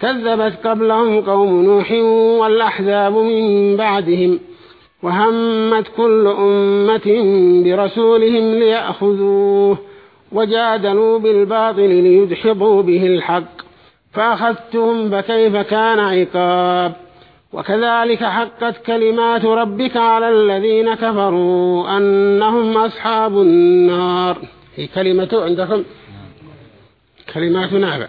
كذبت قبلهم قوم نوح والأحزاب من بعدهم وهمت كل أمة برسولهم ليأخذوه وجادلوا بالباطل ليدحضوا به الحق فأخذتهم فكيف كان عقاب وكذلك حقت كلمات ربك على الذين كفروا أنهم أصحاب النار. هي كلمة عندكم؟ كلمات نافع.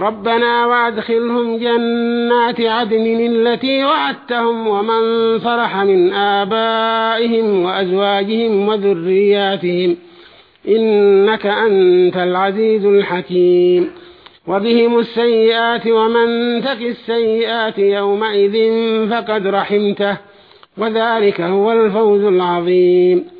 ربنا وادخلهم جنات عدن التي وعدتهم ومن صرح من آبائهم وأزواجهم وذرياتهم إنك أنت العزيز الحكيم وبهم السيئات ومن تك السيئات يومئذ فقد رحمته وذلك هو الفوز العظيم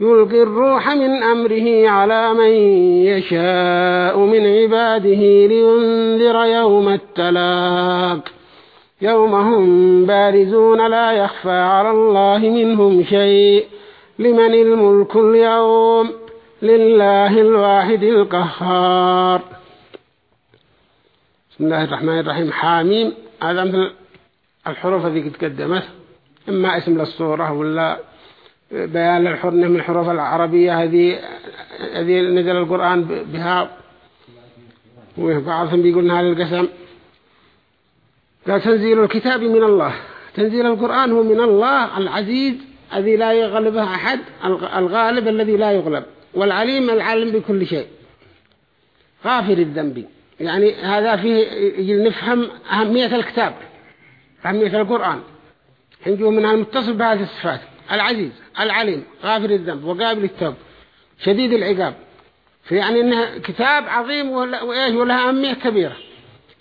يلقي الروح من أمره على من يشاء من عباده لينذر يوم التلاق. يوم هم بارزون لا يخفى على الله منهم شيء. لمن الملك اليوم؟ لله الواحد القهار. بسم الله الرحمن الرحيم. حاميم. هذا مثل الحروف التي تقدمت إما اسم للصورة ولا بيان الحرنة من الحروف العربية هذه هذه نزل القرآن بها. وبعضهم بيقول هذا القسم. قال تنزيل الكتاب من الله. تنزيل القرآن هو من الله العزيز الذي لا يغلبه أحد الغالب الذي لا يغلب والعليم العالم بكل شيء. غافر الذنب. يعني هذا فيه نفهم أهمية الكتاب أهمية القرآن. حنجوا منها المتصل بهذه الصفات. العزيز العليم غافر الذنب وقابل التوب شديد العقاب. فيعني إنه كتاب عظيم وإيش؟ ولها أهمية كبيرة.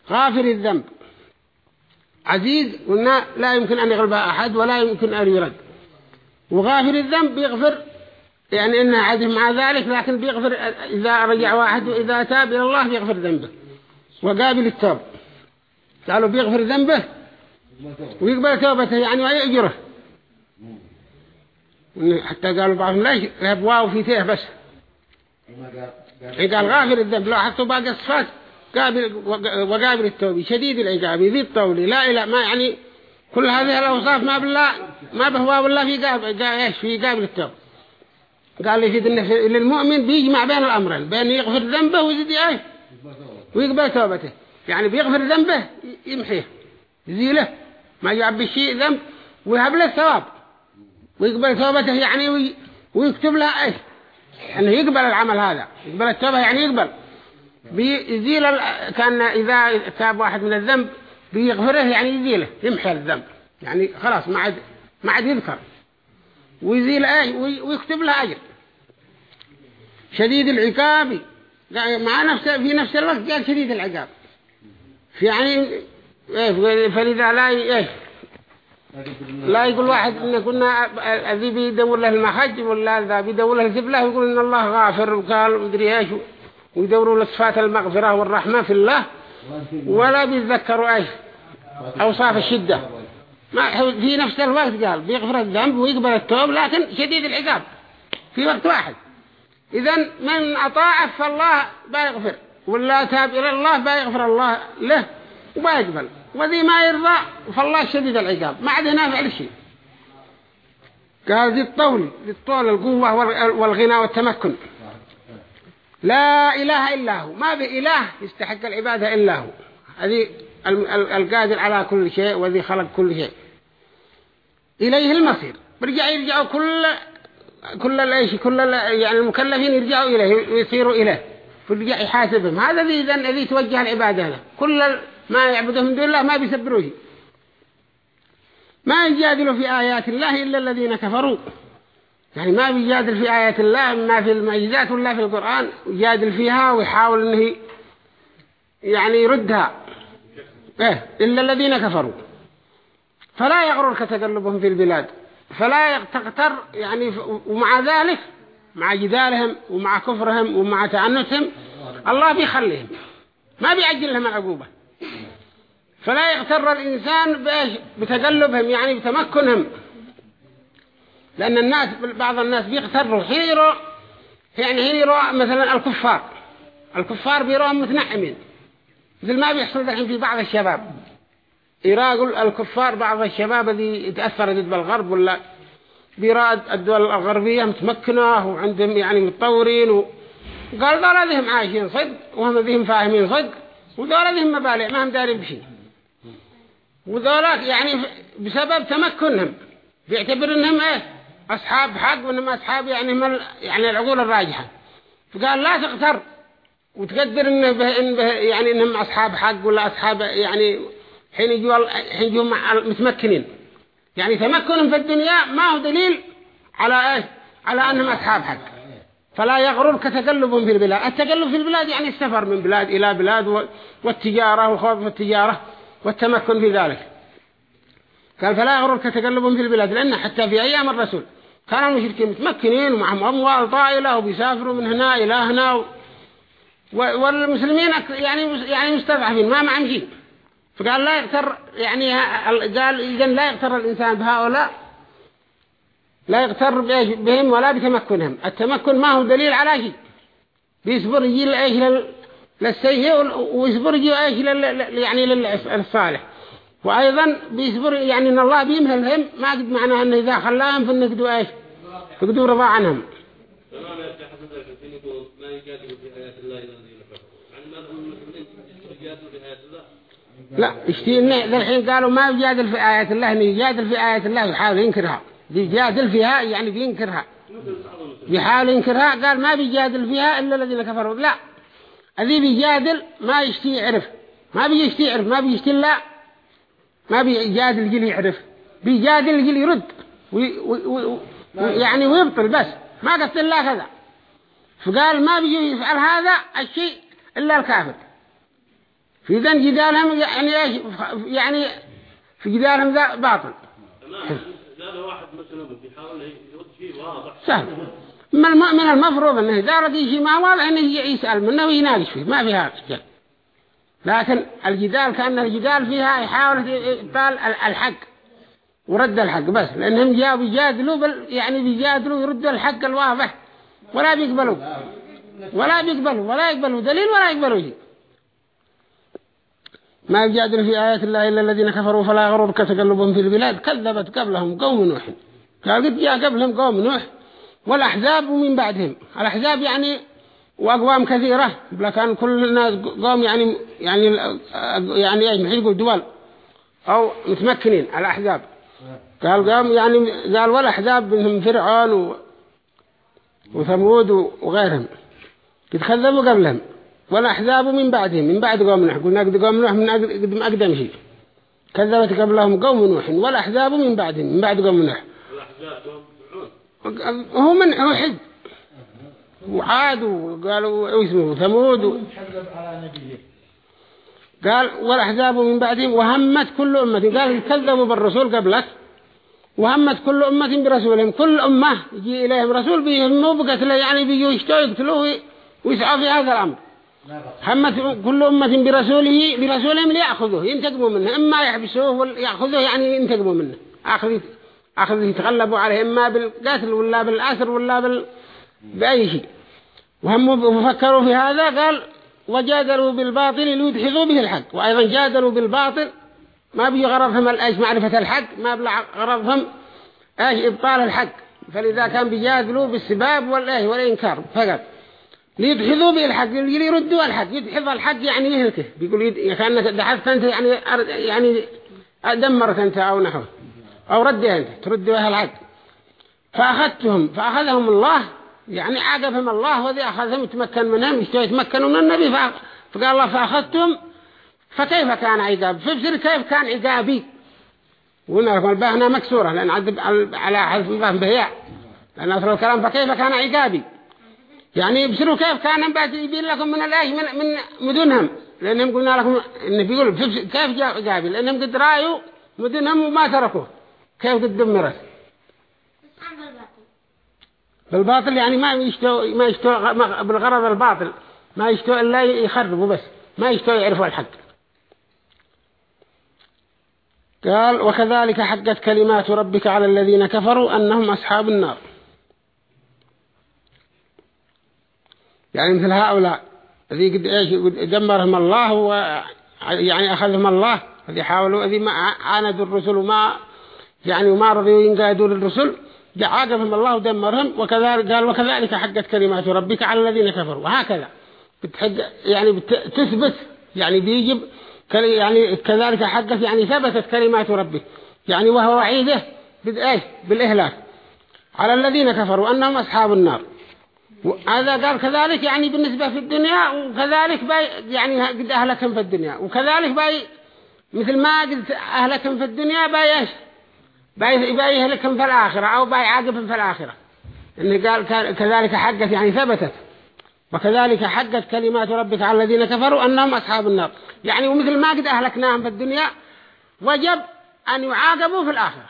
غافر الذنب. عزيز قلنا لا يمكن أن يغلبها أحد ولا يمكن أن يرد. وغافر الذنب بيغفر. يعني إنه عزم مع ذلك لكن بيغفر إذا رجع واحد وإذا تاب إلى الله بيغفر ذنبه. وقابل التوب. قالوا بيغفر ذنبه ويقبل توبته يعني ويأجره حتى قالوا بعضهم ليش يهب واو في تيه بس. قال غافر الذنب. لا حتى باقي الصفات. قابل وقابل التوبة. شديد العقاب ذي الطول لا إله ما يعني كل هذه الأوصاف ما بالله ما بهوا بالله في قابل إيش؟ في قابل التوبة. قال لي في للمؤمن بيجمع بين الأمرين. بين يغفر ذنبه ويزيد إيه ويقبل توبته. يعني بيغفر ذنبه يمحيه. يزيله. ما جاب بالشيء ذنب ويهب له ثواب. ويقبل توبته يعني ويكتب لها إيش؟ إنه يقبل العمل هذا. يقبل التوبة يعني يقبل. بيزيل كان إذا تاب واحد من الذنب بيغفره يعني يزيله يمحي الذنب. يعني خلاص ما عاد ما عاد يذكر. ويزيل إيش؟ ويكتب له أجر. شديد العقاب. مع نفسه في نفس الوقت قال شديد العقاب. يعني فلذا لا إيه لا يقول واحد إن كنا الذي بيدور له المخج ولا ذا بيدور له زبله يقول إن الله غافر وقال مدري إيش ويدوروا لصفات المغفرة والرحمة في الله ولا بيتذكروا إيش أوصاف الشدة. ما في نفس الوقت قال بيغفر الذنب ويقبل التوب لكن شديد العقاب في وقت واحد. إذا من أطاع فالله بيغفر ولا تاب إلى الله بيغفر الله له وبيقبل وذي ما يرضى فالله شديد العقاب. ما عاد نافع شيء. قال ذي الطول ذي الطول القوة والغنى والتمكن. لا إله إلا هو. ما به إله يستحق العبادة إلا هو. هذه القادر على كل شيء وذي خلق كل شيء. إليه المصير. برجع يرجعوا كل كل الأيش كل يعني المكلفين يرجعوا إليه ويصيروا إليه. فرجع يحاسبهم. هذا ذي ذن الذي توجه العبادة له كل ما يعبدهم من دون الله ما بيسبروه. ما يجادلوا في آيات الله إلا الذين كفروا. يعني ما بيجادل في آيات الله ما في المعجزات ولا في القرآن يجادل فيها ويحاول أنه يعني يردها. إيه إلا الذين كفروا. فلا يغررك تقلبهم في البلاد. فلا تغتر يعني ومع ذلك مع جدالهم ومع كفرهم ومع تعنتهم الله بيخليهم. ما بيعجل لهم العقوبة. فلا يغتر الإنسان بتقلبهم يعني بتمكنهم. لأن الناس بعض الناس بيغتروا. حين يروا يعني حين يروا مثلا الكفار. الكفار بيروهم متنعمين. مثل ما بيحصل الحين في بعض الشباب. يراقل الكفار بعض الشباب الذي يتأثر بالغرب ولا بيراد الدول الغربية متمكنة وعندهم يعني متطورين وقال دول ذهم عايشين صدق وهم ذهم فاهمين صدق ودول ذهم مبالع ما هم دارين بشيء. وذولاك يعني بسبب تمكنهم. بيعتبر انهم إيه؟ أصحاب حق وانهم أصحاب يعني من يعني العقول الراجحة. فقال لا تغتر وتقدر انه به إن به يعني إنهم أصحاب حق ولا أصحاب يعني حين يجوا حين يجوا مع المتمكنين يعني تمكنهم في الدنيا ما هو دليل على إيش على أنهم أصحاب حق. فلا يغررك تقلبهم في البلاد. التقلب في البلاد يعني السفر من بلاد إلى بلاد والتجارة وخوض في التجارة والتمكن في ذلك. قال فلا يغررك تقلبهم في البلاد لأن حتى في أيام الرسول كانوا المشركين متمكنين ومعهم أموال طائلة وبيسافروا من هنا إلى هنا و... والمسلمين يعني يعني مستضعفين ما معهم شيء. فقال لا يغتر يعني قال إذا لا يغتر الإنسان بهؤلاء لا يغتر بهم ولا بتمكنهم. التمكن ما هو دليل على شيء. بيصبر يجي لإيش للسيء ويصبر إيش يعني للصالح. وأيضا بيصبر يعني إن الله بيمهلهم ما قد معناه أنه إذا خلاهم فإنه إيش؟ فقدوا رضا عنهم. في لا اشتينا الحين قالوا ما يجادل في آيات الله إنه يجادل في آيات الله يحاول ينكرها. يجادل فيها يعني بينكرها. بيحاول ينكرها قال ما بيجادل فيها إلا الذين كفروا. لا الذي بيجادل ما يشتي يعرف ما بيشتي يعرف ما بيشتي لا ما بيجادل جيل يعرف بيجادل جيل يرد وي وي وي يعني ويبطل بس ما قلت إلا كذا فقال ما بيجي يفعل هذا الشيء إلا الكافر في ذن جدالهم يعني إيش يعني في جدالهم ذا باطل هذا واحد مثلا بيحاول يرد شيء واضح سهل من المؤمن المفروض أنه إذا رد شيء ما واضح انه يسأل منه ويناقش فيه ما فيها إشكال. لكن الجدال كأن الجدال فيها يحاول يبطال الحق ورد الحق بس لأنهم جاءوا بيجادلوا بل يعني بيجادلوا يردوا الحق الواضح. ولا بيقبلوا. ولا بيقبلوا ولا يقبلوا دليل ولا يقبلوا شيء. ما يجادل في آيات الله إلا الذين كفروا فلا يغررك تقلبهم في البلاد. كذبت قبلهم قوم نوح. قال قد جاء قبلهم قوم نوح. والأحزاب من بعدهم. الأحزاب يعني وأقوام كثيرة لكن كل الناس قوم يعني يعني يعني إيش يقول دول أو متمكنين. الأحزاب. قال قام يعني قال والأحزاب منهم فرعون و وثمود وغيرهم. يتخذبوا قبلهم. والأحزاب من بعدهم. من بعد قوم نوح. قلنا قد قوم نوح من أقدم, أقدم شيء. كذبت قبلهم قوم نوح. والأحزاب من بعدهم. من بعد قوم نوح. هو من هو حد. وعاد وقالوا اسمه ثمود. قال والأحزاب من بعدهم وهمت كل أمة. قال كذبوا بالرسول قبلك. وهمت كل أمة برسولهم. كل أمة يجي إليهم رسول بيهموا بقتله يعني بيجوا يشتوا يقتلوه ويسعوا في هذا الأمر. همت كل أمة برسوله برسولهم ليأخذوه ينتقموا منه. إما يحبسوه ويأخذوه يعني ينتقموا منه. أخذ أخذ يتغلبوا عليه إما بالقتل ولا بالأسر ولا بال... بأي شيء. وهم فكروا في هذا قال وجادلوا بالباطل ليدحضوا به الحق. وأيضا جادلوا بالباطل ما بي غرضهم إيش معرفة الحق ما بلا غرضهم أيش إبطال الحق. فلذا كان بيجادلوا بالسباب والايه والإنكار فقط. ليدحضوا به الحق يردوا الحق. يدحض الحق يعني يهلكه. بيقول يد... كأنك دحضت أنت يعني يعني دمرت أنت أو نحوه. أو ردي انت ترد بها الحق فأخذتهم فأخذهم الله يعني عاقبهم الله وذي أخذهم يتمكن منهم يتمكنوا من النبي. فقال الله فأخذتهم فكيف كان عقاب؟ فبصر كيف كان عقابي؟ ونرى الباء هنا مكسورة لأن عذب على حذف مضاف بهياء. لأن أصل الكلام فكيف كان عقابي؟ يعني يبصروا كيف كان يبين لكم من الآية من, من مدنهم لأنهم قلنا لكم إنه بيقول كيف جاء عقابي؟ لأنهم قد رأيوا مدنهم وما تركوه. كيف قد دمرت بالباطل يعني ما يشتوا ما يشتوا بالغرض الباطل. ما يشتوا إلا يخربوا بس. ما يشتوا يعرفوا الحق. قال وكذلك حقت كلمات ربك على الذين كفروا أنهم أصحاب النار. يعني مثل هؤلاء الذي قد إيش؟ دمرهم الله و يعني أخذهم الله الذي حاولوا الذي ما عاندوا الرسل وما يعني وما رضيوا ينقادوا للرسل عاقبهم الله ودمرهم وكذلك قال وكذلك حقت كلمات ربك على الذين كفروا وهكذا. بتحق يعني بتثبت يعني بيجب يعني كذلك حقت يعني ثبتت كلمات ربك. يعني وهو وعيده بالإيش؟ بالإهلاك. على الذين كفروا أنهم أصحاب النار. هذا قال كذلك يعني بالنسبة في الدنيا وكذلك باي يعني قد أهلكهم في الدنيا. وكذلك باي مثل ما قد أهلكهم في الدنيا باي إيش؟ باي باي يهلكهم في الآخرة أو باي عاقبهم في الآخرة. إن قال كذلك حقت يعني ثبتت. وكذلك حقت كلمات ربك على الذين كفروا أنهم أصحاب النار. يعني ومثل ما قد أهلكناهم في الدنيا وجب أن يعاقبوا في الآخرة.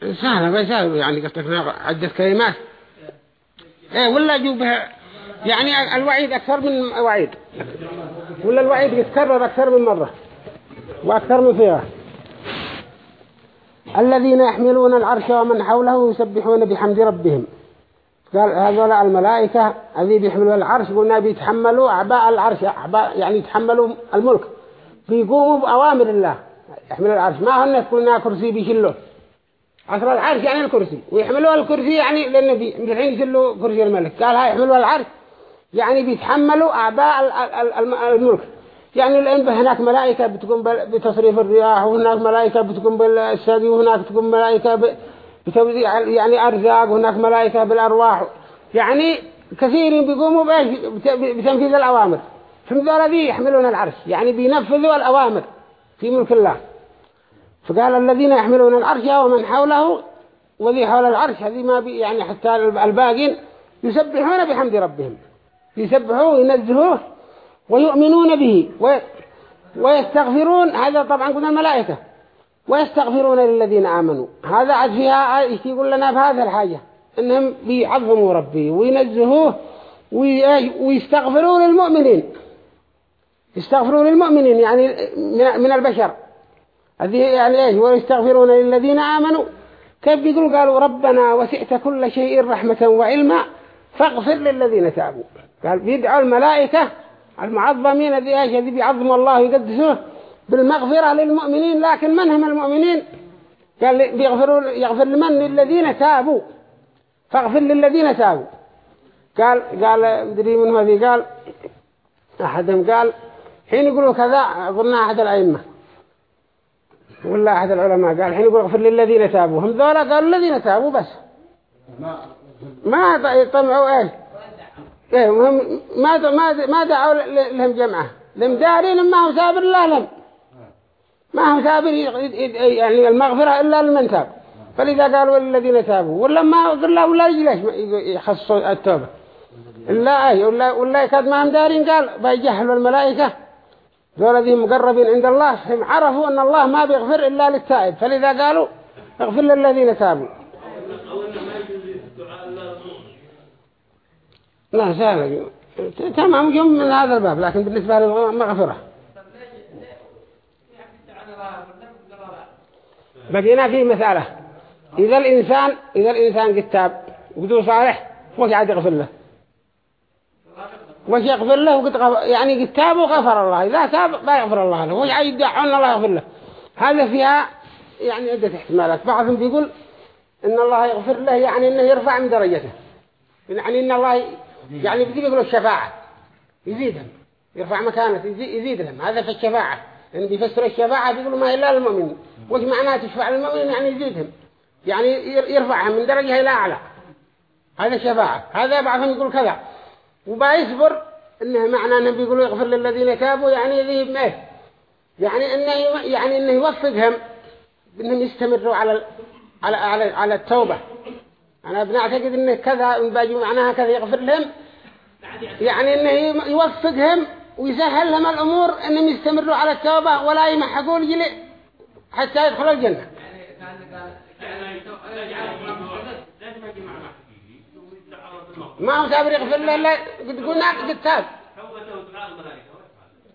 سهلة بس يعني قصدك عدة كلمات. إيه ولا جوبها؟ يعني الوعيد أكثر من وعيد. ولا الوعيد يتكرر أكثر من مرة وأكثر من فيها الذين يحملون العرش ومن حوله يسبحون بحمد ربهم. قال هذول الملائكة الذي بيحملوا العرش قلنا بيتحملوا أعباء العرش أعباء يعني يتحملوا الملك. بيقوموا بأوامر الله. يحملوا العرش. ما هن قلنا كرسي بيشلوا عصر العرش يعني الكرسي. ويحملوا الكرسي يعني لأنه الحين يشلوا كرسي الملك. قال هاي يحملوا العرش. يعني بيتحملوا أعباء الملك. يعني لأن هناك ملائكة بتقوم بتصريف الرياح وهناك ملائكة بتقوم بالسقي وهناك تقوم ملائكة بتوزيع يعني أرزاق وهناك ملائكة بالأرواح. يعني كثيرين بيقوموا بتنفيذ الأوامر. فهم ذي يحملون العرش. يعني بينفذوا الأوامر في ملك الله. فقال الذين يحملون العرش ومن حوله؟ وذي حول العرش هذه ما بي يعني حتى الباقين يسبحون بحمد ربهم. يسبحوه وينزهوه ويؤمنون به ويستغفرون. هذا طبعا قلنا الملائكة. ويستغفرون للذين آمنوا. هذا عد فيها يقول لنا بهذا الحاجة؟ إنهم بيعظموا ربي وينزهوه ويستغفروا للمؤمنين. يستغفروا للمؤمنين يعني من البشر. يعني إيش؟ ويستغفرون للذين آمنوا. كيف بيقولوا؟ قالوا ربنا وسعت كل شيء رحمة وعلما فاغفر للذين تابوا. قال بيدعوا الملائكة المعظمين ذي إيش ذي بيعظموا الله ويقدسوه بالمغفرة للمؤمنين لكن من هم المؤمنين؟ قال بيغفروا يغفر لمن؟ للذين تابوا. فاغفر للذين تابوا. قال قال مدري من هذه قال أحدهم قال حين يقولوا كذا قلنا أحد الأئمة. ولا أحد العلماء قال حين يقول اغفر للذين تابوا. هم ذولا قالوا الذين تابوا بس. ما يطمعوا إيه إيه ما ما ما دعوا لهم جمعة. لهم دارين ما هو سابر الله لهم. ما هو سابر يعني المغفرة إلا لمن تاب فلذا قالوا الذين تابوا ولا ما له ولا يجلس يخصوا التوبة. إلا أي ولا ولا كاد ما هم دارين قال بيجهلوا الملائكة. ذول الذين مقربين عند الله هم عرفوا أن الله ما بيغفر إلا للتائب. فلذا قالوا اغفر للذين تابوا. لا سهل تمام يوم من هذا الباب لكن بالنسبة للمغفرة بقينا في مسألة. إذا الإنسان إذا الإنسان كتاب وقدو صالح وش عاد يغفر له. وش يغفر له وقد غفر يعني كتاب وغفر الله. إذا تاب ما يغفر الله له. وش عاد يدعون الله يغفر له. هذا فيها يعني عدة احتمالات. بعضهم بيقول إن الله يغفر له يعني إنه يرفع من درجته. يعني إن الله يعني بدي يقولوا الشفاعة. يزيدهم. يرفع مكانه يزيد لهم هذا في الشفاعة. يعني بيفسر الشفاعة بيقولوا ما إلا للمؤمن وش معناه تشفع للمؤمن يعني يزيدهم. يعني يرفعهم من درجة إلى أعلى. هذا الشفاعة هذا بعضهم يقول كذا. وبا يصبر إنه معناه أنه بيقولوا يغفر للذين تابوا يعني يذيب ما يعني إنه يعني إنه يوفقهم بأنهم يستمروا على على على على التوبة. أنا بنعتقد إنه كذا باجي معناها كذا يغفر لهم. يعني إنه يوفقهم ويسهل لهم الأمور إنهم يستمروا على التوبة ولا يمحقوا الجل حتى يدخلوا الجنة. ما هو سابر يغفر له إلا قد قلنا قد تاب.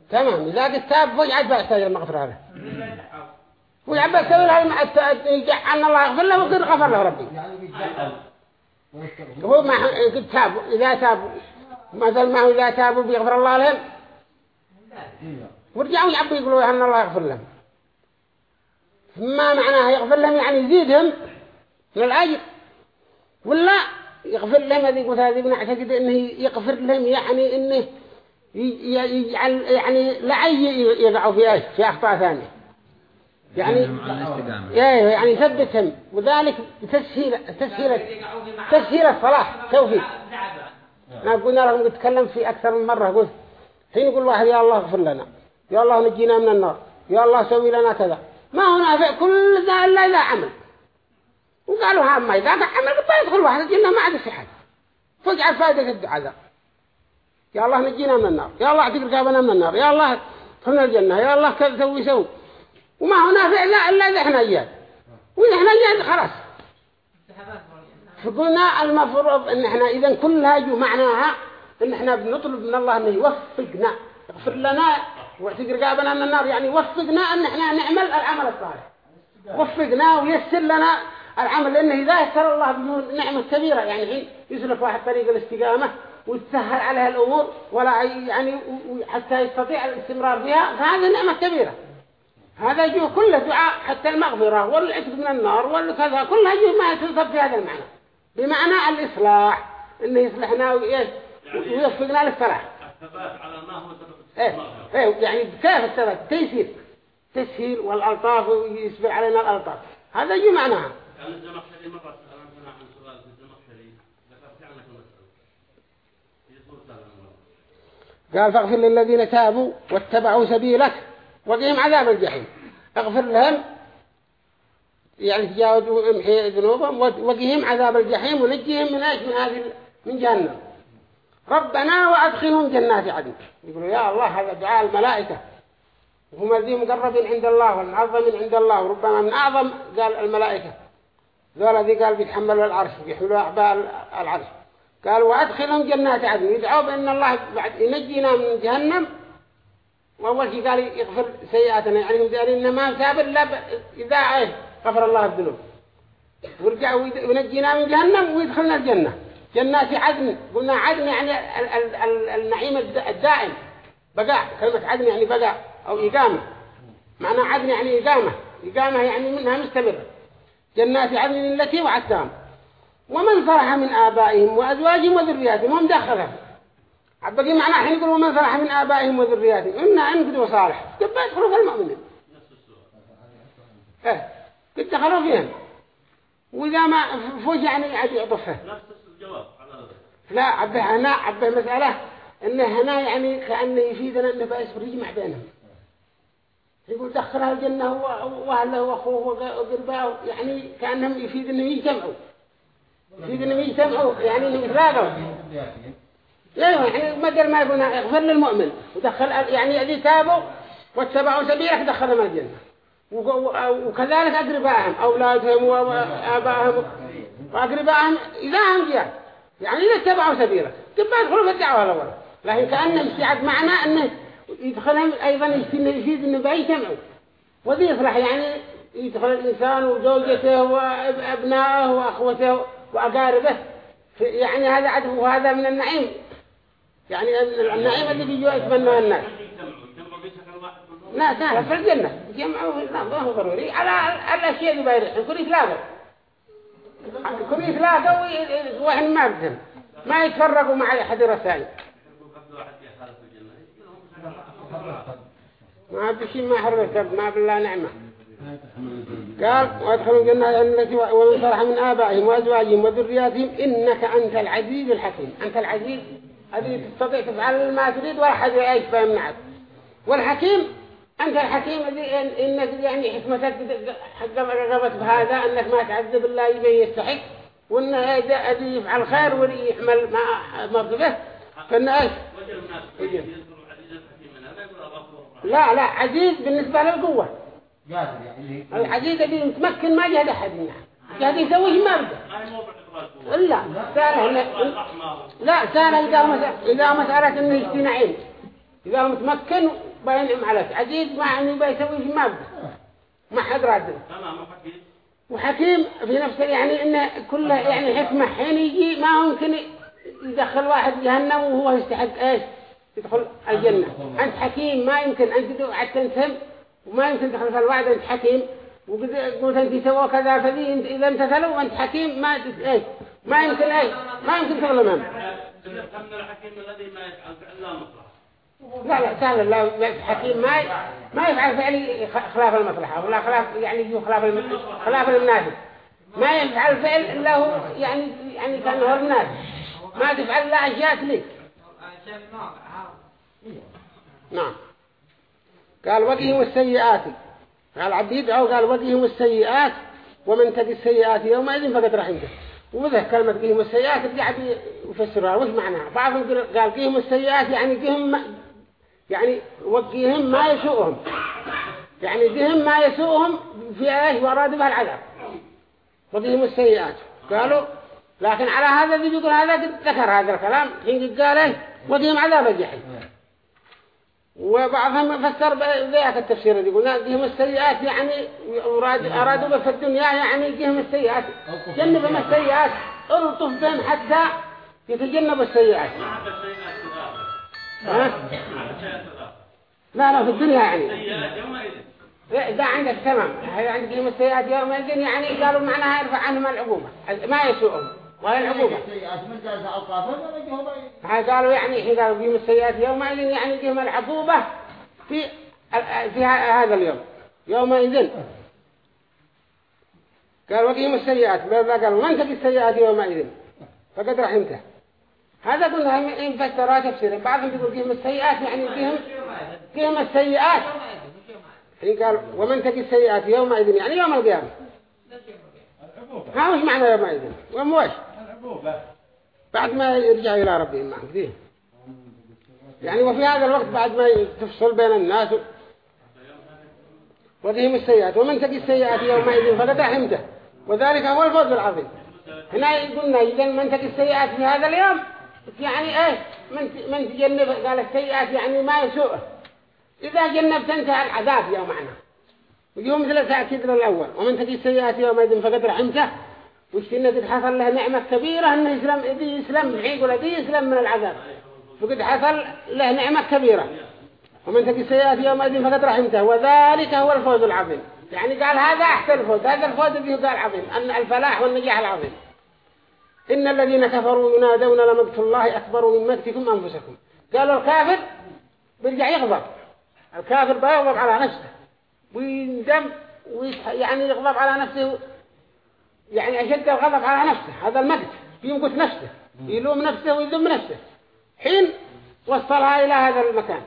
تمام. إذا قد تاب فجعت بأحتاج المغفرة هذا. ويعبى سوي لها أن الله يغفر له وقد غفر له ربي. هو ما قد تاب. إذا تاب مثل ما إذا تابوا بيغفر الله لهم. ورجعوا يعبوا يقولوا أن الله يغفر لهم. ما معناها يغفر لهم؟ يعني يزيدهم من الأجر. ولا يغفر لهم هذه قلت هذه بنعتقد إنه يغفر لهم يعني إنه يجعل يعني لعي يقعوا في إيش في أخطاء ثانية. يعني يعني يعني يثبتهم. وذلك تسهيل تسهيل تسهيل الصلاة توفيق. أنا قلنا لهم نتكلم في أكثر من مرة. قلت حين يقول واحد يا الله اغفر لنا يا الله نجينا من النار يا الله سوي لنا كذا. ما هو نافع كل ذا إلا إذا عمل. وقالوا ها ما إذا عمل قد يدخل واحد الجنة ما عاد في حد. فاجعل فائدة الدعاء. يا الله نجينا من النار يا الله اعتق رقابنا من النار يا الله ادخلنا الجنة يا الله كذا سوي سوي. وما هو نافع لا إلا إذا إحنا جاد وإذا إحنا جاد خلاص. فقلنا المفروض إن إحنا اذا كلها جو معناها إن إحنا بنطلب من الله إنه يوفقنا. يغفر لنا واعتق رقابنا من النار. يعني وفقنا إن إحنا نعمل العمل الصالح. وفقنا ويسر لنا العمل. لأنه إذا يسر الله نعمة كبيرة. يعني حين يسلك واحد طريق الاستقامة وتسهل عليها الأمور ولا يعني حتى يستطيع الاستمرار فيها فهذه نعمة كبيرة. هذا يجوه كله دعاء حتى المغفرة والعتق من النار والكذا. كلها يجوه ما يتصف في هذا المعنى. بمعنى الإصلاح إنه يصلحنا ويوفقنا للصلاح. إيه إيه يعني كيف الثبات تيسير تسهيل والألطاف ويسبق علينا الألطاف. هذا يجي معناها. قال فاغفر للذين تابوا واتبعوا سبيلك وقهم عذاب الجحيم. اغفر لهم يعني تجاوزوا امحي ذنوبهم وقهم عذاب الجحيم ونجيهم من إيش من هذه من جهنم. ربنا وأدخلهم جنات عدن. يقولوا يا الله هذا دعاء الملائكة. وهم الذين مقربين عند الله والمعظمين عند الله. وربما من أعظم قال الملائكة. ذولا ذي قال بيتحملوا العرش بيحملوا أعباء العرش. قال وأدخلهم جنات عدن. يدعوا بأن الله بعد ينجينا من جهنم. وأول شيء قال يغفر سيئاتنا. يعني هم إنما سابر لا إذا عيه غفر الله الذنوب. ورجع ونجينا من جهنم ويدخلنا الجنة. جنات عدن. قلنا عدن يعني النعيم الدائم. بقاء. كلمة عدن يعني بقاء أو إقامة. معنى عدن يعني إقامة. إقامة يعني منها مستمر. جنات عدن التي وعدتهم. ومن فرح من آبائهم وأزواجهم وذرياتهم هم دخلهم عبقي معنى حين يقولوا ومن فرح من آبائهم وذرياتهم. إنا أنقذوا صالح قد يدخلوا في المؤمنين. إيه. قد دخلوا فيهم وإذا ما فوج يعني يعد يعطفه. لا عبه هنا عبه مسألة إنه هنا يعني كأنه يفيدنا إنه بأس يجمع بينهم. يقول دخلها الجنة وأهله وأخوه وقرباه. يعني كأنهم يفيد إنهم يجتمعوا. يفيد إنهم يجتمعوا. يعني إنهم يتلاقوا. لا يعني ما قال ما يقولنا اغفر للمؤمن. ودخل يعني الذي تابوا واتبعوا سبيلك دخلهم الجنة. وكذلك أقربائهم أولادهم وآبائهم. وأقربائهم إذا هم جاء يعني إذا اتبعوا سبيلك تبقى يدخلوا في الدعوة الأولى لكن كأنه استعد معنا أنه يدخلهم أيضا يفيد أنه بيجتمعوا وذي يفرح يعني يدخل الإنسان وزوجته وأبنائه وأخوته وأقاربه. يعني هذا عدو وهذا من النعيم. يعني النعيم بيجوا يتمنى الناس. لا سهل في الجنة. جمعوا ما هو ضروري. على الأشياء اللي بيرح يكون يتلاقوا يكون يتلاقوا واحد ما بدهم ما يتفرقوا مع أحد الثاني ما بشي ما حرمت ما بالله نعمة. قال وأدخلوا الجنة التي ومن صلح من آبائهم وأزواجهم وذرياتهم إنك أنت العزيز الحكيم. أنت العزيز الذي تستطيع تفعل ما تريد ولا حد يعيش فيمنعك والحكيم أنت الحكيم الذي إنك يعني حكمتك رغبت بهذا أنك ما تعذب الله يبي يستحق وإنه الذي يفعل خير ويحمل ما مرتبه فإنه إيش لا لا عزيز بالنسبة للقوة. العزيز الذي متمكن ما جهد أحد منها. جهد يسويه ما بده لا سأله لا سأله إذا مسألة إنه يشتي إذا متمكن بينعم عليك عزيز ما يعني بيسويه ما بده. ما حد راد. وحكيم في نفسه يعني إنه كله يعني حكمة. حين يجي ما ممكن يدخل واحد جهنم وهو يستحق إيش؟ يدخل الجنة. أنت حكيم ما يمكن أنت تنتهم وما يمكن تدخل في الوعد أنت حكيم. وقلت أنت سووا كذا فذي إذا امتثلوا وأنت حكيم ما إيه ما يمكن إيه ما يمكن تظلمهم لا لا سهل لا حكيم ما ما يفعل فعل خلاف المصلحة ولا خلاف يعني خلاف خلاف المناسب ما يفعل فعل إلا هو يعني يعني كان هو المناسب ما تفعل لا أشياء لك نعم. قال وقهم السيئات. قال عبد أو قال وقهم السيئات ومن تقي السيئات يومئذ فقد رحمته. وذا كلمة قهم السيئات قاعد يفسرها. وش معناها؟ بعضهم قال قهم السيئات يعني قهم يعني وقهم ما يسوءهم. يعني قهم ما يسوءهم في إيش؟ وارادوا بها العذاب. وقهم السيئات. قالوا لكن على هذا اللي يقول هذا قد ذكر هذا الكلام. حين قال إيه وقهم عذاب الجحيم. وبعضهم فسر بذلك التفسير اللي قلنا جهم السيئات يعني أرادوا في الدنيا يعني جهم السيئات. جنبهم السيئات. ألطف بهم حتى يتجنبوا السيئات. لا لا في الدنيا يعني. ده عندك تمام. عندك جهم السيئات يومئذ؟ يعني قالوا معناها يرفع عنهم العقوبة. ما يسوءهم. وهي العقوبة. قالوا يعني قالوا بهم السيئات يومئذ يعني بهم العقوبة في في هذا اليوم. يومئذ. قال وقيم السيئات. ما قالوا من تقي السيئات يومئذ؟ فقد رحمته. هذا قلنا إن فسرها تفسير بعضهم يقول قيم السيئات يعني قيم قيم السيئات. حين قال؟ ومن تقي السيئات يومئذ يعني يوم القيامة. ها وش معنى يومئذ؟ وموش بعد ما يرجع إلى ربهم معه كذي يعني وفي هذا الوقت بعد ما تفصل بين الناس وذهم السيئات. ومن تقي السيئات يومئذ فقد رحمته وذلك هو الفوز العظيم. هنا يقولنا إذا من تقي السيئات في هذا اليوم؟ يعني إيه من من تجنب قال السيئات يعني ما يسوء إذا جنبت انتهى العذاب يوم معنا ويوم مثل تأكيد الأول. ومن تقي السيئات يومئذ فقد رحمته. وش قد حصل له نعمة كبيرة إنه يسلم إذا يسلم الحين ولا إذا يسلم من العذاب. فقد حصل له نعمة كبيرة. ومن تقي السيئات يومئذ فقد رحمته. وذلك هو الفوز العظيم. يعني قال هذا أحسن الفوز. هذا الفوز اللي قال عظيم. أن الفلاح والنجاح العظيم. إن الذين كفروا ينادون لمقت الله أكبر من مقتكم أنفسكم. قالوا الكافر بيرجع يغضب. الكافر بيغضب على نفسه. ويندم يعني يغضب على نفسه. يعني أشد الغضب على نفسه. هذا المقت يمقت نفسه. يلوم نفسه ويذم نفسه. حين وصلها إلى هذا المكان.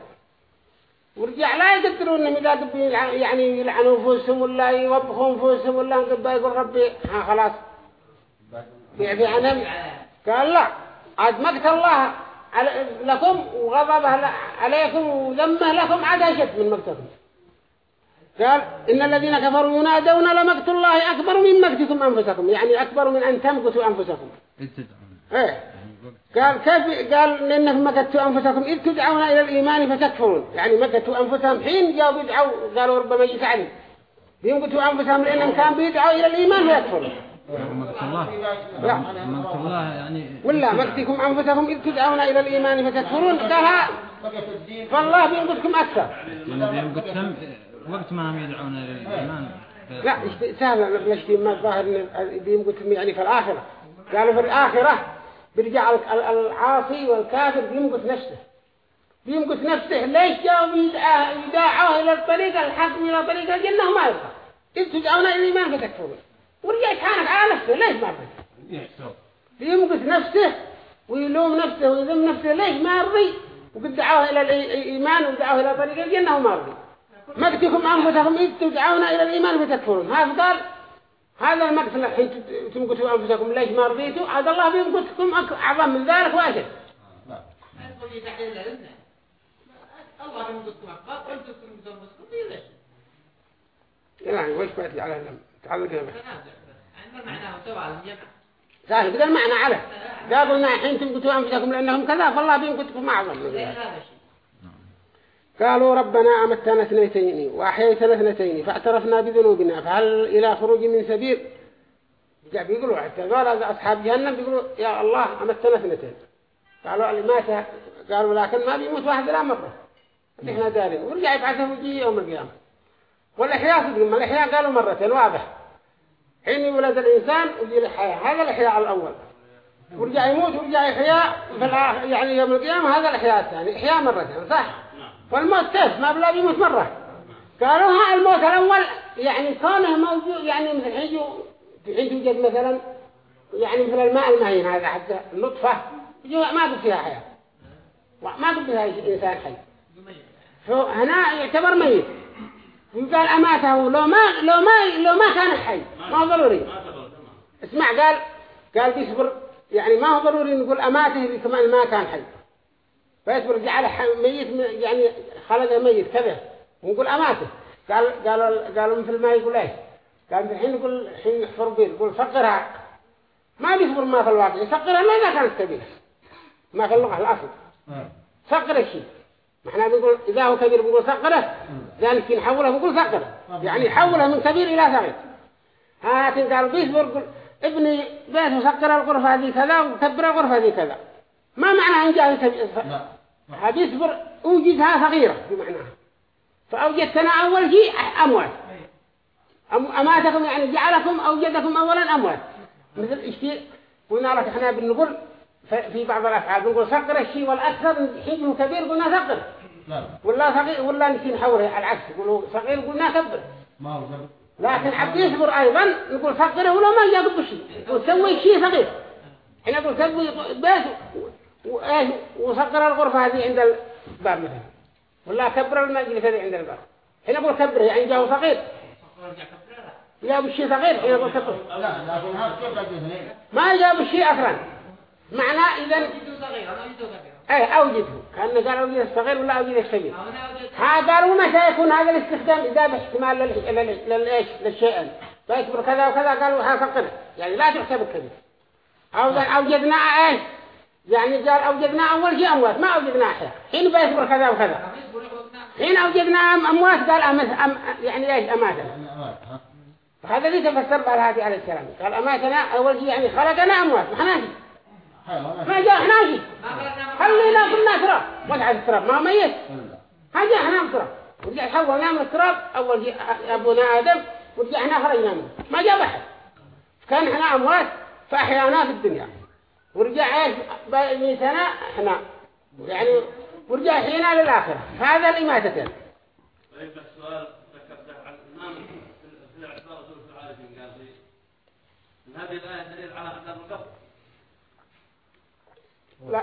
ورجع لا يقدرون إنهم إذا يعني يلعنوا أنفسهم ولا يوبخوا أنفسهم ولا يقول ربي ها خلاص. قال لا عاد مقت الله لكم وغضبه عليكم وذمه لكم عاد أشد من مقتكم قال إن الذين كفروا ينادون لمقت الله أكبر من مقتكم أنفسكم يعني أكبر من أن تمقتوا أنفسكم. إيه. قال كيف قال لأنكم مقتوا أنفسكم إذ تدعون إلى الإيمان فتكفرون. يعني مقتوا أنفسهم حين جاءوا بيدعوا قالوا ربما يسعني بيمقتوا أنفسهم لأنهم كانوا بيدعوا إلى الإيمان فيكفرون. لا مقت الله يعني ولا مقتكم أنفسكم إذ تدعون إلى الإيمان فتكفرون. قالها فالله بيمقتكم أكثر. يعني بيمقتهم وقت ما هم يدعون للإيمان لا سهل نشتي ما الظاهر إن بيمقتهم يعني في الآخرة. قالوا في الآخرة بيرجع العاصي والكافر بيمقت نفسه. بيمقت نفسه. ليش جاءوا يدعوه إلى الطريق الحق إلى طريق الجنة ما يبقى؟ إذ تدعون إلى الإيمان فتكفرون. ورجع يتحانك على نفسه ليش ما بده بيمقت نفسه ويلوم نفسه ويذم نفسه ليش ما يرضي وقد دعوه إلى الإيمان ودعوه إلى طريق الجنة وما يرضي مقتكم أنفسكم إذ تدعون إلى الإيمان فتكفرون. هذا قال هذا المقت الحين تمقتوا أنفسكم ليش ما رضيتوا هذا الله بيمقتكم أعظم من ذلك وأشد. الله يمقتكم أكبر وأنتم تمقتوا أنفسكم ليش يعني وش بأتي على النم تعلق به معناه سواء الجمع. سهل بدل معنى على. لا قلنا حين تمقتوا أنفسكم لأنهم كذا فالله من ذلك قالوا ربنا أمتنا اثنتين وأحييتنا اثنتين فاعترفنا بذنوبنا فهل إلى خروج من سبيل؟ جاء بيقولوا حتى قال أصحاب جهنم بيقولوا يا الله أمتنا اثنتين. قالوا الماتة قالوا لكن ما بيموت واحد لا مرة. إحنا دارين. ورجع يبعثه ويجي يوم القيامة. والإحياء صدق الإحياء قالوا مرتين واضح. حين يولد الإنسان ويجي الحياة هذا الإحياء الأول. ورجع يموت ورجع يحيا يعني يوم القيامة هذا الإحياء الثاني إحياء مرتين صح؟ والموت كيف؟ ما بلا بيموت مرة. قالوا ها الموت الأول يعني كونه موجود يعني مثل حين حين توجد مثلا يعني مثل الماء المهين هذا حتى النطفة ما قد فيها حياة. ما قد فيها إنسان حي. هنا يعتبر ميت. وقال أماته لو ما لو ما لو ما كان حي ما ضروري. اسمع قال قال بيصبر يعني ما هو ضروري نقول أماته كمان ما كان حي. فيصبر جعل ميت يعني خلقه ميت كذا. ونقول أماته. قال قالوا قالوا مثل ما يقول إيش؟ قال الحين يقول حين يحفر بيت يقول فقرها. ما بيصبر ما في الواقع. يفقرها ما إذا كانت كبيرة. ما في اللغة الأصل. فقر الشيء إحنا بنقول إذا هو كبير بنقول فقره ذلك ينحوله بنقول فقره يعني يحوله من كبير إلى صغير. هاتين قال بيصبر ابني بيت وسقر الغرفة هذه كذا وكبر الغرفة هذه كذا. ما معنى أن جاء بيصبر أوجدها صغيرة بمعناها فأوجدتنا أول شيء أموات. أماتكم يعني جعلكم أوجدكم أولا أموات. مثل اشتي قلنا لك إحنا بنقول في بعض الأفعال بنقول صقر الشيء والأكثر حجم كبير قلنا صقر ولا صغير ولا نسي نحوله على العكس يقولوا صغير قلنا كبر لكن عبد يصبر أيضا نقول صقره ولا ما يجاب شيء وسوي شيء صغير إحنا نقول سوي بيت وصقر الغرفة هذه عند الباب مثلا. ولا كبر المجلس هذه عند الباب. إحنا نقول كبره يعني جاءه صغير جاب الشيء صغير حين يقول كبر ما جاب الشيء أصلا معنى إذا أوجده كأنه قال أوجد الصغير ولا أوجد الكبير ها قالوا متى يكون هذا الاستخدام إذا باحتمال للإيش للشيء. فيكبر كذا وكذا قالوا ها فقره يعني لا تحسب الكبير أو أوجدنا إيه يعني قال أوجدنا أول شيء أموات ما أوجدنا أحياء حين بيكبر كذا وكذا. حين أوجدنا أموات قال أمس أم يعني إيش؟ أماتنا. هذا اللي تفسر بالهادي عليه السلام قال أماتنا أول شيء يعني خلقنا أموات. ما حناجي ما جاء حناجي خلينا كنا تراب وضع التراب. ما ميت. إحنا تراب ورجع حولنا من التراب. أول شيء أبونا آدم. ورجع إحنا خرجنا منه. ما جاء بحر كان إحنا أموات. فأحيانا في الدنيا. ورجع إيش باقي سنة إحنا يعني ورجع حينا للآخرة هذا الإماتتين طيب السؤال ذكرته عن الإمام في هذه الآية دليل على أن الرقب لا.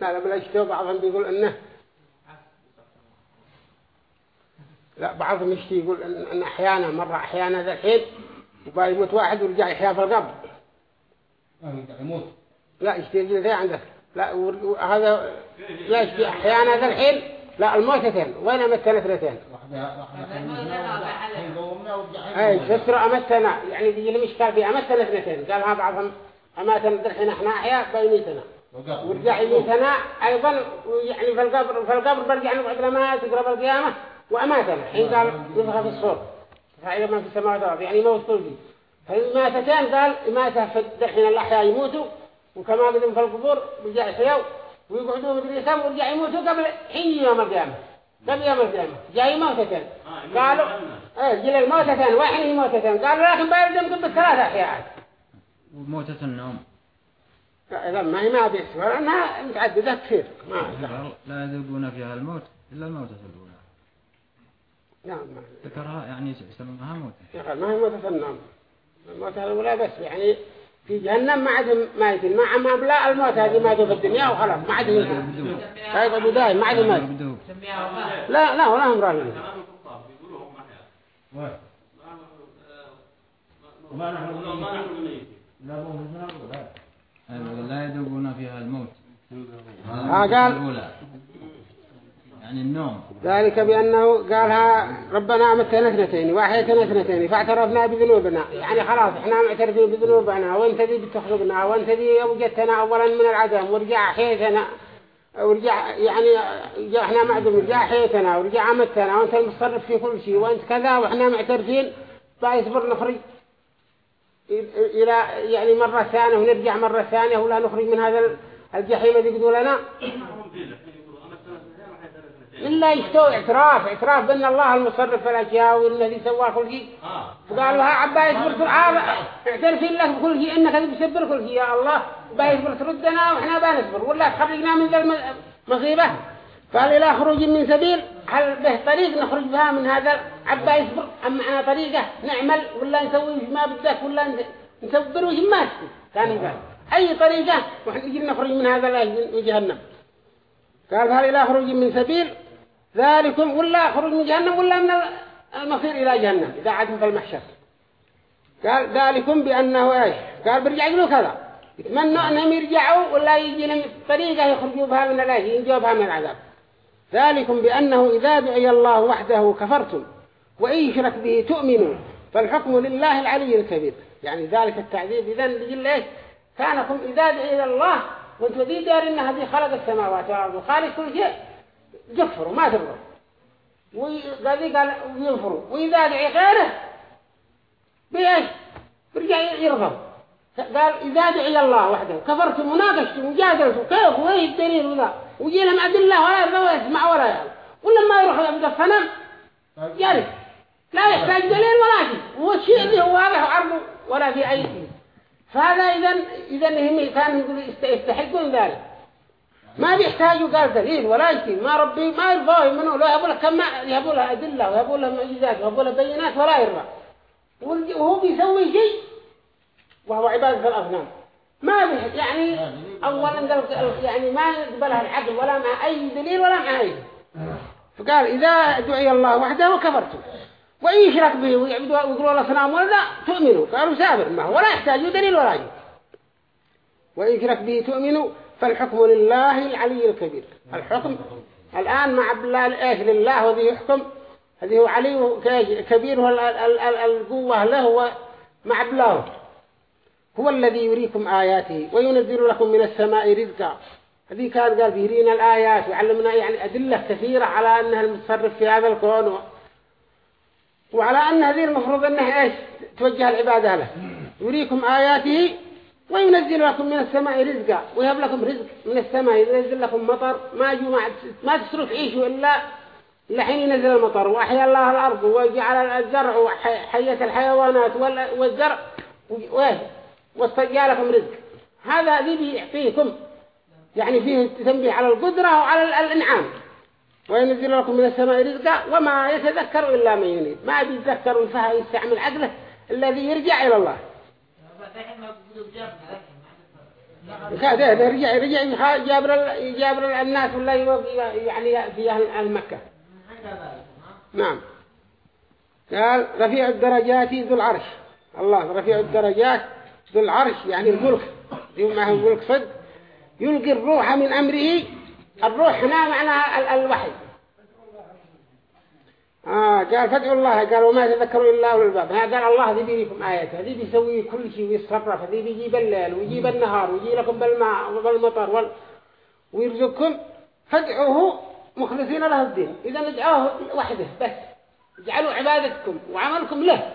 لا تو بعضهم بيقول انه لا بعضهم يشتي يقول ان, أحيانا مرة أحيانا ذا الحين وبعد يموت واحد ورجع يحيا في القبر. يموت لا يشتي يجي ذي عندك. لا هذا لا يشتي أحيانا ذا الحين. لا الموتتين وين مثل اثنتين؟ اي فسر أمتنا. يعني دي المشكال في أمتنا اثنتين. قال ها بعضهم اماتنا الحين إحنا أحياء بينيتنا ورجع يميتنا أيضا يعني في القبر في القبر برجع نقعد لما تقرب القيامة وأماتنا حين قال نفخ في الصور. فإذا ما في السماوات والأرض يعني موت كل فالماتتين قال إماتة في الحين الأحياء يموتوا وكما قدم في القبور برجع يحيوا ويقعدوا مدري كم ورجع يموتوا قبل حين يوم القيامة. قبل يوم القيامة. جاي موتتين. قالوا إيه جل الموتتين واحد موتتين قالوا لكن بيردم قبل ثلاثة أحياء. وموتة النوم. لا إذا ما هي ما بيحسوا لأنها متعددة كثير ما لا لا يذوقون فيها الموت إلا الموتة الأولى. نعم ما ذكرها يعني يسمونها موتة. ما هي موتة النوم. الموتة الأولى بس يعني في جهنم ما عاد مايتين ما ما بلا الموت هذه ماتوا في الدنيا وخلاص ما عاد يموتوا هيقعدوا دايم ما عاد مات لا لا ولا هم أحياء وما نحن لا مو من لا. يذوقون فيها الموت. ها قال- يعني النوم. ذلك بأنه قالها ربنا أمتنا اثنتين وأحيتنا اثنتين فاعترفنا بذنوبنا. يعني خلاص إحنا معترفين بذنوبنا وانت ذي بتخلقنا وانت ذي أوجدتنا أولا من العدم ورجع أحيتنا ورجع يعني جا إحنا معدوم ورجع أحيتنا ورجع أمتنا وأنت المتصرف في كل شيء وأنت كذا وإحنا معترفين فايصبر نخرج. إلى يعني مرة ثانية ونرجع مرة ثانية ولا نخرج من هذا الجحيم الذي يقولوا لنا. إلا يستوي اعتراف اعتراف بأن الله المصرف في الأشياء والذي سوى كل شيء. آه فقالوا ها عبا يصبر سرعة اعترفين لك بكل شيء إنك تسبر كل شيء. يا الله بايصبر تردنا وإحنا بنصبر ولا تخرجنا من ذا الم- المصيبة قال إلى خروج من سبيل. هل به طريق نخرج بها من هذا عبا يصبر. أم معنا طريقة نعمل ولا نسوي ما بدك ولا ن- نسبر وش ما كان قال أي طريقة؟ وإحنا نجي نخرج من هذا جهنم. قال هل إلى خروج من سبيل؟ ذلكم ولا خروج من جهنم ولا من المصير إلى جهنم إذا عدم في المحشر. قال ذلكم بأنه إيش؟ قال برجع يقولوا كذا. يتمنوا أنهم يرجعوا ولا يجي لهم طريقة يخرجوا بها من الإيش ينجوا بها من العذاب. ذلكم بأنه إذا دعي الله وحده كفرتم. وإن يشرك به تؤمنوا فالحكم لله العلي الكبير. يعني ذلك التعذيب إذا يقول إيش؟ كانكم إذا دعي إلى الله وأنتم ذي دار إن هذه خلق السماوات والأرض وخالق كل شيء جفروا ما تبغوا. وقال قال ينفروا وإذا دعي غيره بإيش؟ برجع يرضوا قال إذا دعي الله وحده كفرتم وناقشتم وجادلتم كيف؟ وإيه الدليل وذا؟ ويجي لهم أدلة ولا يرضى ولا يسمع ولا يعلم ولما يروحوا يعبد الصنم؟ يرد لا يحتاج دليل ولا شيء. والشيء اللي هو واضح عرضه ولا في أي شيء. فهذا إذا إذا هم كانوا يقولوا يست- يستحقون ذلك. ما بيحتاجوا قال دليل ولا شيء. ما ربي ما يرضاه منه. لو يهبوا له كم يهبوا له أدلة ويهبوا له معجزات ويهبوا له بينات ولا يرضى. وهو بيسوي شيء وهو عبادة الأصنام. ما بيح يعني أولا قال يعني ما يقبلها العقل ولا مع أي دليل ولا مع أي فقال إذا دعي الله وحده وكفرتم وإن يشرك به ويعبدوا ويقولوا الأصنام ولا تؤمنوا. قالوا سابر معه ولا يحتاجوا دليل ولا شيء وإن يشرك به تؤمنوا فالحكم لله العلي الكبير. الحكم الآن مع بالله الإيش لله وذي يحكم هذه هو علي كبير هو ال- ال- ال- القوة له ومع بالله هو الذي يريكم آياته وينزل لكم من السماء رزقا. هذه كان قال بيرينا الآيات ويعلمنا يعني أدلة كثيرة على أنها المتصرف في هذا الكون. وعلى أن هذه المفروض أنها إيش؟ توجه العبادة له. يريكم آياته وينزل لكم من السماء رزقا ويهب لكم رزق من السماء ينزل لكم مطر. ما جو ما, تسروا تعيشوا إلا إلا حين ينزل المطر. وأحيا الله الأرض وجعل الزرع وحية الحيوانات وال- والزرع واستجى لكم رزق. هذا ذي بيعطيكم يعني فيه تنبيه على القدرة وعلى ال- الإنعام. وينزل لكم من السماء رزقا وما يتذكر إلا من ينيب ما بيتذكر ويفهم يستعمل عقله الذي يرجع إلى الله. كذا ده رجع رجع جابر جابر الناس ولا يعني في أهل مكة. نعم. قال رفيع الدرجات ذو العرش. الله رفيع الدرجات ذو العرش يعني الملك يوم معه الملك صدق يلقي الروح من أمره الروح هنا معناها ال- الوحي. آه قال فادعوا الله. قال وما تذكروا إلا أولو الباب ها قال الله ذي بيكم آية ذي بيسوي كل شيء ويتصرف ذي بيجيب الليل ويجيب النهار ويجي لكم بالماء وبالمطر وال... ويرزقكم. فادعوه مخلصين له الدين. إذا ادعوه وحده بس. اجعلوا عبادتكم وعملكم له.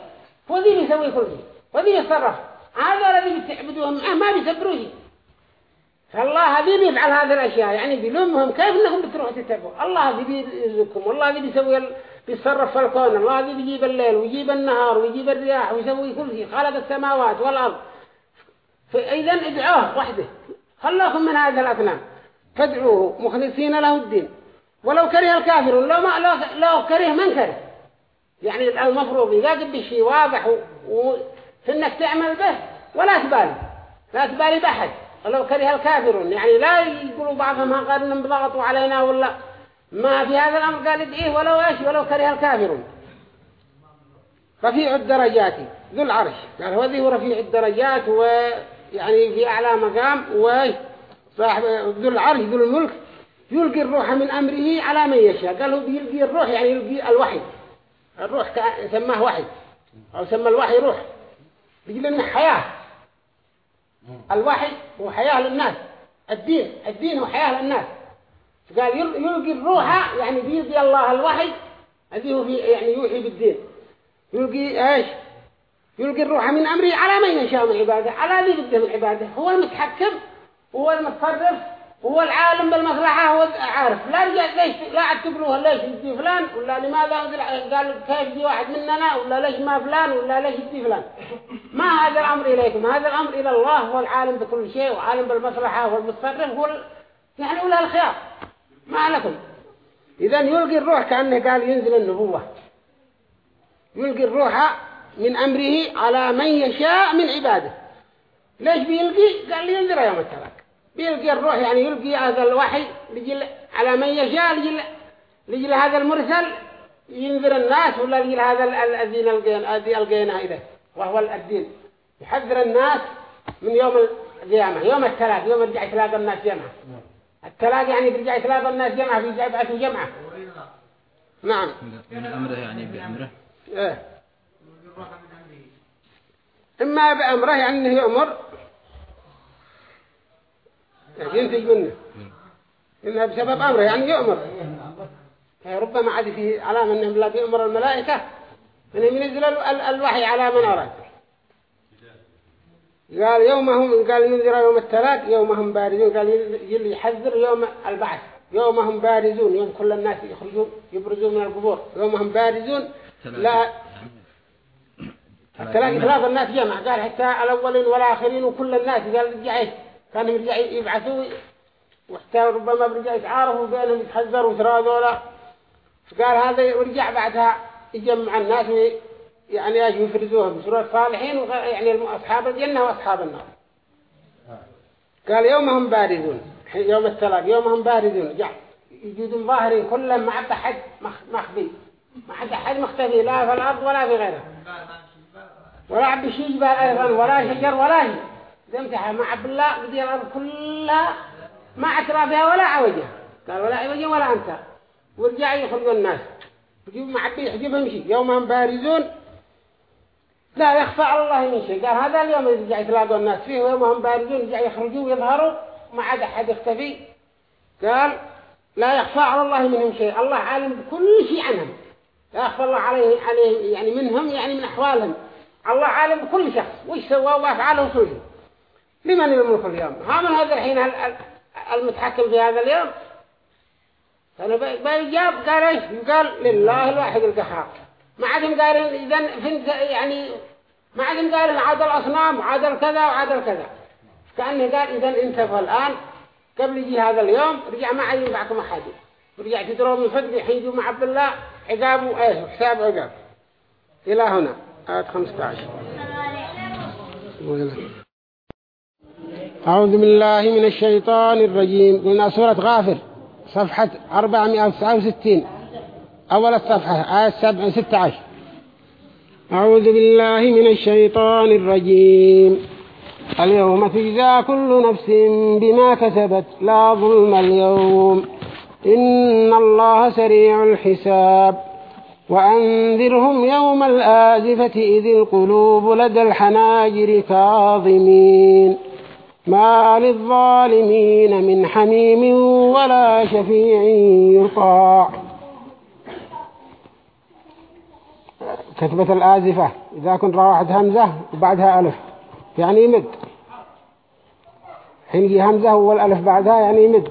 هو ذي بيسوي كل شيء. وذي يتصرف هذا الذي بتعبدوهم معه ما بيسبروه فالله ذي بيفعل هذه الأشياء. يعني بيلومهم كيف إنهم بتروحوا تتبعوا الله ذي بيرزقكم والله ذي بيسوي ال... في الكون الله ذي بيجيب الليل ويجيب النهار ويجيب الرياح ويسوي كل شيء خلق السماوات والأرض. فإذا ادعوه وحده. خلوكم من هذا الأثنام فادعوه مخلصين له الدين. ولو كره الكافرون لو ما لو, لو كره من كره؟ يعني المفروض إذا قد شيء واضح وفي إنك تعمل به ولا تبالي. لا تبالي بأحد. ولو كره الكافرون. يعني لا يقولوا بعضهم قالوا إنهم ضغطوا علينا ولا ما في هذا الأمر. قال ادعيه ولو إيش؟ ولو كره الكافرون. رفيع الدرجات ذو العرش. قال هو ذي رفيع الدرجات ويعني في أعلى مقام وصاحب ذو العرش ذو الملك. يلقي الروح من أمره على من يشاء. قال هو بيلقي الروح يعني يلقي الوحي. الروح سماه وحي. أو سمى الوحي روح. بيجي لنا حياة. الوحي هو حياة للناس. الدين الدين هو حياة للناس. قال يلقي الروح يعني بيلقي الله الوحي الذي هو يعني يوحي بالدين. يلقي إيش؟ يلقي الروح من أمره على من يشاء من عبادة على ذي بده من عباده هو المتحكم هو المتصرف. هو العالم بالمصلحة هو عارف. لا رجع ليش؟ لا اعتبروه ليش يدي فلان؟ ولا لماذا؟ قال كيف يجي واحد مننا؟ ولا ليش ما فلان؟ ولا ليش يدي فلان؟ ما هذا الأمر إليكم. هذا الأمر إلى الله هو العالم بكل شيء وعالم بالمصلحة هو المتصرف هو ال... يعني ولا الخيار ما لكم. إذا يلقي الروح كأنه قال ينزل النبوة. يلقي الروح من أمره على من يشاء من عباده. ليش بيلقي؟ قال ينزل يوم التلاك بيلقي الروح يعني يلقي هذا الوحي لجل على من يشاء لجل, لجل هذا المرسل ينذر الناس ولا لجل هذا الذين الذي القينا إليه وهو الدين. يحذر الناس من يوم القيامة يوم الثلاث يوم يرجع يتلاقى الناس جمعة. الثلاث يعني يرجع يتلاقى الناس جمعة في يبعثوا جمعة. نعم. من أمره يعني بأمره؟ إيه. إما بأمره يعني أنه يأمر ينتج منه. إنها بسبب أمره يعني يؤمر. ربما عاد فيه علامة أنهم لا بيأمر الملائكة أنهم ينزل الوحي على من أراد. قال يومهم قال ينذر يوم الثلاث يومهم بارزون. قال يلي يحذر يوم البعث. يومهم بارزون يوم كل الناس يخرجون يبرزون من القبور. يومهم بارزون لا. الثلاث ثلاث الناس جمع. قال حتى الأولين والآخرين وكل الناس. قال رجعيه كانوا يرجع يبعثوا وحتى ربما برجع يتعارفوا بينهم يتحذروا ترى ذولا فقال هذا ورجع بعدها يجمع الناس يعني إيش يفرزوهم. بسورة الصالحين يعني أصحاب الجنة وأصحاب النار. قال يومهم باردون. يوم الثلاث. يومهم باردون. جع يجدون ظاهرين كلهم ما عد أحد مخفي ما حد أحد مختفي. لا في الأرض ولا في غيرها ولا عبد شيء جبال أيضا ولا شجر ولا شيء. دمتها مع بالله بدي الأرض كلها ما اعترى بها ولا عوجة قال ولا عوجة ولا أنت. ورجع يخرجوا الناس. يجيب مع بيه يحجبهم شيء يومهم بارزون. لا يخفى على الله من شيء. قال هذا اليوم يرجع يتلاقوا الناس فيه ويومهم بارزون يرجع يخرجوا ويظهروا. ما عاد أحد يختفي. قال لا يخفى على الله منهم شيء. الله عالم بكل شيء عنهم. لا يخفى الله عليه عليه يعني منهم يعني من أحوالهم. الله عالم بكل شخص. وش سوى؟ وأفعاله كل لمن الملك اليوم؟ ها من هذا الحين المتحكم في هذا اليوم؟ فأنا بيجاب قال إيش؟ قال لله الواحد القهار. ما عدم قال إذن فين يعني ما عدم قال عاد الأصنام عاد الكذا وعاد الكذا. كأنه قال إذن انت الآن قبل يجي هذا اليوم رجع ما عاد ينفعكم أحد. رجع تدرون من فضل حين مع عبد الله عقابه إيش؟ حساب عقاب. إلى هنا. آية 15 أعوذ بالله من الشيطان الرجيم قلنا سورة غافر صفحة 469 أول الصفحة آية 16 أعوذ بالله من الشيطان الرجيم. اليوم تجزى كل نفس بما كسبت لا ظلم اليوم. إن الله سريع الحساب. وأنذرهم يوم الآزفة إذ القلوب لدى الحناجر كاظمين. ما للظالمين من حميم ولا شفيع يطاع. كتبة الآزفة إذا كنت راحت همزة وبعدها ألف يعني يمد حين يجي همزة والألف بعدها يعني يمد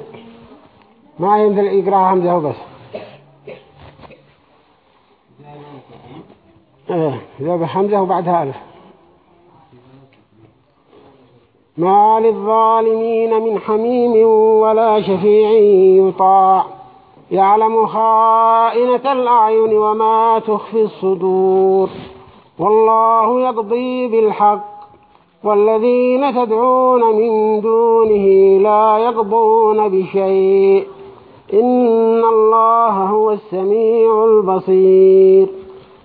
ما ينزل يقرأ همزة وبس. إيه إذا بحمزة وبعدها ألف. ما للظالمين من حميم ولا شفيع يطاع. يعلم خائنة الأعين وما تخفي الصدور. والله يقضي بالحق. والذين تدعون من دونه لا يقضون بشيء. إن الله هو السميع البصير.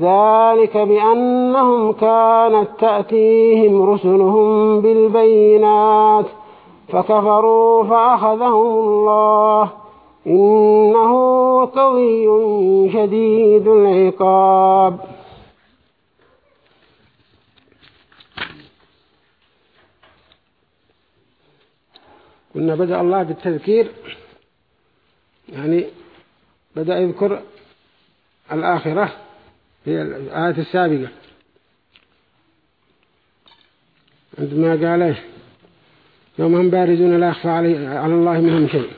ذلك بأنهم كانت تأتيهم رسلهم بالبينات فكفروا فأخذهم الله. إنه قوي شديد العقاب. قلنا بدأ الله بالتذكير يعني بدأ يذكر الآخرة. في الآية السابقة. عندما قال يوم هم بارزون لا يخفى على الله منهم شيء.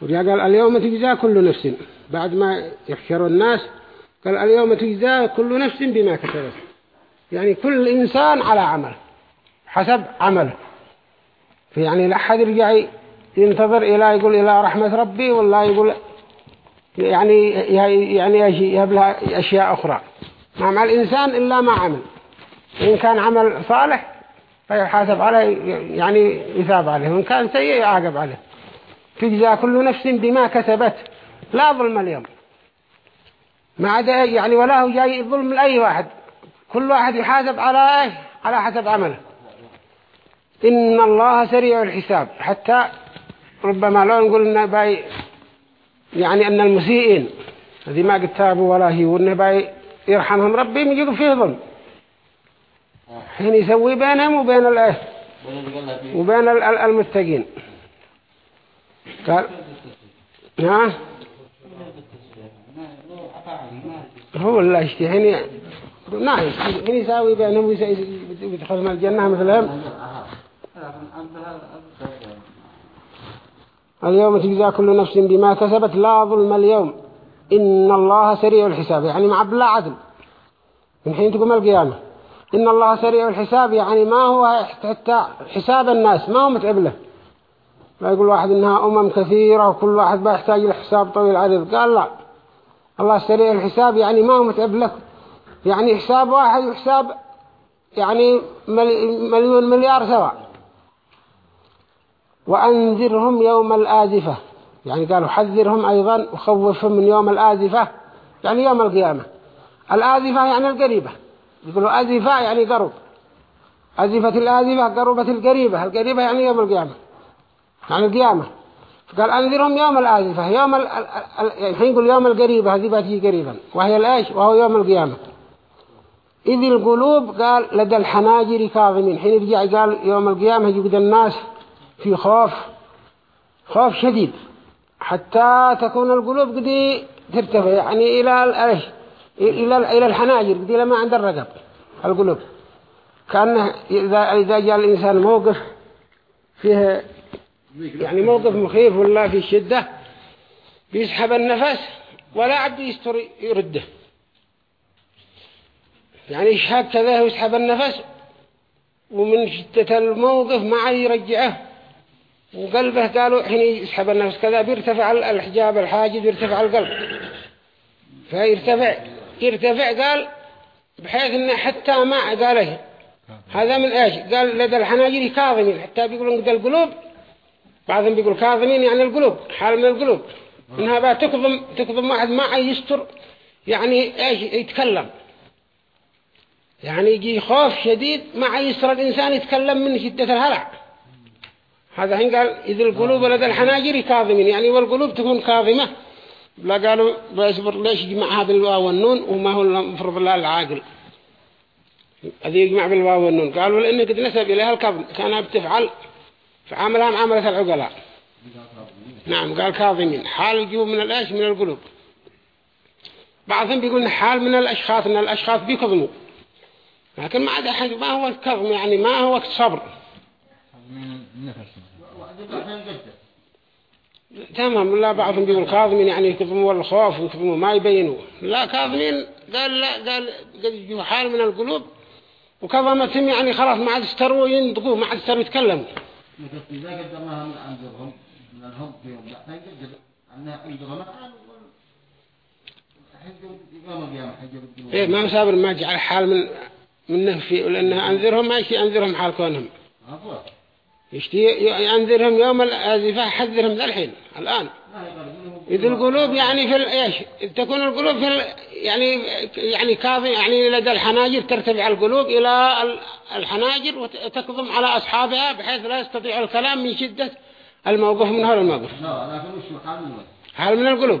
ورجع قال اليوم تجزى كل نفس. بعد ما يحشروا الناس قال اليوم تجزى كل نفس بما كسبت. يعني كل إنسان على عمل حسب عمله. فيعني لا أحد يرجع ينتظر إلى يقول إلى رحمة ربي ولا يقول يعني يعني يهب لها أشياء أخرى. ما مع الإنسان إلا ما عمل. إن كان عمل صالح فيحاسب عليه يعني يثاب عليه. وإن كان سيء يعاقب عليه. تجزى كل نفس بما كسبت. لا ظلم اليوم. ما عدا يعني ولا هو جاي ظلم لأي واحد. كل واحد يحاسب على إيش؟ على حسب عمله. إن الله سريع الحساب. حتى ربما لو نقول إن باي يعني أن المسيئين هذه ما قد تابوا ولا هي باي يرحمهم ربي يجيب فيه ظلم. حين يسوي بينهم وبين الايه وبين المتقين. قال ها؟ هو اللي يشتي حين نعم حين يساوي بينهم ويدخلهم الجنة مثلهم. اليوم تجزى كل نفس بما كسبت لا ظلم اليوم. إن الله سريع الحساب. يعني مع بلا عدل. من حين تقوم القيامة. إن الله سريع الحساب. يعني ما هو حتى حساب الناس. ما هو متعب له. ما يقول واحد إنها أمم كثيرة وكل واحد بيحتاج لحساب طويل عريض قال لا. الله سريع الحساب يعني ما هو متعب لك يعني حساب واحد وحساب يعني مليون مليار سواء. وأنذرهم يوم الآزفة. يعني قالوا حذرهم أيضا وخوفهم من يوم الآزفة يعني يوم القيامة. الآزفة يعني القريبة. يقولوا أزفة يعني قرب. أزفة الآزفة قربة القريبة. القريبة يعني يوم القيامة. يعني القيامة. قال أنذرهم يوم الآزفة. يوم ال... الحين يقول يوم القريبة هذه باتي قريبا. وهي الآيش وهو يوم القيامة. إذ القلوب قال لدى الحناجر كاظمين. حين يرجع قال يوم القيامة يجد الناس في خوف خوف شديد. حتى تكون القلوب قد ترتفع يعني إلى الأيش إلى إلى الحناجر قد ما عند الرقب القلوب. كأنه إذا إذا جاء الإنسان موقف فيه يعني موقف مخيف ولا في شدة بيسحب النفس ولا عبد يستر يرده. يعني يشهد كذا ويسحب النفس ومن شدة الموقف ما يرجعه. وقلبه قالوا حين يسحب النفس كذا بيرتفع الحجاب الحاجز يرتفع القلب. فيرتفع يرتفع قال بحيث إنه حتى ما قاله هذا من إيش؟ قال لدى الحناجر كاظمين حتى بيقولون لدى القلوب بعضهم بيقول كاظمين يعني القلوب حال من القلوب. إنها بقى تكظم تكظم واحد ما يستر يعني إيش؟ يتكلم. يعني يجي خوف شديد مع يسر الإنسان يتكلم من شدة الهلع. هذا حين قال إذ القلوب لدى الحناجر كاظمين. يعني والقلوب تكون كاظمة. لا قالوا بيصبر ليش يجمعها بالواو والنون وما هو المفروض الله العاقل. هذه يجمع بالواو والنون. قالوا لأنه قد نسب إليها الكظم كانها بتفعل فعملها معاملة العقلاء. نعم قال كاظمين. حال يجيبوا من الأش من القلوب. بعضهم بيقول حال من الأشخاص أن الأشخاص بيكظموا. لكن ما عاد أحد ما هو الكظم يعني ما هو الصبر. من النفس. تمام لا بعضهم بيقول كاظمين يعني يكظموا الخوف ويكظموا ما يبينوا. لا كاظمين قال لا قال قد يجوا حال من القلوب. وكظمتهم يعني خلاص ما عاد استروا ينطقوا ما عاد استروا يتكلموا. إذا قدرناها من من الهم لا أنها إيه ما مسابر ما جعل حال من منه في لأنه أنذرهم ما يشي أنذرهم حال كونهم. يشتي ينذرهم يوم الآزفة حذرهم ذا الحين الآن. إذ القلوب يعني في إيش؟ تكون القلوب في ال... يعني يعني كاظم يعني لدى الحناجر ترتفع القلوب إلى الحناجر وتكظم على أصحابها بحيث لا يستطيع الكلام من شدة الموقف من هذا الموقف حال من القلوب؟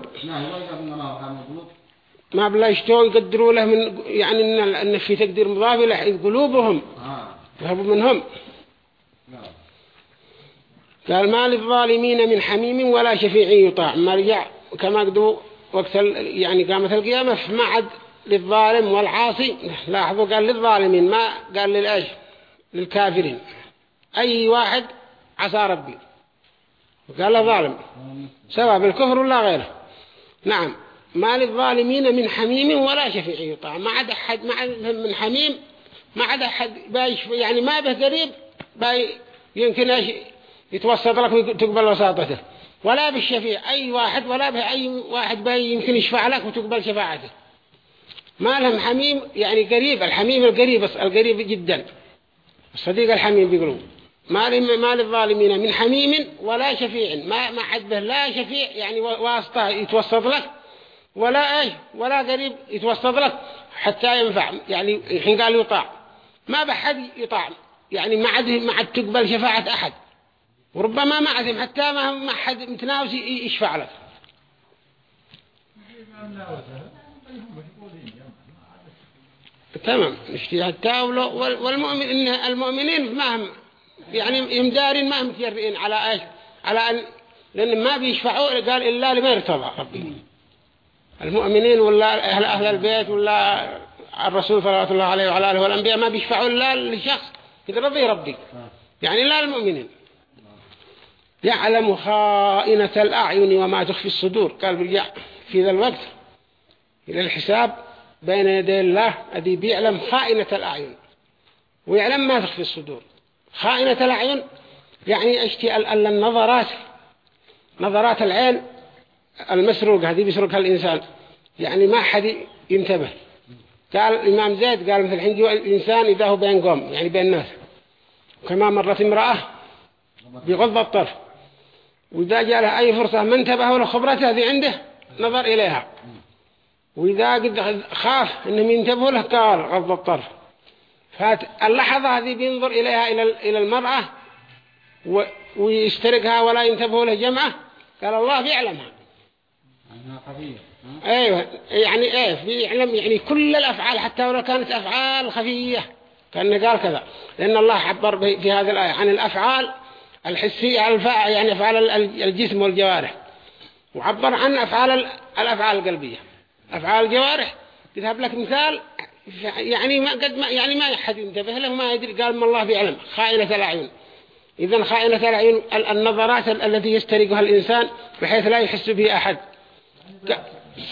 ما بلا يشتوا يقدروا له من يعني إن, في تقدير مضاف له قلوبهم. يهبوا منهم. قال ما للظالمين من حميم ولا شفيع يطاع. ما رجع كما قدوا وقت يعني قامت القيامة فما عد للظالم والعاصي. لاحظوا قال للظالمين ما قال للأج للكافرين. أي واحد عسى ربي. قال له ظالم. سواء بالكفر ولا غيره؟ نعم. ما للظالمين من حميم ولا شفيع يطاع. ما عد أحد ما عد من حميم ما عد أحد يعني ما به قريب يمكن إيش يتوسط لك وتقبل وساطته. ولا بالشفيع. أي واحد ولا به أي واحد باي يمكن يشفع لك وتقبل شفاعته. ما لهم حميم يعني قريب الحميم القريب القريب جدا. الصديق الحميم بيقولوا ما ما للظالمين من حميم ولا شفيع. ما ما حد به لا شفيع يعني واسطة يتوسط لك ولا إيش ولا قريب يتوسط لك حتى ينفع. يعني الحين قال يطاع. ما بحد يطاع. يعني ما عاد ما عاد تقبل شفاعة أحد. وربما ما عدم حتى ما حد متناوز يشفع لك تمام. حتى والمؤمن المؤمنين ما هم يعني يمدارين ما هم متجرئين على إيش؟ على ان لأن ما بيشفعوا قال إلا لما يرتضى ربي المؤمنين ولا أهل أهل البيت ولا الرسول صلى الله عليه وعلى آله والأنبياء ما بيشفعوا إلا لشخص يرضي ربي يعني لا المؤمنين يعلم خائنة الأعين وما تخفي الصدور. قال برجع في ذا الوقت إلى الحساب بين يدي الله الذي بيعلم خائنة الأعين ويعلم ما تخفي الصدور. خائنة الأعين يعني اشتي النظرات نظرات العين المسروقة هذه بيسرقها الإنسان. يعني ما حد ينتبه. قال الإمام زيد قال مثل حين الإنسان إذا هو بين قوم يعني بين الناس. كما مرت امرأة بغض الطرف. وإذا جاء له أي فرصة ما انتبه لخبرته هذه عنده نظر إليها. وإذا قد خاف أنهم ينتبهوا له قال غض الطرف. فاللحظة هذه بينظر إليها إلى إلى المرأة ويسترقها ولا ينتبهوا له جمعة. قال الله بيعلمها. أيوه. يعني إيه بيعلم يعني كل الأفعال حتى ولو كانت أفعال خفية. كان قال كذا. لأن الله عبر في هذه الآية عن الأفعال الحسية يعني أفعال الجسم والجوارح. وعبر عن أفعال الأفعال القلبية. أفعال الجوارح تذهب لك مثال يعني ما قد ما يعني ما يحد ينتبه له ما يدري قال ما الله بيعلم خائنة الأعين. إذا خائنة الأعين النظرات التي يسترقها الإنسان بحيث لا يحس به أحد.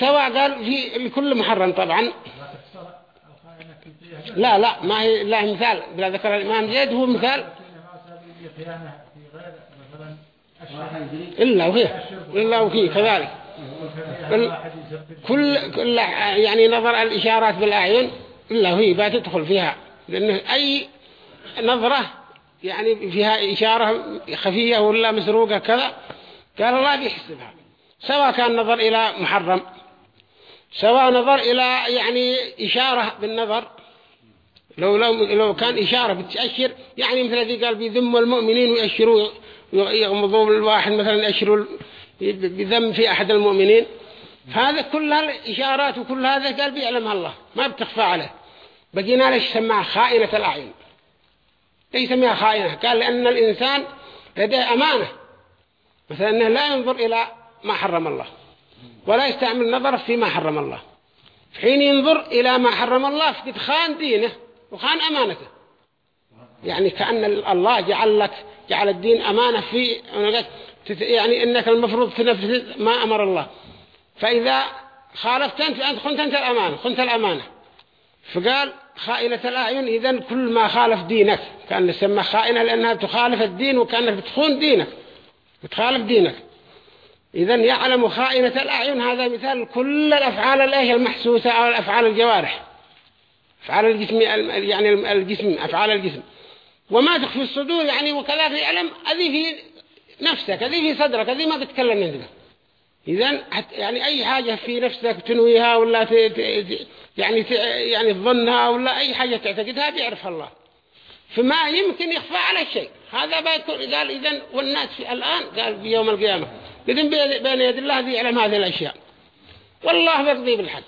سواء قال في لكل محرم طبعا. لا لا ما هي لا مثال بلا ذكر الإمام زيد هو مثال. إلا وهي إلا وهي كذلك. كل كل يعني نظر الإشارات بالأعين إلا وهي بتدخل فيها لأنه أي نظرة يعني فيها إشارة خفية ولا مسروقة كذا قال الله بيحسبها سواء كان نظر إلى محرم سواء نظر إلى يعني إشارة بالنظر لو لو لو كان إشارة بتأشر يعني مثل الذي قال بيذم المؤمنين ويأشروا يغمضوا الواحد مثلا يأشروا بذم في أحد المؤمنين. هذا كل الإشارات وكل هذا قال بيعلمها الله ما بتخفى عليه. بقينا ليش سماها خائنة الأعين؟ ليش سميها خائنة. قال لأن الإنسان لديه أمانة. مثلا أنه لا ينظر إلى ما حرم الله ولا يستعمل نظر فيما حرم الله. في حين ينظر إلى ما حرم الله فقد خان دينه وخان أمانته. يعني كأن الله جعل لك جعل الدين أمانة في يعني إنك المفروض تنفذ ما أمر الله. فإذا خالفت أنت أنت خنت أنت الأمانة خنت الأمانة. فقال خائنة الأعين إذن كل ما خالف دينك كان نسمى خائنة لأنها تخالف الدين وكأنها بتخون دينك بتخالف دينك. إذا يعلم خائنة الأعين هذا مثال كل الأفعال الأيه المحسوسة أو الأفعال الجوارح. أفعال الجسم يعني الجسم أفعال الجسم. وما تخفي الصدور يعني وكذا يعلم هذه في نفسك هذه في صدرك هذه ما تتكلم عندك إذا يعني أي حاجة في نفسك تنويها ولا. يعني. يعني تظنها ولا أي حاجة تعتقدها بيعرفها الله فما يمكن يخفى على شيء هذا بيكون قال إذا والناس في الآن قال في يوم القيامة إذن بين يد الله يعلم هذه الأشياء والله يقضي بالحق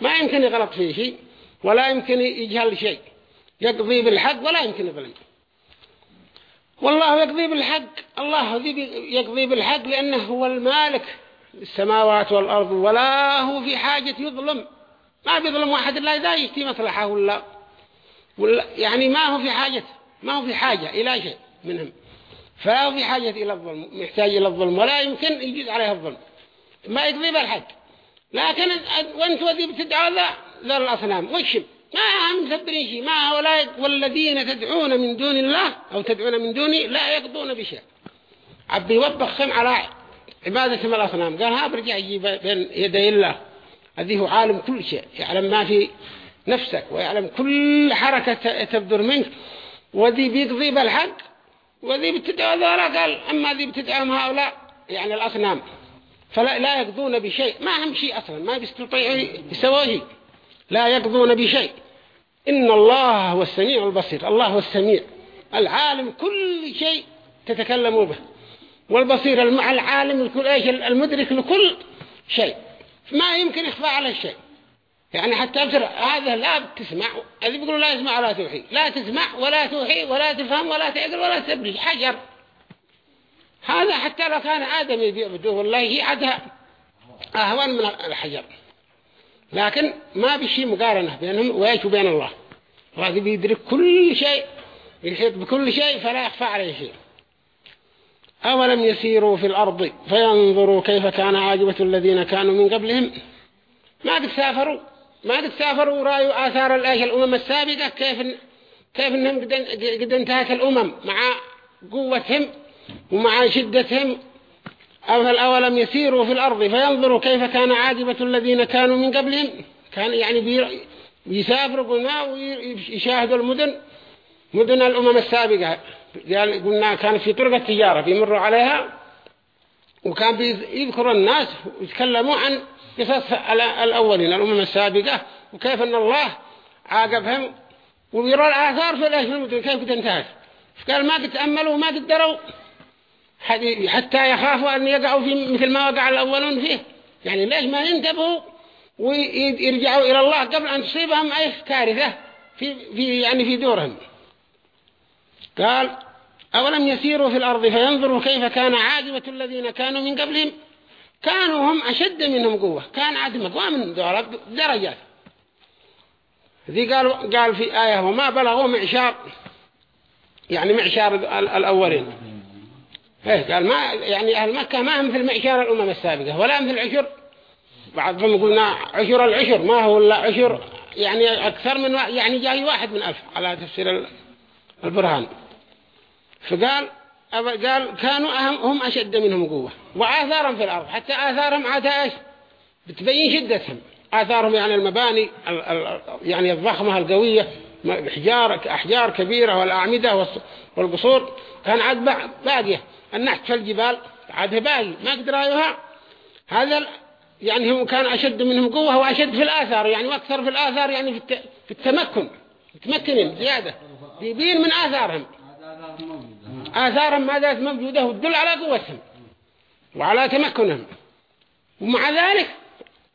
ما يمكن يغلط فيه شيء ولا يمكن يجهل شيء يقضي بالحق ولا يمكن يظلم والله يقضي بالحق. الله يقضي بالحق لأنه هو المالك. السماوات والأرض ولا هو في حاجة يظلم. ما بيظلم واحد الله إذا يشتي مصلحة ولا, ولا يعني ما هو في حاجة. ما هو في حاجة إلى شيء منهم. فلا هو في حاجة إلى الظلم. محتاج إلى الظلم ولا يمكن يجوز عليه الظلم. ما يقضي بالحق. لكن وإنت وذي بتدعوا ذا ذا الأصنام. وشم ما مسبرين شيء ما هؤلاء والذين تدعون من دون الله أو تدعون من دوني لا يقضون بشيء. عبد يوبخهم على عبادة الأصنام. قال ها برجع يجيب بين يدي الله. هذه هو عالم كل شيء يعلم ما في نفسك ويعلم كل حركة تبدر منك. وذي بيقضي بالحق وذي بتدعو ذولا. قال أما ذي بتدعوهم هؤلاء يعني الأصنام فلا لا يقضون بشيء. ما هم شيء أصلا ما بيستطيعوا يسووه. لا يقضون بشيء. إن الله هو السميع البصير الله هو السميع. العالم كل شيء تتكلموا به. والبصير العالم الكل إيش؟ المدرك لكل شيء. ما يمكن يخفى على الشيء يعني حتى أبصر هذا لا تسمع اللي بيقولوا لا يسمع ولا توحي. لا تسمع ولا توحي ولا تفهم ولا تعقل ولا تبرج حجر. هذا حتى لو كان آدم يبيعبدوه والله هي عدها أهون من الحجر. لكن ما بشي مقارنة بينهم ويش وبين الله. الله بيدرك كل شيء يحيط بكل شيء فلا يخفى عليه شيء. أولم يسيروا في الأرض فينظروا كيف كان عاجبة الذين كانوا من قبلهم؟ ما قد سافروا ما قد سافروا ورأيوا آثار الآية الأمم السابقة كيف كيف إنهم قد انتهت الأمم مع قوتهم ومع شدتهم أو الأولم يسيروا في الأرض فينظروا كيف كان عاقبة الذين كانوا من قبلهم؟ كان يعني بيسافروا قلنا ويشاهدوا المدن مدن الأمم السابقة. قال قلنا كانت في طرق التجارة بيمروا عليها وكان بيذكروا الناس ويتكلموا عن قصص الأولين الأمم السابقة وكيف أن الله عاقبهم وبيروا الآثار في المدن كيف انتهت فقال ما قد تأملوا وما قدروا حتى يخافوا أن يقعوا في مثل ما وقع الأولون فيه. يعني ليش ما ينتبهوا ويرجعوا إلى الله قبل أن تصيبهم أي كارثة في, في يعني في دورهم. قال أولم يسيروا في الأرض فينظروا كيف كان عاقبة الذين كانوا من قبلهم؟ كانوا هم أشد منهم قوة. كان عدم قوة من درجات. ذي قال, قال في آية وما بلغوا معشار يعني معشار الأولين. إيه قال ما يعني أهل مكة ما هم مثل معشار الأمم السابقة ولا مثل عشر بعضهم قلنا عشر العشر ما هو إلا عشر. يعني أكثر من يعني جاي واحد من ألف على تفسير البرهان. فقال قال كانوا أهم هم أشد منهم قوة وآثارهم في الأرض. حتى آثارهم عاد إيش؟ بتبين شدتهم. آثارهم يعني المباني يعني الضخمة القوية أحجار, أحجار كبيرة والأعمدة والقصور كان عاد با- باقية. النحت في الجبال عادها باقي ما قدر أيها هذا يعني هم كان أشد منهم قوة وأشد في الآثار يعني وأكثر في الآثار يعني في, الت... في التمكن متمكنين زيادة يبين من آثارهم. آثارهم ما زالت موجودة وتدل على قوتهم وعلى تمكنهم. ومع ذلك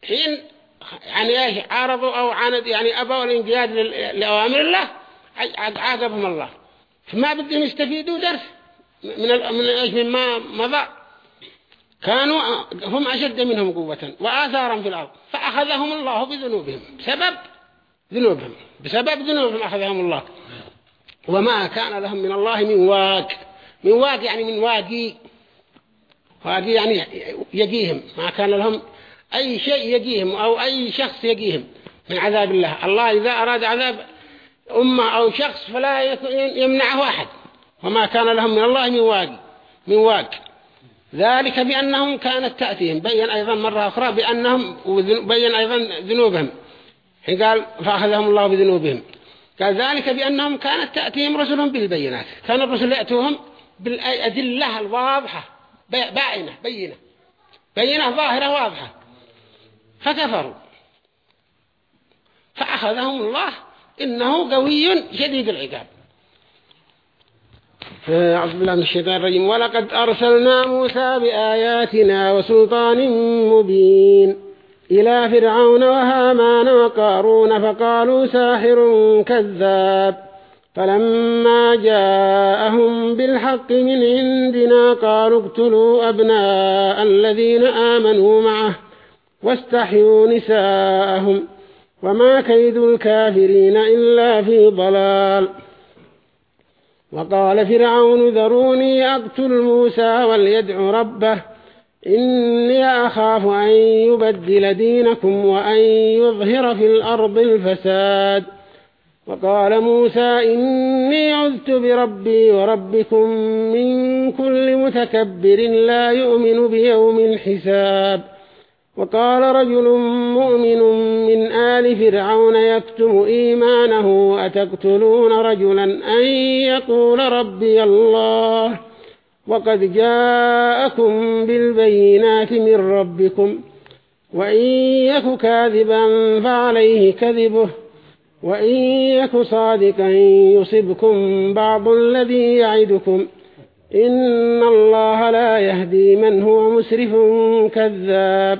حين يعني إيش عارضوا أو عاند يعني أبوا الانقياد لأوامر الله عاقبهم الله. فما بدهم يستفيدوا درس. من من إيش مما مضى. كانوا هم أشد منهم قوة وآثارا في الأرض. فأخذهم الله بذنوبهم. بسبب ذنوبهم. بسبب ذنوبهم أخذهم الله. وما كان لهم من الله من واق. من واق يعني من واقي. واقي يعني يجيهم ما كان لهم أي شيء يجيهم أو أي شخص يجيهم من عذاب الله. الله إذا أراد عذاب أمة أو شخص فلا يمنعه أحد. وما كان لهم من الله من واقي من واق ذلك بأنهم كانت تأتيهم بين أيضا مرة أخرى بأنهم بين أيضا ذنوبهم. حين قال فأخذهم الله بذنوبهم. قال ذلك بأنهم كانت تأتيهم رسلهم بالبينات. كان الرسل يأتوهم بالأدلة الواضحة باينة بينة. بينة ظاهرة واضحة. فكفروا. فأخذهم الله إنه قوي شديد العقاب. أعوذ بالله من الشيطان الرجيم. ولقد أرسلنا موسى بآياتنا وسلطان مبين إلى فرعون وهامان وقارون فقالوا ساحر كذاب. فلما جاءهم بالحق من عندنا قالوا اقتلوا أبناء الذين آمنوا معه واستحيوا نساءهم. وما كيد الكافرين إلا في ضلال. وقال فرعون ذروني أقتل موسى وليدع ربه إني أخاف أن يبدل دينكم وأن يظهر في الأرض الفساد. وقال موسى إني عذت بربي وربكم من كل متكبر لا يؤمن بيوم الحساب. وقال رجل مؤمن من آل فرعون يكتم إيمانه أتقتلون رجلا أن يقول ربي الله وقد جاءكم بالبينات من ربكم وإن يك كاذبا فعليه كذبه وإن يك صادقا يصبكم بعض الذي يعدكم إن الله لا يهدي من هو مسرف كذاب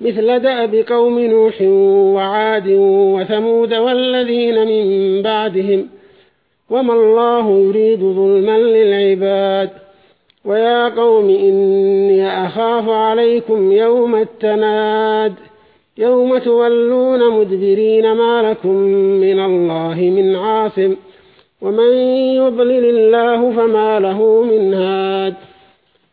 مثل دأب قوم نوح وعاد وثمود والذين من بعدهم وما الله يريد ظلما للعباد ويا قوم إني أخاف عليكم يوم التناد يوم تولون مدبرين ما لكم من الله من عاصم ومن يضلل الله فما له من هاد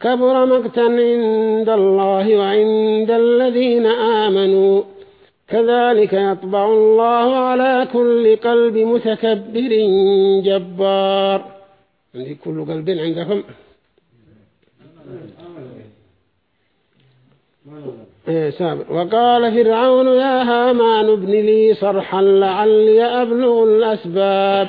كبر مقتا عند الله وعند الذين آمنوا. كذلك يطبع الله على كل قلب متكبر جبار. عندي كل قلب عندكم. إيه وقال فرعون يا هامان ابن لي صرحا لعلي أبلغ الأسباب.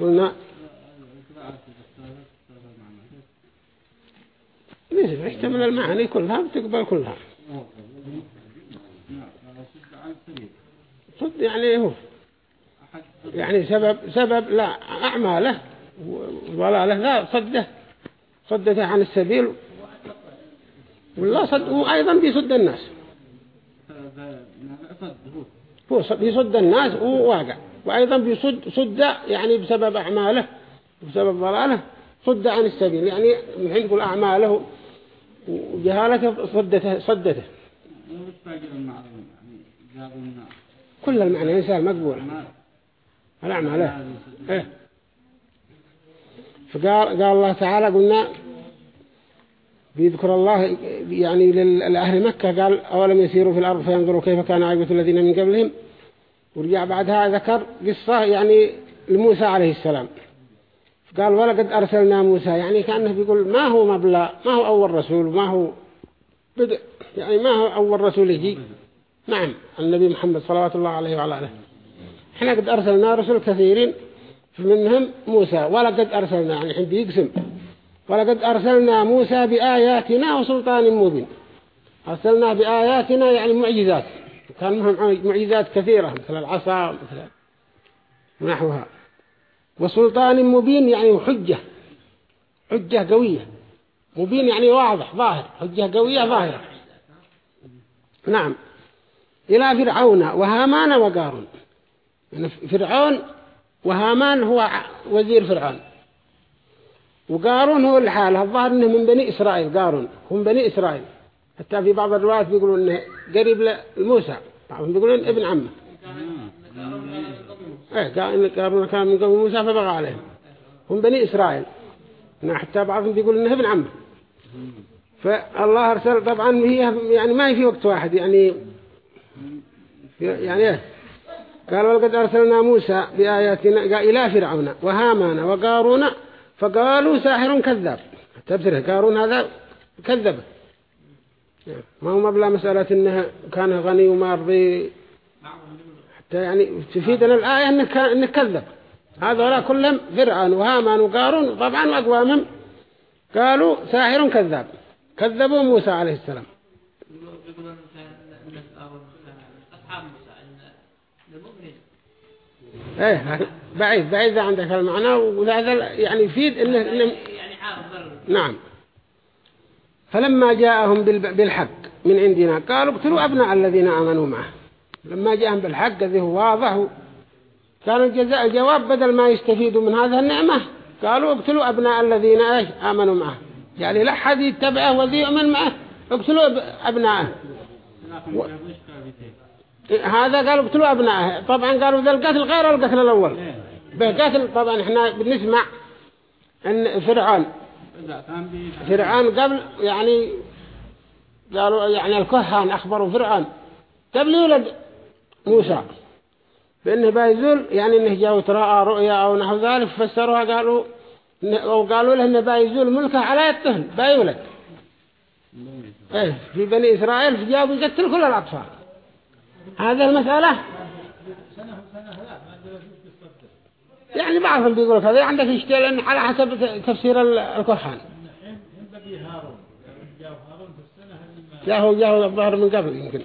قلنا مثل يحتمل المعاني كلها؟ بتقبل كلها. صد يعني هو. يعني سبب سبب لا أعماله وضلاله لا صده. صدته عن السبيل ولا صد وأيضا بيصد الناس. هو. بيصد الناس وواقع وأيضا بيصد صد يعني بسبب أعماله بسبب ضلاله صد عن السبيل. يعني من حين يقول أعماله وجهالته صدته صدته. كل المعنى إنسان مقبول. الأعمال إيه. فقال قال الله تعالى قلنا بيذكر الله يعني لأهل مكة قال أولم يسيروا في الأرض فينظروا كيف كان عاقبة الذين من قبلهم؟ ورجع بعدها ذكر قصة يعني لموسى عليه السلام. قال ولقد أرسلنا موسى يعني كأنه بيقول ما هو مبلغ ما هو أول رسول ما هو بدء يعني ما هو أول رسول يجي. نعم النبي محمد صلوات الله عليه وعلى آله. إحنا قد أرسلنا رسل كثيرين منهم موسى. ولقد أرسلنا يعني الحين بيقسم. ولقد أرسلنا موسى بآياتنا وسلطان مبين. أرسلنا بآياتنا يعني معجزات. كان معهم معجزات كثيرة مثل العصا مثل نحوها. وسلطان مبين يعني حجة حجة قوية. مبين يعني واضح ظاهر. حجة قوية ظاهرة. نعم. إلى فرعون وهامان وقارون. يعني فرعون وهامان هو وزير فرعون. وقارون هو الحالة الظاهر إنه من بني إسرائيل قارون. هم بني إسرائيل. حتى في بعض الروايات بيقولوا إنه قريب لموسى. بعضهم بيقولون ابن عمه. إيه قارون كان من قوم موسى فبغى عليهم. هم بني إسرائيل. حتى بعضهم بيقول إنه ابن عمه. فالله أرسل طبعا هي يعني ما هي في وقت واحد يعني يعني إيه؟ قال ولقد أرسلنا موسى بآياتنا إلى فرعون وهامان وقارون فقالوا ساحر كذاب. تبصره قارون هذا كذب. ما هو مبلغ مسألة إنه كان غني وما رضي حتى يعني تفيدنا الآية إنه, كان إنه كذب. هذا كلهم فرعون وهامان وقارون. طبعا وأقوامهم قالوا ساحر كذاب. كذبوا موسى عليه السلام. إيه بعيد بعيد عندك المعنى وهذا يعني يفيد انه, يعني نعم. فلما جاءهم بالحق من عندنا قالوا اقتلوا أبناء الذين آمنوا معه. لما جاءهم بالحق الذي هو واضح كان الجزاء الجواب بدل ما يستفيدوا من هذه النعمة قالوا اقتلوا أبناء الذين إيش؟ آمنوا معه. يعني لا حد يتبعه وذي يؤمن معه اقتلوا أبناءه. و... هذا قالوا اقتلوا أبنائه طبعا قالوا ذا القتل غير القتل الأول. بقتل طبعا إحنا بنسمع إن فرعون فرعون قبل يعني قالوا يعني الكهان أخبروا فرعون. قبل يولد موسى؟ بأنه بايزول يعني إنه جاءوا تراءى رؤيا أو نحو ذلك فسروها قالوا أو قالوا له انه بايزول ملكه على الطهن بايولد إيه في بني إسرائيل فجاءوا يقتل كل الأطفال. هذه المسألة؟ يعني بعضهم بيقولوا كذا. عندك اشتغل على حسب تفسير الكهان جاهوا جاهوا الظهر من قبل يمكن.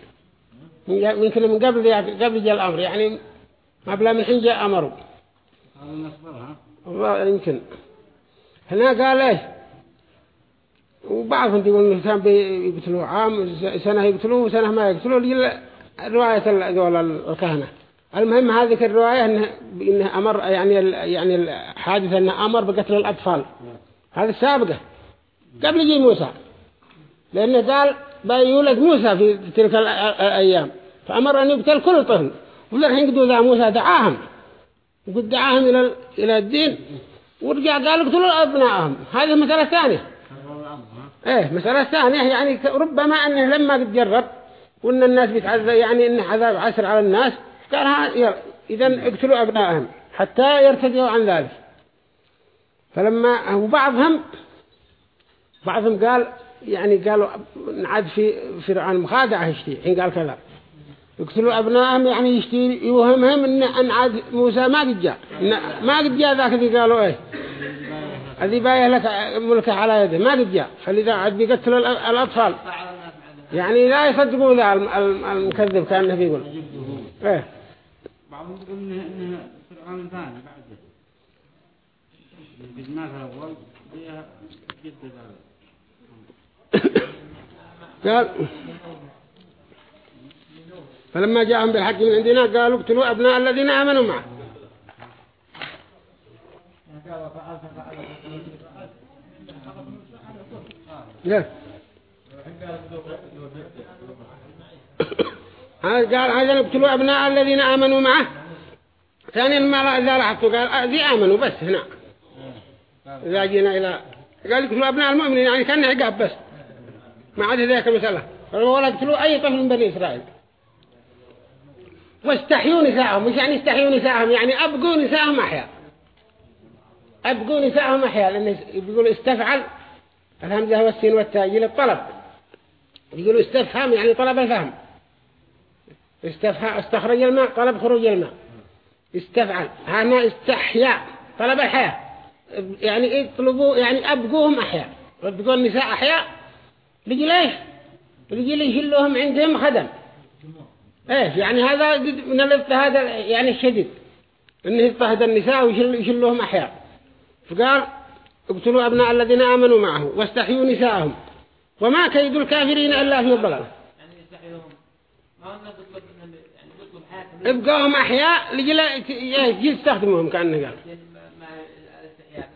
يمكن من قبل قبل جاء الأمر. يعني ما بلا من حين جاء أمره. يمكن. هنا قال إيه وبعضهم يقول إنه كان بيقتلوه عام سنة يقتلوه وسنة ما يقتلوه رواية الكهنة. المهم هذه الرواية إنه, إنه أمر يعني يعني الحادثة إنه أمر بقتل الأطفال. هذه السابقة. قبل يجي موسى. لأنه قال بيولد موسى في تلك الأ- الأيام. فأمر أن يقتل كل طفل. ولكن قدوا ذا موسى دعاهم. وقد دعاهم إلى إلى الدين. ورجع قال اقتلوا أبنائهم هذه مسألة ثانية. إيه مسألة ثانية. يعني ربما أنه لما قد جرب وإن الناس بيتعذب يعني إن عذاب عسر على الناس قال إذا اقتلوا أبنائهم حتى يرتدوا عن ذلك. فلما وبعضهم بعضهم قال يعني قالوا نعد في فرعون مخادعة يشتي حين قال كذا. يقتلوا أبنائهم يعني يشتي يوهمهم إن أن عاد موسى ما قد جاء. ما قد جاء ذاك اللي قالوا إيه. هذه بايه لك ملكه على يده. ما قد جاء. فلذا عاد بيقتلوا الأ- الأطفال. يعني لا يصدقوا ذا الم- الم- المكذب كان بيقول. إيه. الأول فيها جد قال فلما جاءهم بالحق من عندنا قالوا اقتلوا أبناء الذين آمنوا معه. لا. قال هذا اقتلوا أبناء الذين آمنوا معه. ثانيا ما إذا لاحظتوا قال ذي آمنوا بس هنا. إذا جينا إلى قال اقتلوا أبناء المؤمنين يعني كان عقاب بس. ما عاد ذاك المسألة. ولا اقتلوا أي طفل من بني إسرائيل. واستحيوا نساءهم مش يعني استحيوا نساءهم يعني أبقوا نساءهم أحياء. أبقوا نساءهم أحياء لأن يقولوا استفعل الهمزة والسين والتاء للطلب. يقولوا استفهم يعني طلب الفهم. استخرج الماء طلب خروج الماء. استفعل. هنا استحياء طلب الحياة يعني يطلبوا يعني أبقوهم أحياء. يبقوا النساء أحياء. لجي ليش؟ لجي لي يشلوهم عندهم خدم. إيه يعني هذا من الاضطهاد يعني الشديد انه يضطهد النساء ويشل يشلوهم أحياء. فقال اقتلوا أبناء الذين آمنوا معه واستحيوا نساءهم. وما كيد الكافرين إلا في ضلال. يعني يستحيهم ما هو الناس تطلب منهم يعني لجي لا- يجي يستخدموهم كأنه قال. يعني الاستحياء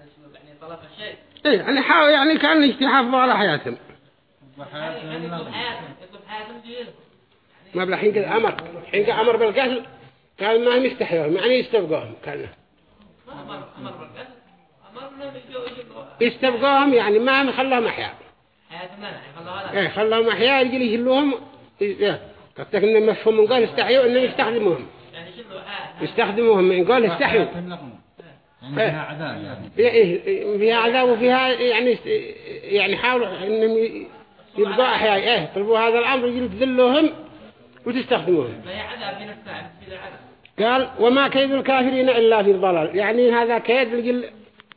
يعني إيه يعني حاول يعني كان يحافظ على حياتهم. يعني يعني ما بلا حين كذا أمر حين كذا أمر بالقتل قال ما هم يستحيوهم يعني يستبقوهم كأنه. ما أمر يستبقوهم يعني ما هم حياة المنع يخلوها لها إيه خلاهم أحياء يجي يشلوهم إيه. قلت لك انه مفهوم من قال استحيوا انه يستخدموهم. يعني شنو حاكم يستخدموهم من قال استحيوا. يعني. فيها عذاب يعني. إيه؟ فيها عذاب وفيها يعني يعني حاولوا إنهم يبقوا إحياء. إيه طلبوا هذا الأمر يجي تذلوهم وتستخدموهم. فهي عذاب من الساعة؟ في العذاب قال وما كيد الكافرين إلا في الضلال يعني هذا كيد لجل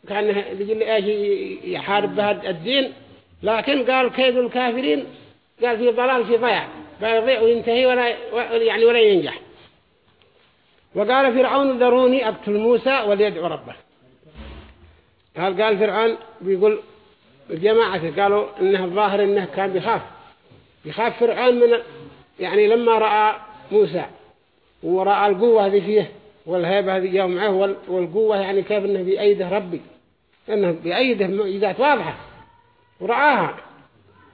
كان لجل إيش يحارب بهذا الدين. لكن قال كيد الكافرين قال في ضلال في ضياع. بيضيع وينتهي ولا يعني ولا ينجح. وقال فرعون ذروني أقتل موسى وليدعو ربه قال قال فرعون بيقول الجماعة قالوا إنه الظاهر إنه كان بيخاف. يخاف فرعون من يعني لما رأى موسى. ورأى القوة هذه فيه والهيبة هذه يوم معه وال- والقوة يعني كيف إنه بأيده ربي. إنه بأيده معجزات واضحة. ورآها.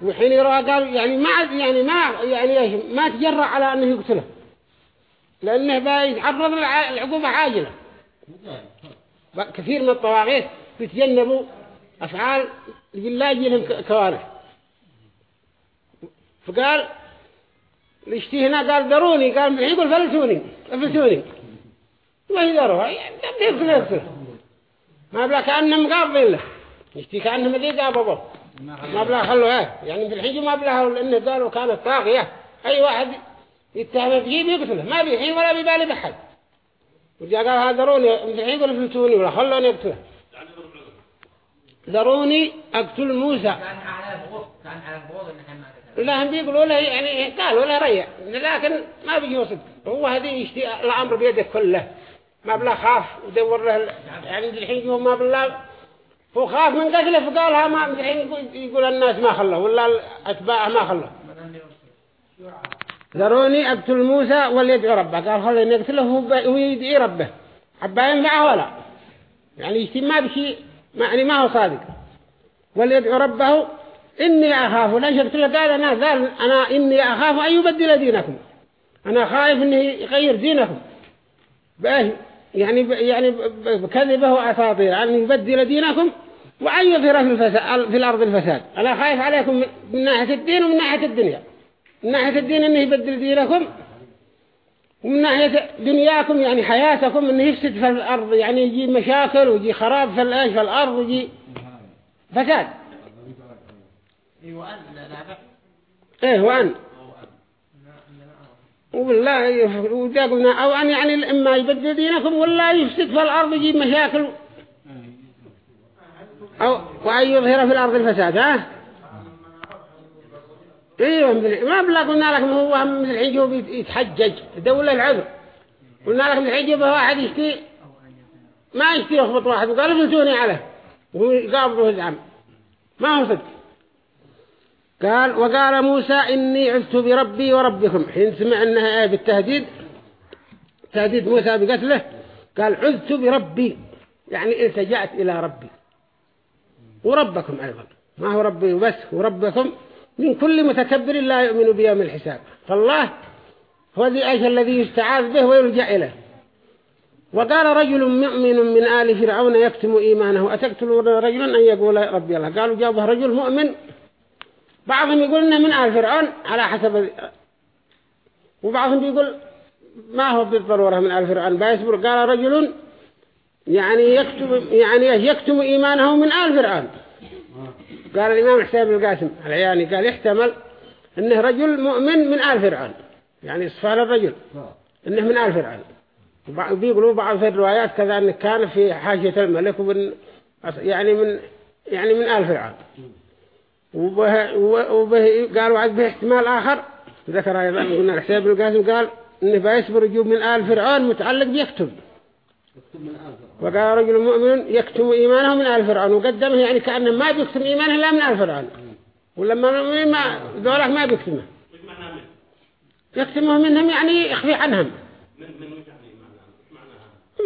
وحين يراها قال يعني ما يعني ما يعني ما تجرأ على أنه يقتله. لأنه بيتعرض للع- لعقوبة عاجلة. بقى كثير من الطواغيت بيتجنبوا أفعال لا يجي لهم كوارث. فقال ليشتي هنا قال دروني قال يقول فلتوني فلتوني ما يدروها يعني ما بلا كأنهم قابضين له. يشتي كأنهم ذي قابضوا ما بلا خلوا إيه يعني في ما بلا لأنه قالوا كانت طاغية. أي واحد يتهم بجيب يقتله. ما بيحين ولا بيبالي بحد وجاء قال هذا دروني في الحين يقول فلتوني ولا خلوني أقتله. ذروني أقتل موسى. كان على بغض كان على لا هم بيقولوا له يعني قالوا له ريع لكن ما بيجي وصد هو هذه يشتي الأمر بيده كله. ما بلا خاف ودور له يعني الحين هو ما بلا هو خاف من قتله فقالها ما الحين يقول- الناس ما خلوا ولا أتباعه ما خلوا ذروني أقتل موسى وليدعو ربه. قال خليني يقتله هو ويدعي ربه. عباين معه ولا؟ يعني اجتماع بشيء يعني ما هو صادق. وليدعو ربه إني أخاف. لا يقتل قال أنا قال أنا إني أخاف أن يبدل دينكم. أنا خايف إنه يغير دينكم. بأه يعني يعني بكذبه وأساطير أن يبدل دينكم وأن يظهر في, الفساد في الأرض الفساد. أنا خايف عليكم من ناحية الدين ومن ناحية الدنيا. من ناحية الدين إنه يبدل دينكم ومن ناحية دنياكم يعني حياتكم إنه يفسد في الأرض يعني يجي مشاكل ويجي خراب في الأرض في الأرض ويجي فساد. إيه وأن. قلنا أو أن يعني إما يبدل دينكم ولا يفسد في الأرض يجيب مشاكل. أو وأن يظهر في الأرض الفساد ها؟ إيوه ما بلا قلنا لكم هو من الحين يتحجج دولة العذر. قلنا لكم الحين واحد يشتي ما يشتي يخبط واحد وقال فلتوني عليه. وهو قابضه الزعم ما هو صدق. قال وقال موسى إني عذت بربي وربكم. حين سمع أنها آية بالتهديد تهديد موسى بقتله قال عذت بربي. يعني التجأت إلى ربي. وربكم أيضا. ما هو ربي بس وربكم من كل متكبر لا يؤمن بيوم الحساب. فالله هو ذي أيش الذي يستعاذ به ويلجأ إليه. وقال رجل مؤمن من آل فرعون يكتم إيمانه. أتقتلون رجلا أن يقول ربي الله. قالوا جابه رجل مؤمن. بعضهم يقول إنه من آل فرعون على حسب وبعضهم يقول ما هو بالضرورة من آل فرعون. بيصبر قال رجل يعني يكتم يعني يكتم إيمانه من آل فرعون. قال الإمام حسين القاسم العياني قال يحتمل إنه رجل مؤمن من آل فرعون. يعني صفار الرجل إنه من آل فرعون. وبيقولوا بعض في الروايات كذا أنه كان في حاشية الملك وبن يعني من يعني من آل فرعون. وبه وبه قالوا عاد به احتمال آخر. ذكر أيضا قلنا الحسين بن القاسم قال إنه بيصبر يجوب من آل فرعون متعلق بيكتب. وقال رجل مؤمن يكتم إيمانه من آل فرعون وقدمه يعني كأنه ما بيكتم إيمانه إلا من آل فرعون. ولما المؤمنين ما دولك ما بيكتمه. يكتمه منهم يعني يخفي عنهم.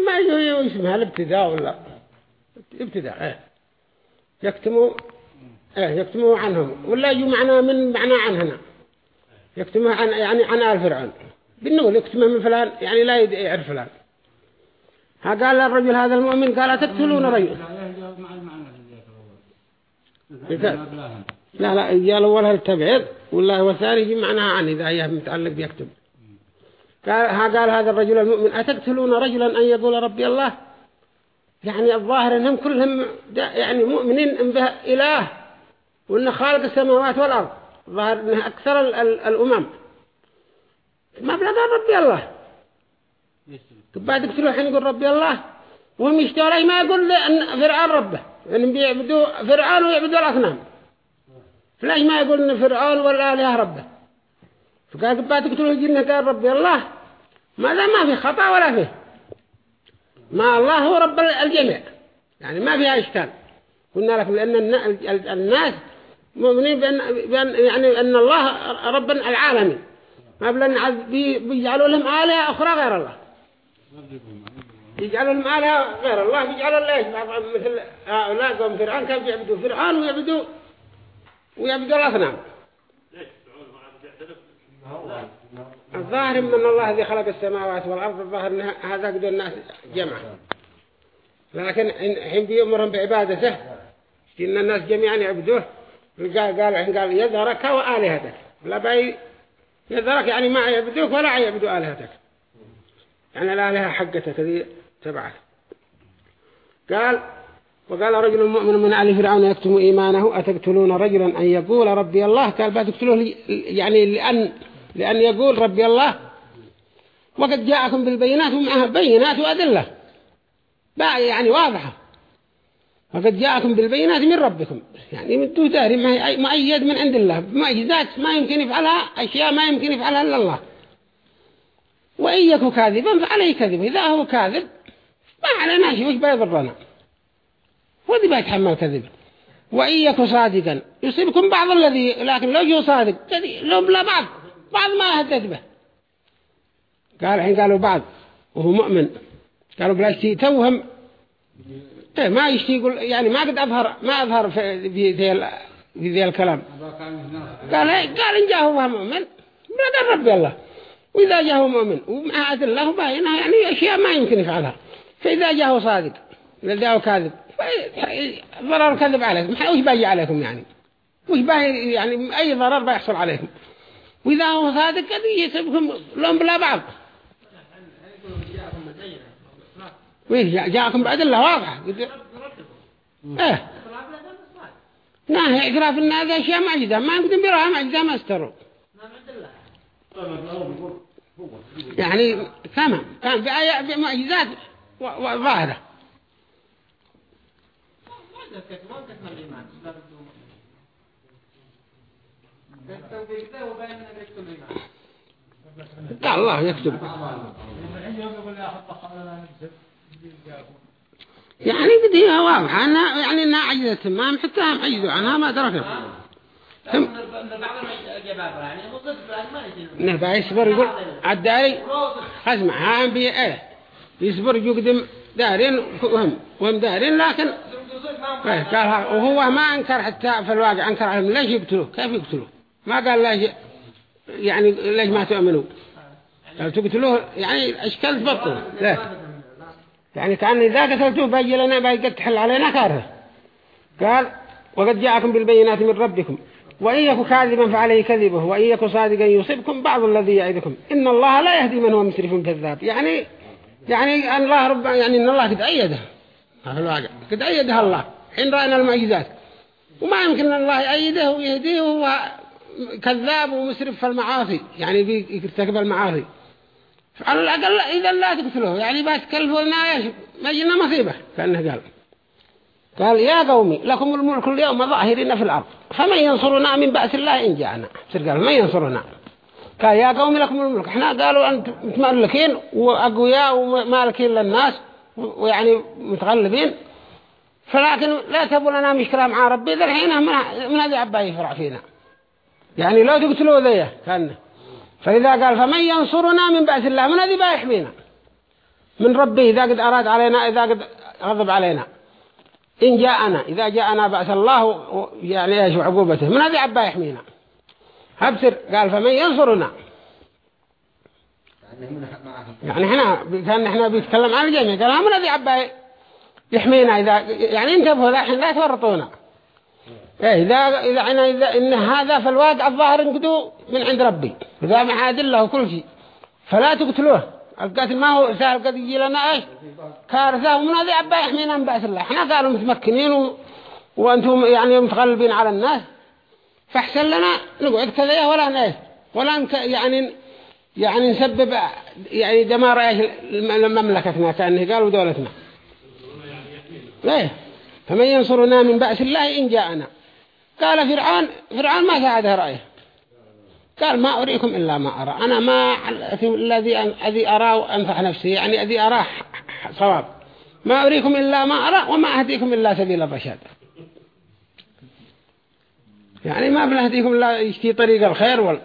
ما يسمها الابتداء ولا ابتداء إيه. يكتموا إيه يكتموا عنهم. ولا يجوا معنا من معنى عن هنا. يكتموا عن يعني عن آل فرعون. بالنقول يكتمه من فلان يعني لا يعرف فلان. ها قال الرجل هذا المؤمن قال تقتلون رجل. لا لا قال الأول هل تبعض والله والثاني يجي معناها عن إذا هي متعلق بيكتب قال ها قال هذا الرجل المؤمن أتقتلون رجلا أن يقول ربي الله؟ يعني الظاهر أنهم كلهم يعني مؤمنين به إله. وأن خالق السماوات والأرض. ظاهر أنه أكثر الأمم. ما بلغ ربي الله. بعد يقتلوا حين يقول ربي الله. وهم يشتروا ما يقول لأن فرعون ربه. يعني بيعبدوا فرعون ويعبدوا الأصنام. فلاش ما يقول إن فرعون ولا آلهة ربه؟ فقال بعد يقتلوا الجنة قال ربي الله. ماذا ما في خطأ ولا فيه ما الله هو رب الجميع. يعني ما فيها إشكال. قلنا لكم لأن الناس مؤمنين بأن, بأن يعني أن الله رب العالمين. ما بلن بيجعلوا لهم آلهة أخرى غير الله. يجعلوا لهم آلهة غير الله. يجعلوا ليش؟ مثل هؤلاء قوم فرعون كانوا يعبدوا فرعون ويعبدوا ويعبدوا الأصنام. الظاهر من الله الذي خلق السماوات والأرض الظاهر هذا قد الناس جمع لكن حين بيأمرهم بعبادته إن الناس جميعا يعبدوه. قال قال قال يذرك وآلهتك. لا باي يذرك يعني ما يعبدوك ولا يعبدوا آلهتك. يعني الآلهة حقتك ذي تبعك. قال وقال رجل مؤمن من آل فرعون يكتم إيمانه أتقتلون رجلا أن يقول ربي الله؟ قال بتقتلوه يعني لأن لأن يقول ربي الله. وقد جاءكم بالبينات ومعها بينات وأدلة يعني واضحة. وقد جاءكم بالبينات من ربكم. يعني من دهر مؤيد من عند الله معجزات ما يمكن يفعلها أشياء ما يمكن يفعلها إلا الله. وإن يكو كاذبا فعليه كذب إذا هو كاذب ما علينا شيء وش بيضرنا وذي بيتحمل كذب. وإن صادقا يصيبكم بعض الذي لكن لو جو صادق لهم لا بعض بعض ما هدد به. قال الحين قالوا بعض وهو مؤمن. قالوا بلا يشتي توهم. ما يشتي يقول يعني ما قد أظهر ما أظهر في ذي في ذي الكلام. قال إيه قال إن جاء هو مؤمن. بردر ربي الله. وإذا جاء هو مؤمن ومع أدلة باينة يعني أشياء ما يمكن يفعلها. فإذا جاء هو صادق إذا جاء هو كاذب ضرر كذب عليكم. وش باجي عليكم يعني؟ وش باجي يعني؟ أي ضرر بيحصل عليكم. وإذا هو صادق قد يسبكم لهم بلا بعض. جاء- جاءكم بأدلة واضحة إيه. ناهي اعتراف ان هذا أشياء معجزة ما يمكن بيراها معجزة ما استروا. يعني تمام كان بآية بمعجزات و- ظاهرة. الله يكتب. يعني هي واضحة أنها يعني أنها عجزة تمام حتى هم عجزوا عنها ما دركوا ثم نبع يصبر يقول الداري أسمع ها بي إيه. يصبر يقدم دارين وهم وهم دارين لكن إيه قال ها- وهو ما أنكر حتى في الواقع أنكر عليهم ليش يقتلوه كيف يقتلوه ما قال ليش يعني ليش ما تؤمنوا؟ لو تقتلوه يعني إشكال تبطل لا. يعني كان إذا قتلتوه بيجي لنا بيجي تحل علينا كاره قال وقد جاءكم بالبينات من ربكم وإن يكن كاذبا فعليه كذبه وإن يكن صادقا يصيبكم بعض الذي يعدكم. إن الله لا يهدي من هو مسرف كذاب. يعني يعني أن الله رب يعني إن الله قد أيده. في الواقع. قد أيدها الله حين رأينا المعجزات. وما يمكن أن الله يأيده ويهديه وهو كذاب ومسرف في المعاصي. يعني بيرتكب المعاصي. على الأقل إذا لا تقتلوه يعني بتكلفوا إيش ما جينا مصيبة كأنه قال. قال يا قومي لكم الملك اليوم ظاهرين في الأرض فمن ينصرنا من بأس الله إن جاءنا. قال من ينصرنا؟ قال يا قومي لكم الملك. إحنا قالوا أنتم متملكين وأقوياء ومالكين للناس ويعني متغلبين فلكن لا تبوا لنا مشكلة مع ربي ذا الحين من هذه عبا يفرع فينا يعني لو تقتلوا ذيه كان فإذا قال فمن ينصرنا من بأس الله من بقى يحمينا من ربي إذا قد أراد علينا إذا قد غضب علينا. إن جاءنا إذا جاءنا بأس الله يعني إيش وعقوبته من هذه عبا يحمينا هبسر قال فمن ينصرنا. يعني إحنا كان إحنا بيتكلم عن الجميع قال من هذه عبا يحمينا إذا يعني انتبهوا لا لا تورطونا إذا إذا أنا إذا إن هذا في الواقع الظاهر انقدوا من عند ربي. إذا معاد الله وكل شيء. فلا تقتلوه. القتل ما هو سهل قد يجي لنا إيش؟ كارثة. ومن هذه عبا يحمينا من بأس الله. إحنا قالوا متمكنين و... وأنتم يعني متغلبين على الناس. فاحسن لنا نقعد كذا ولا إيش؟ ولا نك... يعني يعني نسبب يعني دمار إيش؟ مملكتنا. كأنه قالوا دولتنا. ليه فمن ينصرنا من بأس الله إن جاءنا. قال فرعون فرعون ما ساعده رأيه. قال ما أريكم إلا ما أرى. أنا ما الذي الذي أراه أنفع نفسي يعني الذي أراه صواب. ما أريكم إلا ما أرى وما أهديكم إلا سبيل الرشاد. يعني ما بنهديكم إلا يشتي طريق الخير وال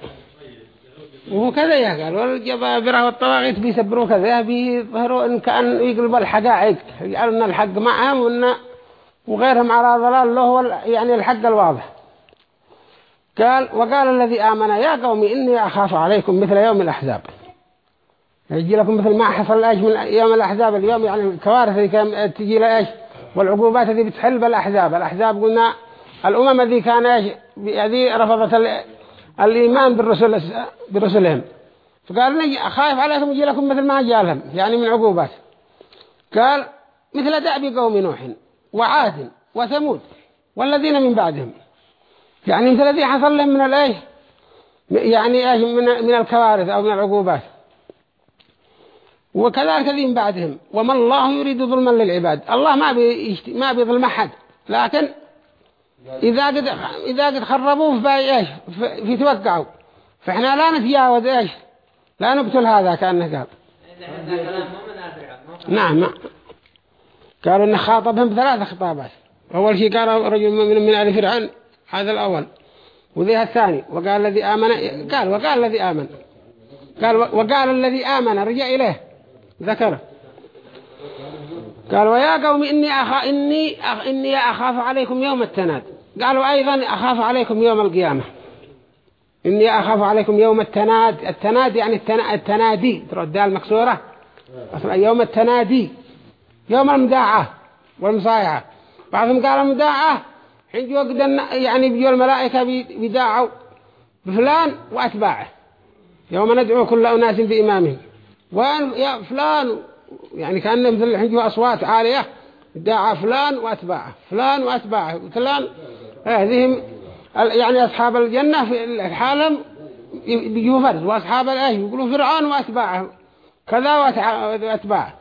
وهو كذا يا قال. والجبابرة والطواغيت بيسبروا كذا بيظهروا إن كأن يقلبوا الحقائق يجعلون الحق معهم وإن وغيرهم على ضلال له يعني الحق الواضح. قال وقال الذي آمن يا قوم إني أخاف عليكم مثل يوم الأحزاب. يجي لكم مثل ما حصل إيش من يوم الأحزاب؟ اليوم يعني الكوارث اللي تجي لإيش؟ والعقوبات اللي بتحل بالأحزاب. الأحزاب قلنا الأمم الذي كان إيش؟ هذه رفضت ال- الإيمان بالرسل برسلهم. فقال نجي أخاف عليكم يجي لكم مثل ما جالهم يعني من عقوبات. قال مثل دأب قوم نوح. وعاد وثمود والذين من بعدهم. يعني مثل الذي حصل لهم من الايش يعني إيش من من الكوارث أو من العقوبات. وكذلك الذين بعدهم. وما الله يريد ظلما للعباد. الله ما بيشت... ما بيظلم أحد. لكن إذا قد إذا قد خربوه في إيش؟ في, في توقعوا. فإحنا لا نتجاوز إيش؟ لا نقتل هذا كأنه قال. نعم قالوا انه خاطبهم بثلاث خطابات. أول شيء قال رجل من من آل فرعون هذا الأول. وذي الثاني وقال الذي آمن قال وقال الذي آمن. قال وقال الذي آمن رجع إليه. ذكره. قال ويا قوم إني أخا إني أخ إني أخاف عليكم يوم التناد. قالوا أيضا أخاف عليكم يوم القيامة. إني أخاف عليكم يوم التناد. التناد يعني التنادي. ترد المكسورة أصلا يوم التنادي. يوم المداعة والمصايعة. بعضهم قال المداعة حين وقت يعني بيجوا الملائكة بيداعوا بفلان وأتباعه. يوم ندعو كل أناس بإمامهم. وين يا فلان؟ يعني كأن مثل حين أصوات عالية. داعى فلان وأتباعه. فلان وأتباعه. فلان هذه يعني أصحاب الجنة في الحالم بيجوا فرد وأصحاب الأهل يقولوا فرعون وأتباعه. كذا وأتباعه.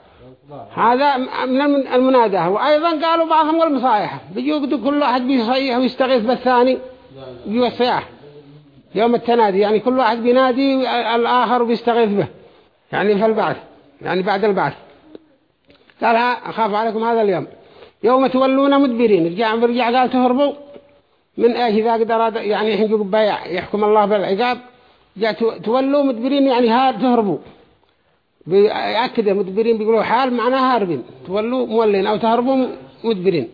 هذا من المناداه وأيضا قالوا بعضهم والمصايح بيجوا كل واحد بيصيح ويستغيث بالثاني بيجوا الصياح يوم التنادي يعني كل واحد بينادي الآخر وبيستغيث به. يعني في البعث يعني بعد البعث. قال أخاف عليكم هذا اليوم. يوم تولون مدبرين. رجع رجع قال تهربوا. من إيش إذا قدر يعني يحكم الله بالعقاب. جاء تولوا مدبرين يعني هار تهربوا. بيأكد مدبرين بيقولوا حال معناها هاربين. تولوا مولين أو تهربوا مدبرين.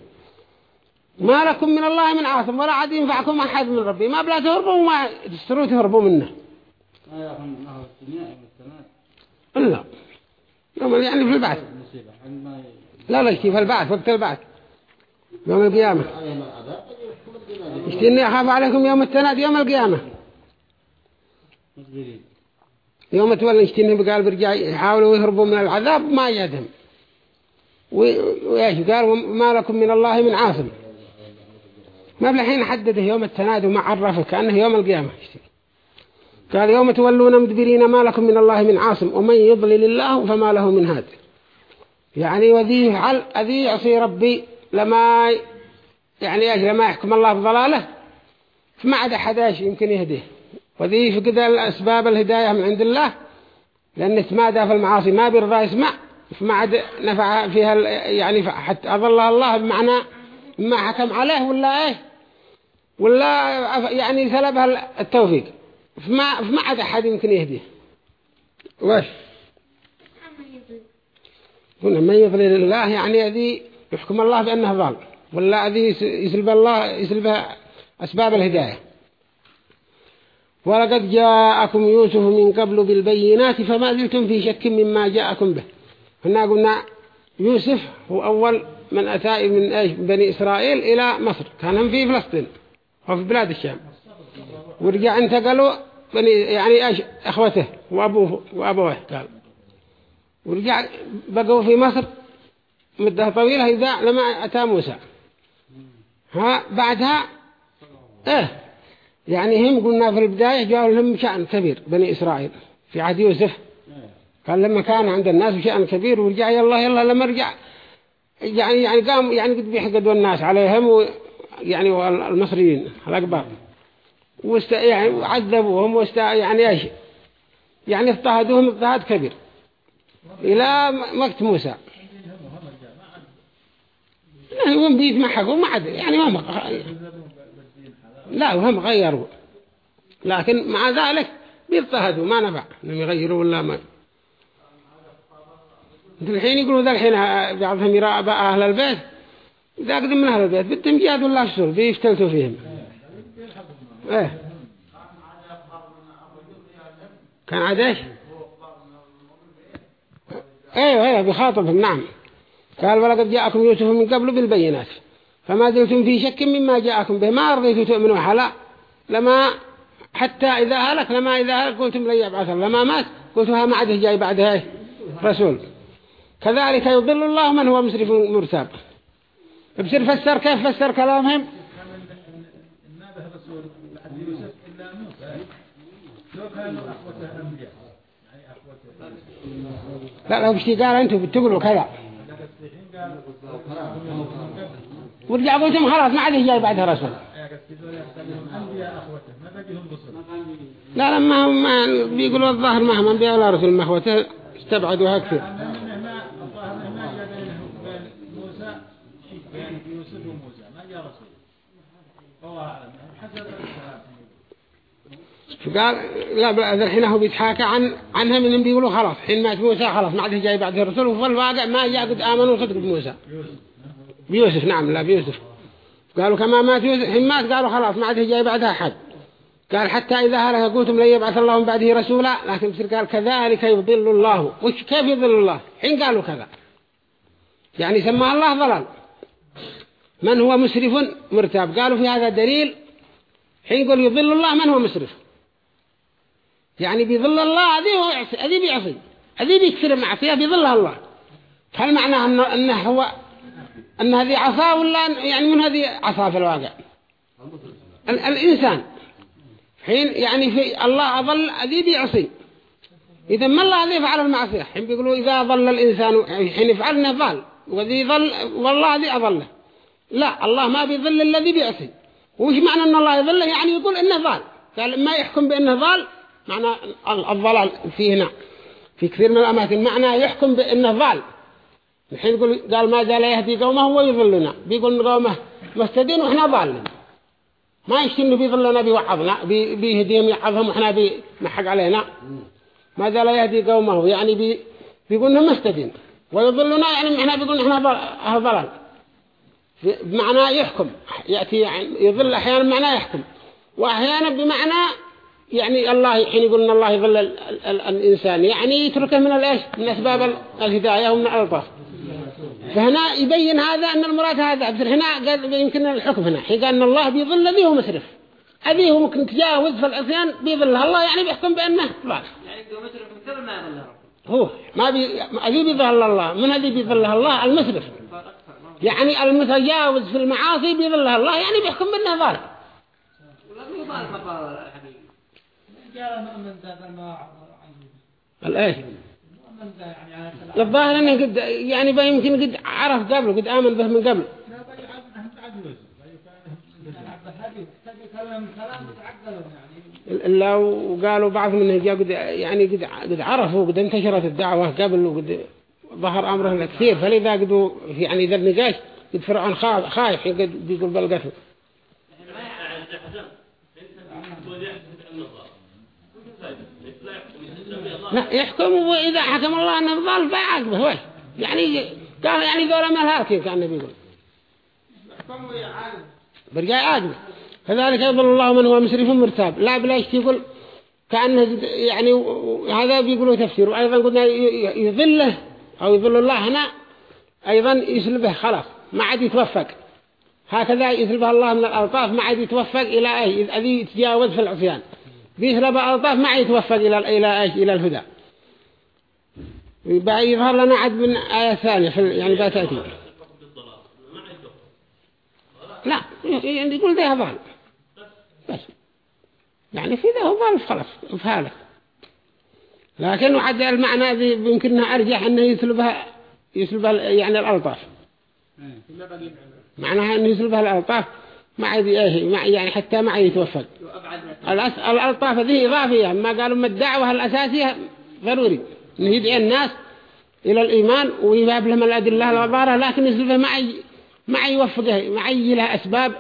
ما لكم من الله من عاصم ولا عاد ينفعكم أحد من ربي. ما بلا تهربوا وما تستروا تهربوا منه. لا يوم يعني في البعث. لا لا في البعث وقت البعث. يوم القيامة. اشتني أخاف عليكم يوم التناد؟ يوم القيامة. يوم تولي اشتني بقال برجع يحاولوا يهربوا من العذاب ما يدهم. وإيش؟ قال ما لكم من الله من عاصم. ما بلحين حدده يوم التناد وما عرفه كأنه يوم القيامة قال يوم تولون مدبرين ما لكم من الله من عاصم ومن يضلل الله فما له من هاد يعني وذي يفعل أذي يعصي ربي لما يعني إيش؟ لما يحكم الله بضلاله فما عاد أحد يمكن يهديه. وذي فقد الأسباب الهداية من عند الله لأن تمادى في المعاصي. ما بيرضى يسمع فما عاد نفع فيها يعني حتى أظلها الله بمعنى ما حكم عليه ولا إيه ولا يعني سلبها التوفيق. فما فما عاد أحد يمكن يهديه. واش قلنا من يضلل الله يعني هذه يحكم الله بأنه ضال ولا هذه يسلب الله يسلب أسباب الهداية. ولقد جاءكم يوسف من قبل بالبينات فما زلتم في شك مما جاءكم به. هنا قلنا يوسف هو أول من أتى من إيش؟ بني إسرائيل إلى مصر. كان هم في فلسطين وفي بلاد الشام. ورجع انتقلوا بني يعني إيش؟ أخوته وأبوه وأبوه قال. ورجع بقوا في مصر مدة طويلة إذا لما أتى موسى. ها بعدها إيه؟ يعني هم قلنا في البداية جاءوا لهم شأن كبير بني إسرائيل. في عهد يوسف قال لما كان عند الناس شأن كبير ورجع يلا يلا لما رجع يعني يعني قام يعني قد بيحقدوا الناس عليهم يعني والمصريين الأكبر. واست يعني عذبوهم واست يعني إيش؟ يعني اضطهدوهم اضطهاد كبير. إلى وقت موسى. هم بيتمحقوا ما عاد يعني ما لا وهم غيروا. لكن مع ذلك بيضطهدوا ما نفع. انهم يغيروا ولا ما. الحين يقولوا ذا الحين بعضهم يراء أهل البيت. إذا قدم من أهل البيت بدهم جادوا الله السر بيفتلتوا فيهم. إيه. كان عاد إيش؟ أيوه أيوه بخاطبهم نعم. قال ولقد جاءكم يوسف من قبل بالبينات. فما زلتم في شك مما جاءكم به ما رضيتوا تؤمنوا حلا لما حتى إذا هلك لما إذا هلك قلتم لن يبعث لما مات قلتوا ما عده جاي بعدها رسول. كذلك يضل الله من هو مسرف مرتاب بصير فسر كيف فسر كلامهم؟ لا لو بشتي قال أنتم بتقولوا كذا. ورجع قلتم خلاص ما عاد جاي بعدها رسول. لا لما هم بيقولوا الظاهر ما هم انبياء ولا رسول ما اخوته استبعدوها كثير. فقال لا الحين هو بيتحاكى عن عنها منهم بيقولوا خلاص. حين مات موسى خلاص ما عاد جاي بعد الرسول وفي الواقع ما جاء قد آمنوا صدق بموسى. بيوسف نعم لا بيوسف. قالوا كما مات يوسف حين مات قالوا خلاص ما عاد جاي بعدها حد قال حتى إذا هلك قلتم لن يبعث الله من بعده رسولا لكن بصير قال كذلك يضل الله. وش كيف يضل الله؟ حين قالوا كذا. يعني سماه الله ضلال. من هو مسرف؟ مرتاب. قالوا في هذا دليل حين يقول يضل الله من هو مسرف؟ يعني بيضل الله هذه هو هذه بيعصي هذه بيكسر معصية بيضلها الله. هل معناه أنه هو أن هذه عصا ولا يعني من هذه عصا في الواقع؟ ال الإنسان. حين يعني في الله أضل هذه بيعصي إذا ما الله هذه فعل المعصية؟ حين بيقولوا إذا ضل الإنسان حين يفعلنا ضل. وذي ضل والله هذه أضله. لا الله ما بيضل الذي بيعصي وش معنى أن الله يضله؟ يعني يقول إنه ضال. قال ما يحكم بأنه ضال معنى الضلال فيه هنا. في كثير من الأماكن معنى يحكم بأنه ضال. الحين يقول قال ما زال يهدي قومه ويضلنا بيقول قومه مستدين وإحنا ضالين. ما يشتي إنه بيضلنا بيوعظنا بيهديهم يعظهم وإحنا بيمحق علينا. ما زال يهدي قومه يعني بي بيقول إنه مستدين ويضلنا يعني إحنا بيقول إحنا ضلال. بمعنى يحكم. يأتي يعني يضل أحيانا بمعنى يحكم. وأحيانا بمعنى يعني الله حين يقول إن الله ال الإنسان. يعني يتركه من الإيش؟ من أسباب الهداية ومن الألطاف. فهنا يبين هذا أن المراد هذا. هنا قال يمكن الحكم هنا. حين قال أن الله بيضل الذي هو مسرف. الذي هو ممكن تجاوز في العصيان بيضلها الله يعني بيحكم بأنه ضال يعني هو ما يضل هو. ما بي الذي بيضل الله. من الذي بيضلها الله؟ المسرف. يعني المتجاوز في المعاصي بيضلها الله. يعني بيحكم بأنه ضال ولا يضال مقال الحبيب قال مؤمن ذا ما الآية. يعني الظاهر أنه قد يعني يمكن قد عرف قبله قد آمن به من قبل لا وقالوا بعض منهم جاء قد يعني قد قد عرفوا قد انتشرت الدعوة قبل وقد ظهر أمره كثير فلذا قدوا يعني ذا النقاش قد فرعون خا- خايف قد بيقول بالقتل يحكم وإذا حكم الله أنه ضال بيعاقبه وش؟ يعني قال يعني ذولا من الهالكين كان النبي يقول؟ برجع يعاقبه كذلك يضل الله من هو مسرف مرتاب. لا بلاش يقول كأنه يعني هذا بيقولوا تفسير. وأيضا قلنا ي- يضله أو يضل الله هنا أيضا يسلبه خلاص ما عاد يتوفق. هكذا يسلبها الله من الألطاف ما عاد يتوفق إلى أي الذي يتجاوز في العصيان. بيسلب الألطاف ما يتوفق إلى إلى إيش؟ إلى الهدى. يظهر لنا عد من آية ثانية في يعني باتاتي لا يعني يقول ده ضال بس. يعني في هو ضال خلاص في هذا لكن وحد المعنى ذي يمكنها أرجح أنه يسلبها يسلبها يعني الألطاف معناها أنه يسلبها الألطاف ما عاد يعني حتى ما عاد يتوفق. الألطاف ذي إضافية ما قالوا ما الدعوة الأساسية ضروري. أنه يدعي الناس إلى الإيمان ويباب لهم الأدلة الغبارة لكن يسلبها ما عي... ما يوفقه ما عي لها أسباب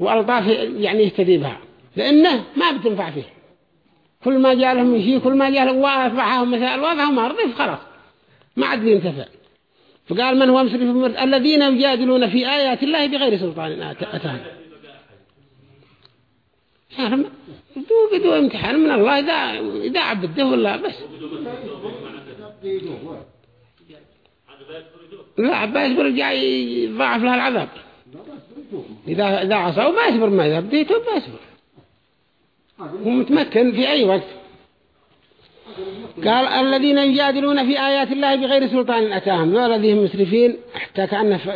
وألطاف يعني يهتدي بها لأنه ما بتنفع فيه. كل ما جاء لهم شيء كل ما جاء لهم وافعهم مثال وضعهم مرضي خلاص. ما عاد ينتفع. فقال من هو مسرف الذين يجادلون في آيات الله بغير سلطان. أت- أتاهم. دو بدو امتحان من الله إذا إذا عبده ولا بس. لا عباس برجع يضاعف لها العذاب. إذا إذا عصوا ما يصبر ما إذا بديته ما يصبر. هو متمكن في أي وقت. قال الذين يجادلون في آيات الله بغير سلطان أتاهم. ذول الذين مسرفين حتى ف-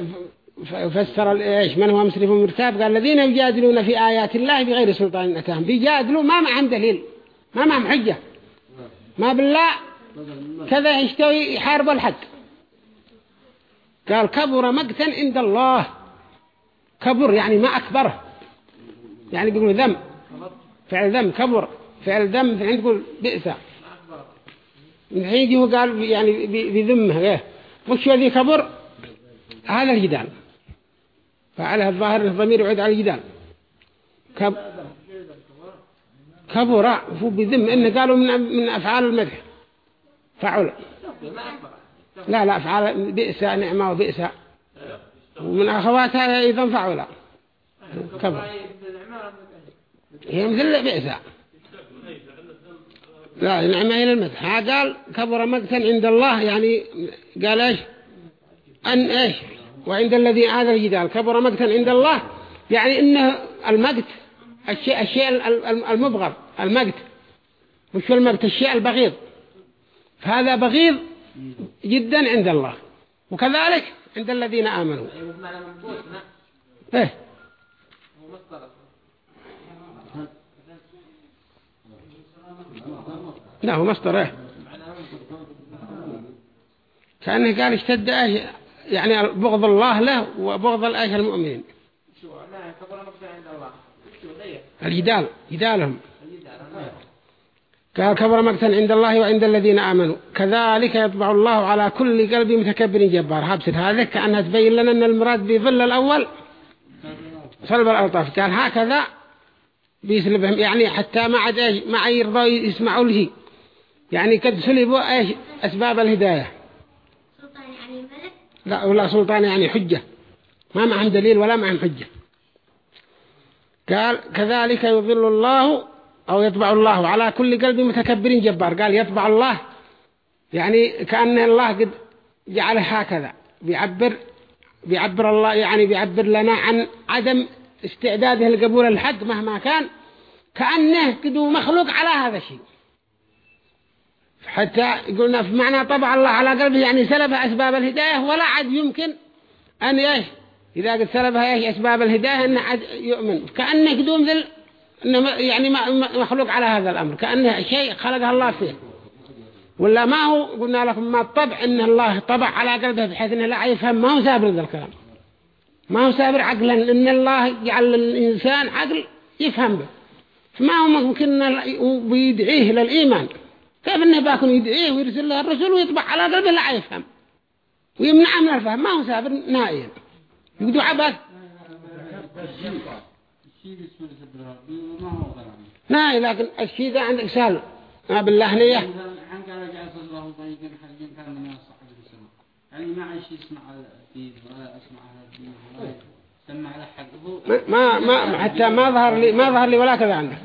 فسر إيش من هو مسرف مرتاب؟ قال الذين يجادلون في آيات الله بغير سلطان أتاهم. بيجادلوا ما معهم دليل ما معهم حجة. ما بالله كذا يشتوي يحاربوا الحق. قال كبر مقتا عند الله. كبر يعني ما أكبره. يعني بيقولوا ذم. فعل ذم كبر. فعل ذم عند يقول بئس. من حين يجي وقال يعني بذمه. وش ذي كبر؟ هذا الجدال. فعلى الظاهر الضمير يعود على الجدال. كب كبر هو بذم إن قالوا من من أفعال المدح. فعل. لا لا أفعال بئس نعمة وبئس. ومن أخواتها أيضا فعل. كبر. هي مثل بئس. لا نعمة إلى المدح. قال كبر مقتا عند الله يعني قال إيش؟ أن إيش؟ وعند الذي هذا الجدال كبر مقتا عند الله. يعني إنه المقت الشيء الشيء المبغض المقت وش المقت الشيء البغيض. فهذا بغيض جدا عند الله. وكذلك عند الذين آمنوا. إيه. لا هو مصدر إيه. كأنه قال اشتد إيه. يعني بغض الله له وبغض الآية المؤمنين. الجدال جدالهم. قال كبر مقتا عند الله وعند الذين آمنوا. كذلك يطبع الله على كل قلب متكبر جبار. هابسط هذا كأنها تبين لنا أن المراد بظل الأول. صلب الألطاف. قال هكذا بيسلبهم. يعني حتى ما عاد ما يرضوا يسمعوا له. يعني قد سلبوا إيش أسباب الهداية. لا ولا سلطان يعني حجة. ما معهم دليل ولا معهم حجة. قال كذلك يضل الله أو يطبع الله على كل قلب متكبر جبار. قال يطبع الله. يعني كأن الله قد جعله هكذا. بيعبر بيعبر الله يعني بيعبر لنا عن عدم استعداده لقبول الحق مهما كان. كأنه كدو مخلوق على هذا الشيء. حتى قلنا في معنى طبع الله على قلبه يعني سلب أسباب الهداية ولا عد يمكن أن يش إذا قد سلبها يش أسباب الهداية أنه عد يؤمن. كأنه مثل إنه يعني مخلوق على هذا الأمر كأنه شيء خلقه الله فيه. ولا ما هو؟ قلنا لكم ما الطبع إن الله طبع على قلبه بحيث إنه لا يفهم ما هو سابر ذا الكلام. ما هو سابر عقلا إن الله جعل الإنسان عقل يفهم به. فما هو ممكن ويدعيه للإيمان. كيف إنه باكن يدعيه ويرسل له الرسول ويطبع على قلبه لا يفهم. ويمنع من الفهم ما هو سابر نهائيا يقدوا عباس نهائي لكن الشيء ذا عندك سهل. ما بالله نية. يعني ما عايش يسمع الدين ولا أسمع ما ما حتى ما ظهر لي ما ظهر لي ولا كذا عنده.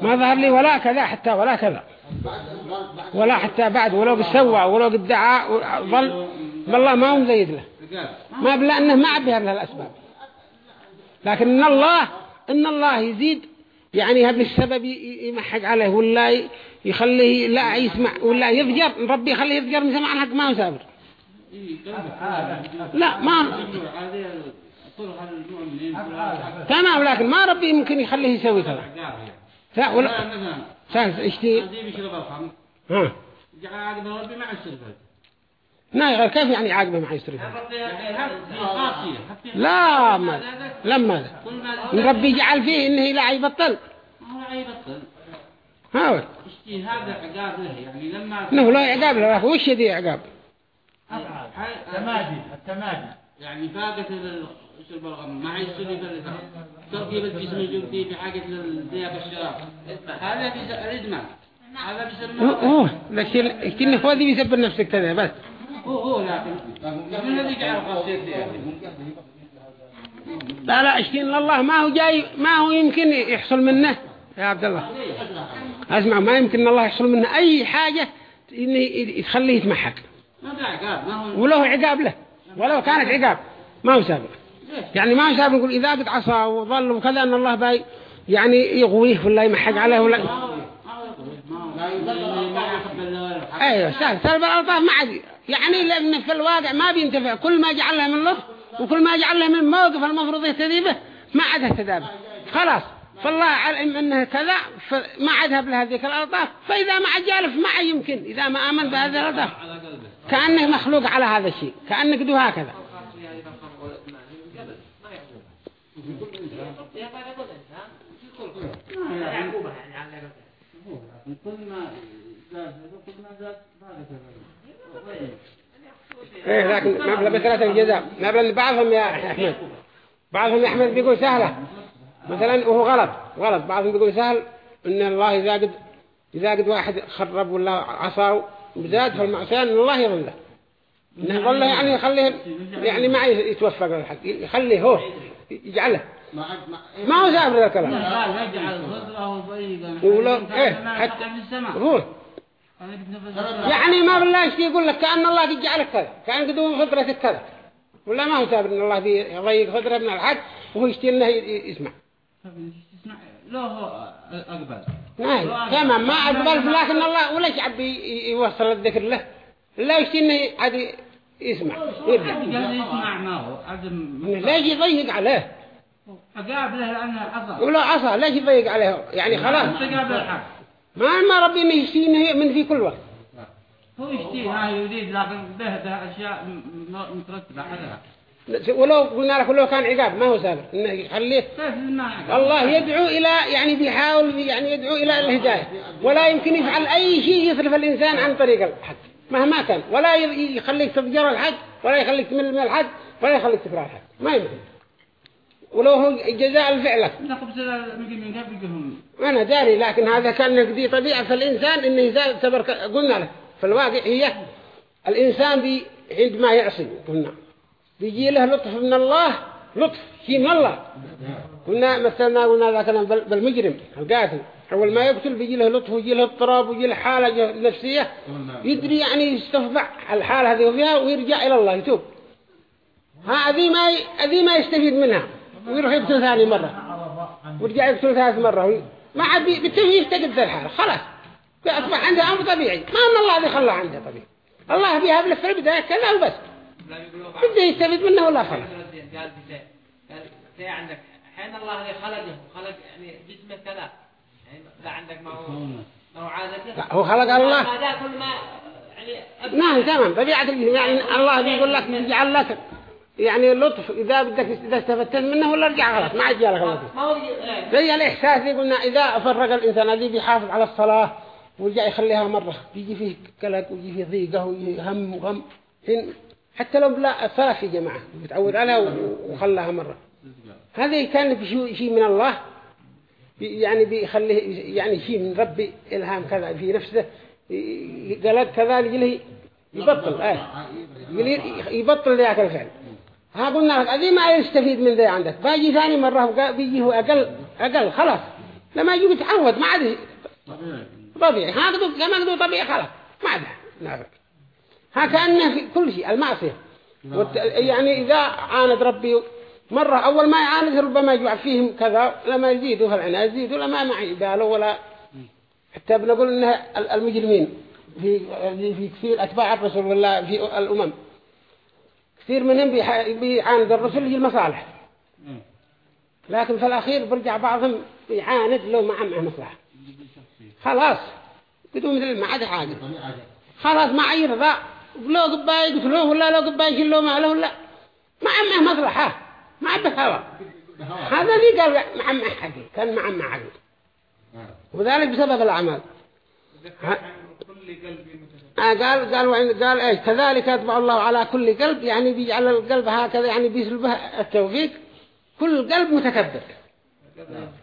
ما ظهر لي ولا كذا حتى ولا كذا. ولا حتى بعد ولو بسوى ولو ادعى ظل والله ما هو مزيد له. ما بلا أنه ما عبر له الأسباب. لكن إن الله إن الله يزيد يعني هذا السبب يمحق عليه ولا يخليه لا يسمع ولا يفجر. ربي يخليه يفجر من سمع الحق ما هو سابر. لا ما تمام لكن ما ربي يمكن يخليه يسوي كذا لا ولا سانس اشتي ها عاقبه ربي ما لا غير كيف يعني عاقبه ما يشتري لا ما لما ربي جعل فيه انه لا يبطل ما هو يبطل ها اشتي هذا عقاب له يعني لما انه لا عقاب له وش ذي عقاب التمادي التمادي يعني فاقت ما يصير تركيب الجسم الجلدي بحاجة للذياب الشراب. هذا الإدمان هذا بيسمى أوه لكن ذي بيسبب نفسك كذا بس. هو هو لكن من الذي خاصية يعني لا لا اشتين لله ما هو جاي ما هو يمكن يحصل منه. يا عبد الله. أسمع ما يمكن الله يحصل منه أي حاجة انه يخليه يتمحك. ما في عقاب ما هو ولو عقاب له. ولو كانت عقاب ما هو سابق. يعني ما سابق نقول إذا قد عصى وظل وكذا أن الله باي يعني يغويه ولا يمحق عليه ولا أيوه سهل سلب الالطاف ما عاد يعني لأن في الواقع ما بينتفع. كل ما جعل له من لطف وكل ما جعل له من موقف المفروض يهتدي به ما عاد اهتدى خلاص فالله علم إنه كذا ما عاد له هذيك الالطاف فإذا ما عاد جالف ما يمكن. إذا ما آمن بهذه الالطاف كأنه مخلوق على هذا الشيء كأنك دو هكذا إيه لكن ما بلا بثلاثة الجزاء ما بلا بعضهم يا أحمد. بعضهم يا أحمد بيقول سهلة. مثلا وهو غلط. غلط. بعضهم بيقول سهل. إن الله إذا قد إذا قد واحد خرب ولا عصاه وزاد في المعصية إن الله يظله إنه يظله يعني يخليه يعني ما يتوفق للحق. يخليه هو. يجعله. ما عاد ما هو سافر ذا الكلام لا يجعل خضره ضيقا ولو- حتى إيه، ما حتى- يفتح في السماء. هو يعني ما بالله يشتي يقول لك كأن الله قد جعلك كذا كأن قدوم خضرتك كذا. ولا ما هو سافر إن الله يضيق خضرة من الحق وهو يشتي إنه ي- يسمع. له هو أقبل. نعم تمام ما أقبل لكن الله ولا شعب يوصل الذكر له؟ لا يشتي إنه عاد يسمع. قال يسمع ما هو. ليش يضيق عليه؟ أقابله لأنه عصا ولا عصا ليش يضيق عليه. يعني خلاص. ما ما ربي من في كل وقت. هو يشتي ها يريد لكن به ده أشياء مترتبة عليها. ولو قلنا لك ولو كان عقاب ما هو سابر إنه يخليه. الله يدعو إلى يعني بيحاول يعني يدعو إلى الهداية. ولا يمكن يفعل أي شيء يصرف الإنسان عن طريق الحق. مهما كان. ولا يخليك تفجر الحق ولا يخليك تمل من الحق ولا يخليك تكره الحق. ما يمكن. ولو هو جزاء الفعل. نقب سلا ممكن من قبلهم أنا داري لكن هذا كان دي طبيعة. في الإنسان إنه إذا تبر قلنا له في الواقع هي الإنسان بي عندما يعصي. قلنا. بيجي له لطف من الله لطف شيء من الله. قلنا مثلنا قلنا ذا كلام بال- بالمجرم القاتل. أول ما يقتل بيجي له لطف ويجي له اضطراب ويجي له حالة نفسية. يدري يعني يستفبع الحالة هذه وفيها ويرجع إلى الله يتوب. ها هذه ما ي- هذه ما يستفيد منها. ويروح يقتل ثاني مرة. ورجع يقتل ثالث مرة. ما عاد يستجد في الحالة خلاص. أصبح عنده أمر طبيعي. ما أن الله ذي خلاه عنده طبيعي. الله بيها في البداية كذا وبس. بده يستفيد منه ولا خلاص. قال قال عندك حين الله اللي خلقه خلق يعني جسمه كذا يعني لا عندك ما هو ما هو عادته لا، هو خلق الله. هذا كل ما يعني نعم تمام. طبيعة يعني الله بيقول لك يجعل لك يعني لطف. إذا بدك إذا استفدت منه ولا رجع غلط؟ ما عاد جالك غلط. زي الإحساس اللي قلنا إذا فرق الإنسان الذي بيحافظ على الصلاة ويرجع يخليها مرة. بيجي فيه قلق ويجي فيه ضيقة ويجي هم وغم. حين حتى لو لا الصلاة في جماعة. بتعود عليها وخلاها مرة. هذا كان في شيء من الله. يعني بيخليه يعني شيء من ربي إلهام كذا في نفسه. قلق كذا يجي يبطل. آه. يبطل ذاك الفعل. ها قلنا لك هذه ما يستفيد من ذي عندك. باجي ثاني مرة وقا- بيجي هو أقل أقل خلاص. لما يجي يتعود ما عاد طبيعي. ها قدو كما قدو طبيعي خلاص. ما عاد نافع ها كأنه في كل شيء المعصية. والت... يعني إذا عاند ربي مرة أول ما يعاند ربما يجوع فيهم كذا لما يزيدوا في العناء يزيدوا لما ما يبالوا ولا. حتى بنقول إنها ال- المجرمين. في في كثير أتباع الرسول ولا في الأمم. كثير منهم بيعاند الرسول يجي المصالح لكن في الأخير برجع بعضهم يعاند لو ما معه مصلحة. خلاص. بدون مثل ما عاد حاجة. خلاص ما يرضى لو قبا يقتلوه ولا لو قبا يشيلوه ماله ولا ما عمه مصلحة. ما عبه هوا هذا اللي قال ما عمه حقي كان ما عمه حقي وذلك بسبب الأعمال قال قال وعند قال إيش؟ كذلك يطبع الله على كل قلب يعني بيجعل القلب هكذا يعني بيسلبه التوفيق. كل قلب متكبر.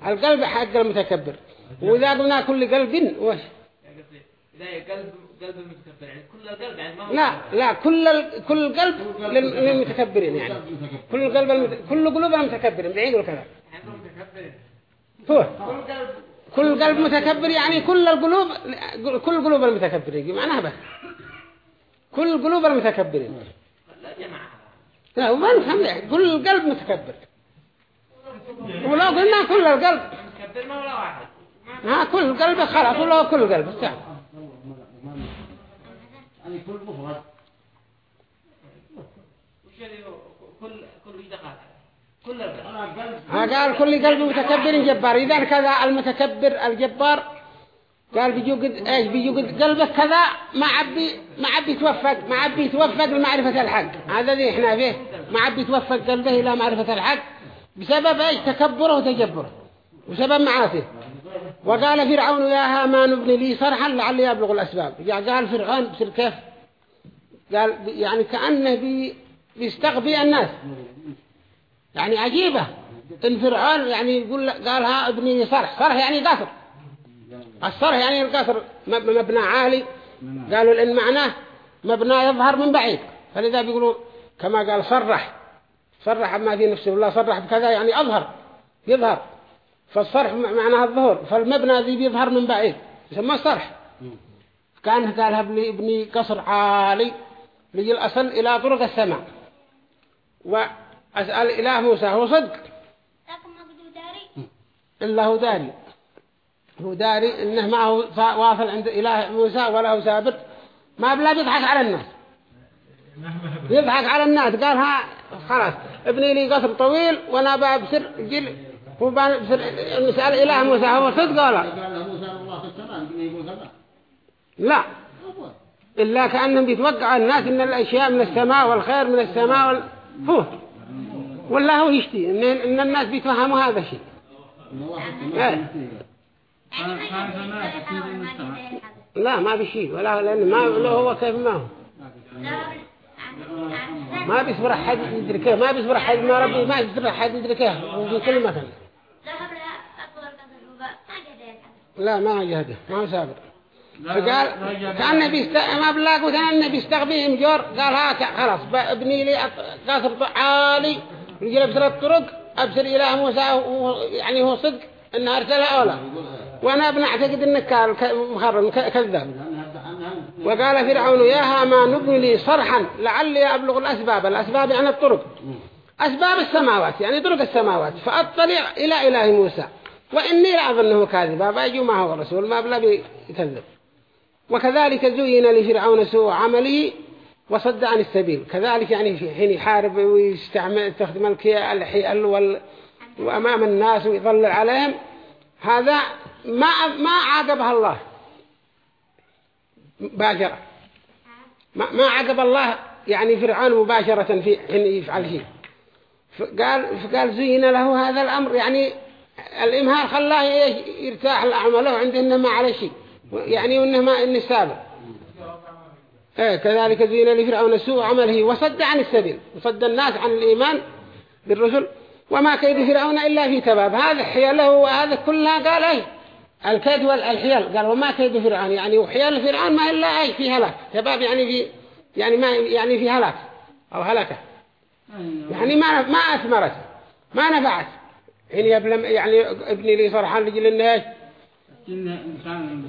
القلب حق المتكبر. وإذا قلنا كل قلب وش؟ إذا قلب قلب المتكبر يعني كل القلب يعني ما هو لا لا كل ال... كل قلب لل- للمتكبرين يعني. كل قلب المت... كل قلوب المتكبرين. بعيد الكلام. إحنا متكبرين هو. كل قلب كل قلب متكبر يعني كل القلوب كل قلوب المتكبرين معناها بس. كل قلوب المتكبرين لا وما نفهم. كل قلب متكبر. ولو قلنا كل القلب. ها كل قلب خلاص ولا كل قلب استعمل يعني كل مفرد. وش هو كل كل إذا قال كل قلب متكبر جبار. إذا كذا المتكبر الجبار قال بيجوجد إيش بيجوجد قلبك كذا ما عبي ما عبي يتوفق ما عبي يتوفق لمعرفة الحق. هذا ذي إحنا فيه ما عبي يتوفق قلبه إلى معرفة الحق. بسبب إيش؟ تكبره وتجبره. وسبب معاصيه. وقال فرعون يا هامان ابن لي صرحا لعلي أبلغ الأسباب. قال فرعون بصير كيف؟ قال يعني كأنه بي بيستغبي الناس. يعني عجيبة. إن فرعون يعني يقول قال ها ابني صرح صرح يعني قصر الصرح يعني القصر مب- مبنى عالي. قالوا لأن معناه مبنى يظهر من بعيد. فلذا بيقولوا كما قال صرح. صرح ما في نفسه. الله صرح بكذا يعني أظهر. يظهر. فالصرح معناها الظهور. فالمبنى ذي بيظهر من بعيد. يسمى صرح. كان قالها ابني, ابني قصر عالي لجي الأصل إلى طرق السماء. وأسأل إله موسى هو صدق؟ لكن ما قدوا داري. إلا هو داري. هو داري إنه معه واصل عند إله موسى ولا هو سابر ما بلا بيضحك على الناس. يضحك على الناس. قال ها خلاص ابني لي قصر طويل وأنا بابسر جل هو بابسر نسأل إله موسى هو صدق ولا؟ قال له موسى الله في السماء يقول كذا لا. إلا كأنهم بيتوقع الناس إن الأشياء من السماء والخير من السماء وال... هو. ولا هو يشتي. إن, الناس بيتفهموا هذا الشيء. كان. لا ما بشيء ولا لأن ما له هو كيف ما هو. ما بيصبر أحد يدركه ما بيصبر أحد ما ربي ما بيصبر أحد يدركه وفي كل مكان. لا ما جهده. ما لا- فقال كأنه بيست... ما بلاقوا كأنه بيستغبيهم جور. قال ها خلاص ابني لي قصر عالي. يجي أبصر الطرق أبصر إله موسى يعني هو صدق إنه أرسلها أولا. وأنا بنعتقد إنك كان ك- مخرم ك- كذاب. وقال فرعون يا هامان ابن لي صرحا لعلي أبلغ الأسباب. الأسباب يعني الطرق. أسباب السماوات يعني طرق السماوات. فأطلع إلى إله موسى. وإني لأظنه كاذبا فأجو ما هو رسول ما بلا بيكذب وكذلك زين لفرعون سوء عمله. وصد عن السبيل. كذلك يعني حين يحارب ويستعمل الكي- الحيل وال وأمام الناس ويظلل عليهم هذا ما ما عاقبها الله. مباشرة. ما ما عاقب الله يعني فرعون مباشرة في حين يفعل شيء. فقال فقال زين له هذا الأمر. يعني الإمهال خلاه يرتاح لعمله عنده إنه ما على شيء. يعني وإنه ما إنه سابق. إيه كذلك زين لفرعون سوء عمله وصد عن السبيل وصد الناس عن الإيمان بالرسل وما كيد فرعون إلا في تباب. هذا حياله وهذا كلها قال إيه؟ الكيد والحيل قال وما كيد فرعون؟ يعني وحيال فرعون ما إلا إيه؟ في هلاك. تباب يعني في يعني ما يعني في هلاك أو هلكة. يعني ما ما أثمرت ما نفعت. حين يبلم يعني ابني لي صرحان لجل الناس إن إنسان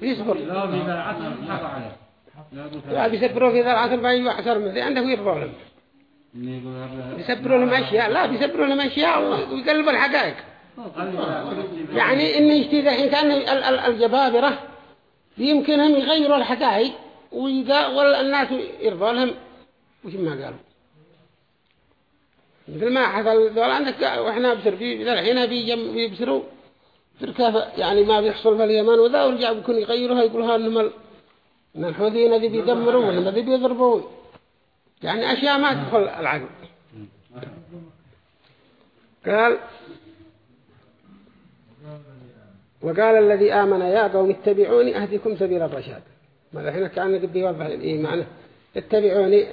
يصبر. لا عليه بيسبروا في ذا العصر باي عصر مثل عنده يرضوا لهم بيسبروا لهم أشياء. لا بيسبروا لهم أشياء ويقلبوا الحقائق. يعني إن يشتي الحين كان ال- ال- الجبابرة. يمكنهم يغيروا الحقائق والناس يرضوا لهم. وش ما قالوا؟ مثل ما حصل ذول عندك وإحنا بسر في ذا الحين بيبصروا. كيف يعني ما بيحصل في اليمن وذا ورجع بيكون يغيروها يقولها انهم ال- إن الحوثيين ذي بيدمروا ولا ذي بيضربوا. يعني أشياء ما تدخل العقل. قال وقال الذي آمن يا قوم اتبعوني أهدكم سبيل الرشاد. ماذا حين كأن قد يوضح معنى اتبعوني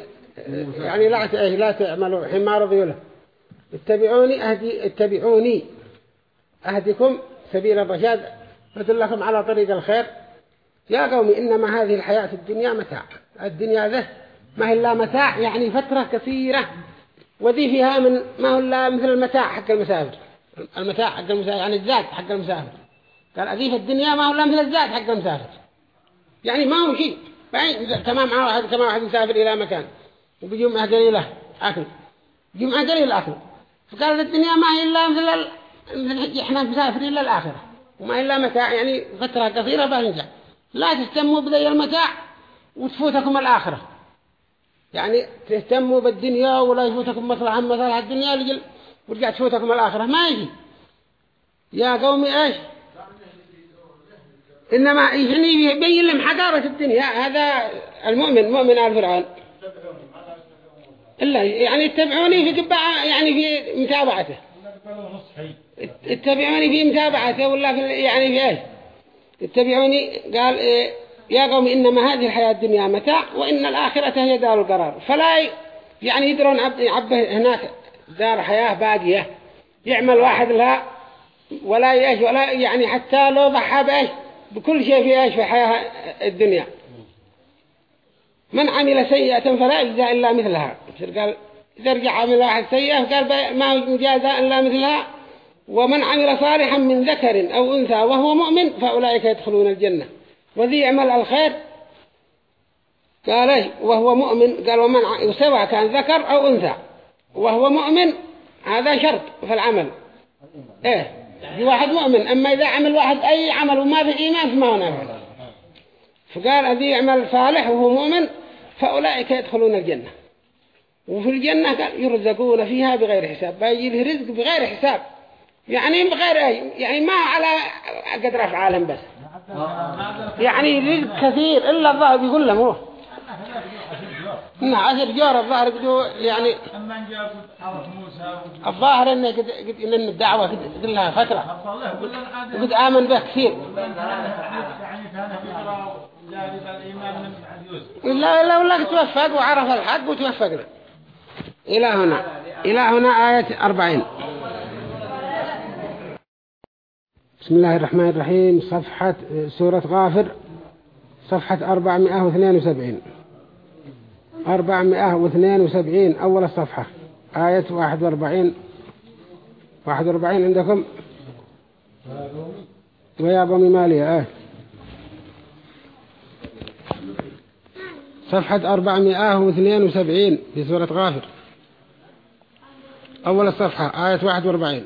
يعني لا لا تعملوا حين ما رضيوا له اتبعوني أهدي اتبعوني. أهدكم سبيل الرشاد أدلكم على طريق الخير. يا قوم إنما هذه الحياة الدنيا متاع. الدنيا ذه ما هي إلا متاع يعني فترة كثيرة. وذي فيها من ما هو إلا مثل المتاع حق المسافر. المتاع حق المسافر يعني الزاد حق المسافر. قال أذي في الدنيا ما هو إلا مثل الزاد حق المسافر. يعني ما هو شيء. كما مع واحد كما واحد مسافر إلى مكان. وبجمعة قليلة أكل جمعة قليلة أكل فقال الدنيا ما هي إلا مثل ال... مثل إحنا مسافرين إلا الآخرة وما إلا متاع يعني فترة قصيرة بنرجع لا تهتموا بذي المتاع وتفوتكم الآخرة. يعني تهتموا بالدنيا ولا يفوتكم مصلحة من مصالح الدنيا لجل ورجع تفوتكم الآخرة. ما يجي. يا قومي إيش؟ إنما يعني يبين لهم حقارة الدنيا. هذا المؤمن مؤمن آل فرعون. إلا يعني اتبعوني في قبعة يعني في متابعته. اتبعوني في متابعته ولا في يعني في إيش؟ اتبعوني قال إيه يا قوم إنما هذه الحياة الدنيا متاع وإن الآخرة هي دار القرار. فلا يعني يدرون عب- يعبه هناك دار حياة باقية. يعمل واحد لها ولا إيش ولا يعني حتى لو ضحى بإيش؟ بكل شيء في إيش؟ في حياة الدنيا. من عمل سيئة فلا يجزى إلا مثلها. قال؟ إذا رجع عمل واحد سيئة قال ما يجازى إلا مثلها. ومن عمل صالحا من ذكر أو أنثى وهو مؤمن فأولئك يدخلون الجنة. وذي يعمل الخير؟ قال إيش؟ وهو مؤمن. قال ومن سواء كان ذكر أو أنثى. وهو مؤمن هذا شرط في العمل. إيه؟ في واحد مؤمن. أما إذا عمل واحد أي عمل وما في إيمان فما هو نافع. فقال الذي يعمل صالح وهو مؤمن فأولئك يدخلون الجنة. وفي الجنة قال يرزقون فيها بغير حساب. بيجي له رزق بغير حساب. يعني بغير يعني ما على قدر أفعالهم بس. يعني رزق كثير إلا الظاهر بيقول لهم هو إنه عشر جار الظاهر قدوا يعني الظاهر إنه قد قد إن الدعوة قد لها فترة. وقد آمن به كثير. إلا إلا ولا توفق وعرف الحق وتوفقنا إلى هنا. إلى هنا آية أربعين. بسم الله الرحمن الرحيم. صفحة سورة غافر صفحة أربعمائة واثنين وسبعين. أربعمائة واثنين وسبعين أول الصفحة آية واحد وأربعين. واحد وأربعين عندكم؟ ويا قوم مالية آه. صفحة أربعمائة واثنين وسبعين في سورة غافر. أول الصفحة آية واحد وأربعين.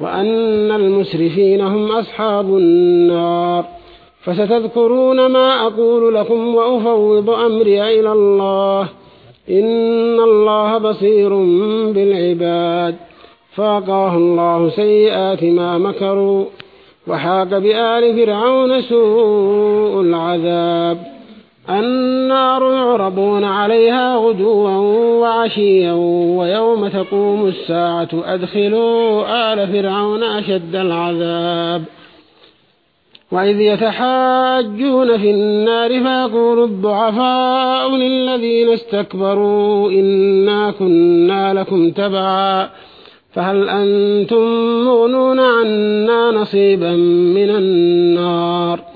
وأن المسرفين هم أصحاب النار. فستذكرون ما أقول لكم وأفوض أمري إلى الله. إن الله بصير بالعباد. فاقاه الله سيئات ما مكروا. وحاق بآل فرعون سوء العذاب. النار يعرضون عليها غدوا وعشيا ويوم تقوم الساعة. أدخلوا آل فرعون أشد العذاب. وإذ يتحاجون في النار فيقول الضعفاء للذين استكبروا إنا كنا لكم تبعا. فهل أنتم مغنون عنا نصيبا من النار؟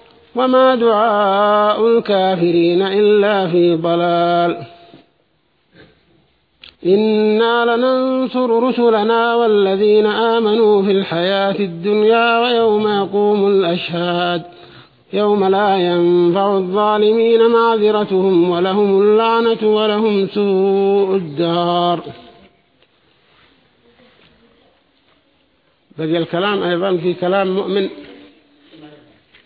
وما دعاء الكافرين إلا في ضلال. إنا لننصر رسلنا والذين آمنوا في الحياة الدنيا ويوم يقوم الأشهاد. يوم لا ينفع الظالمين معذرتهم ولهم اللعنة ولهم سوء الدار. بقي الكلام أيضا في كلام مؤمن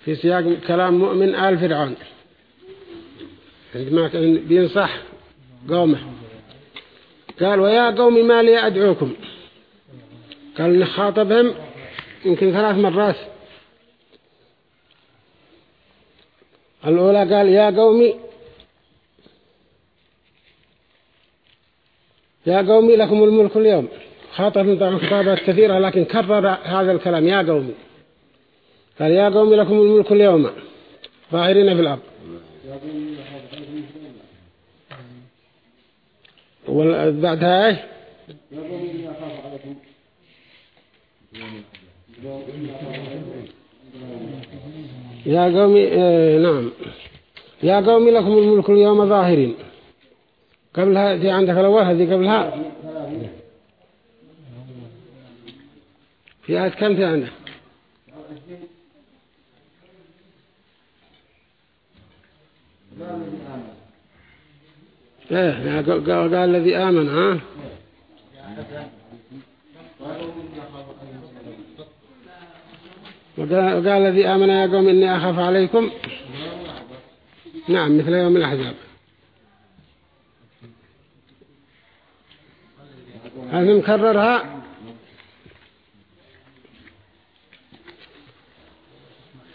في سياق كلام مؤمن آل فرعون. عندما كان بينصح قومه قال ويا قوم ما لي أدعوكم؟ قال نخاطبهم يمكن ثلاث مرات. الأولى قال يا قومي يا قومي لكم الملك اليوم. خاطب طبعا كثيرة لكن كرر هذا الكلام يا قومي قال يا قومي لكم الملك اليوم. ظاهرين في الأرض. وبعدها إيش؟ يا قومي آه نعم. يا قومي لكم الملك اليوم ظاهرين. قبلها دي عندك الأول هذه قبلها. في آية كم في عندك؟ آمن. إيه قال, الذي آمن ها؟ وقال, الذي آمن يا قوم إني أخاف عليكم. نعم مثل يوم الأحزاب. هذا مكررها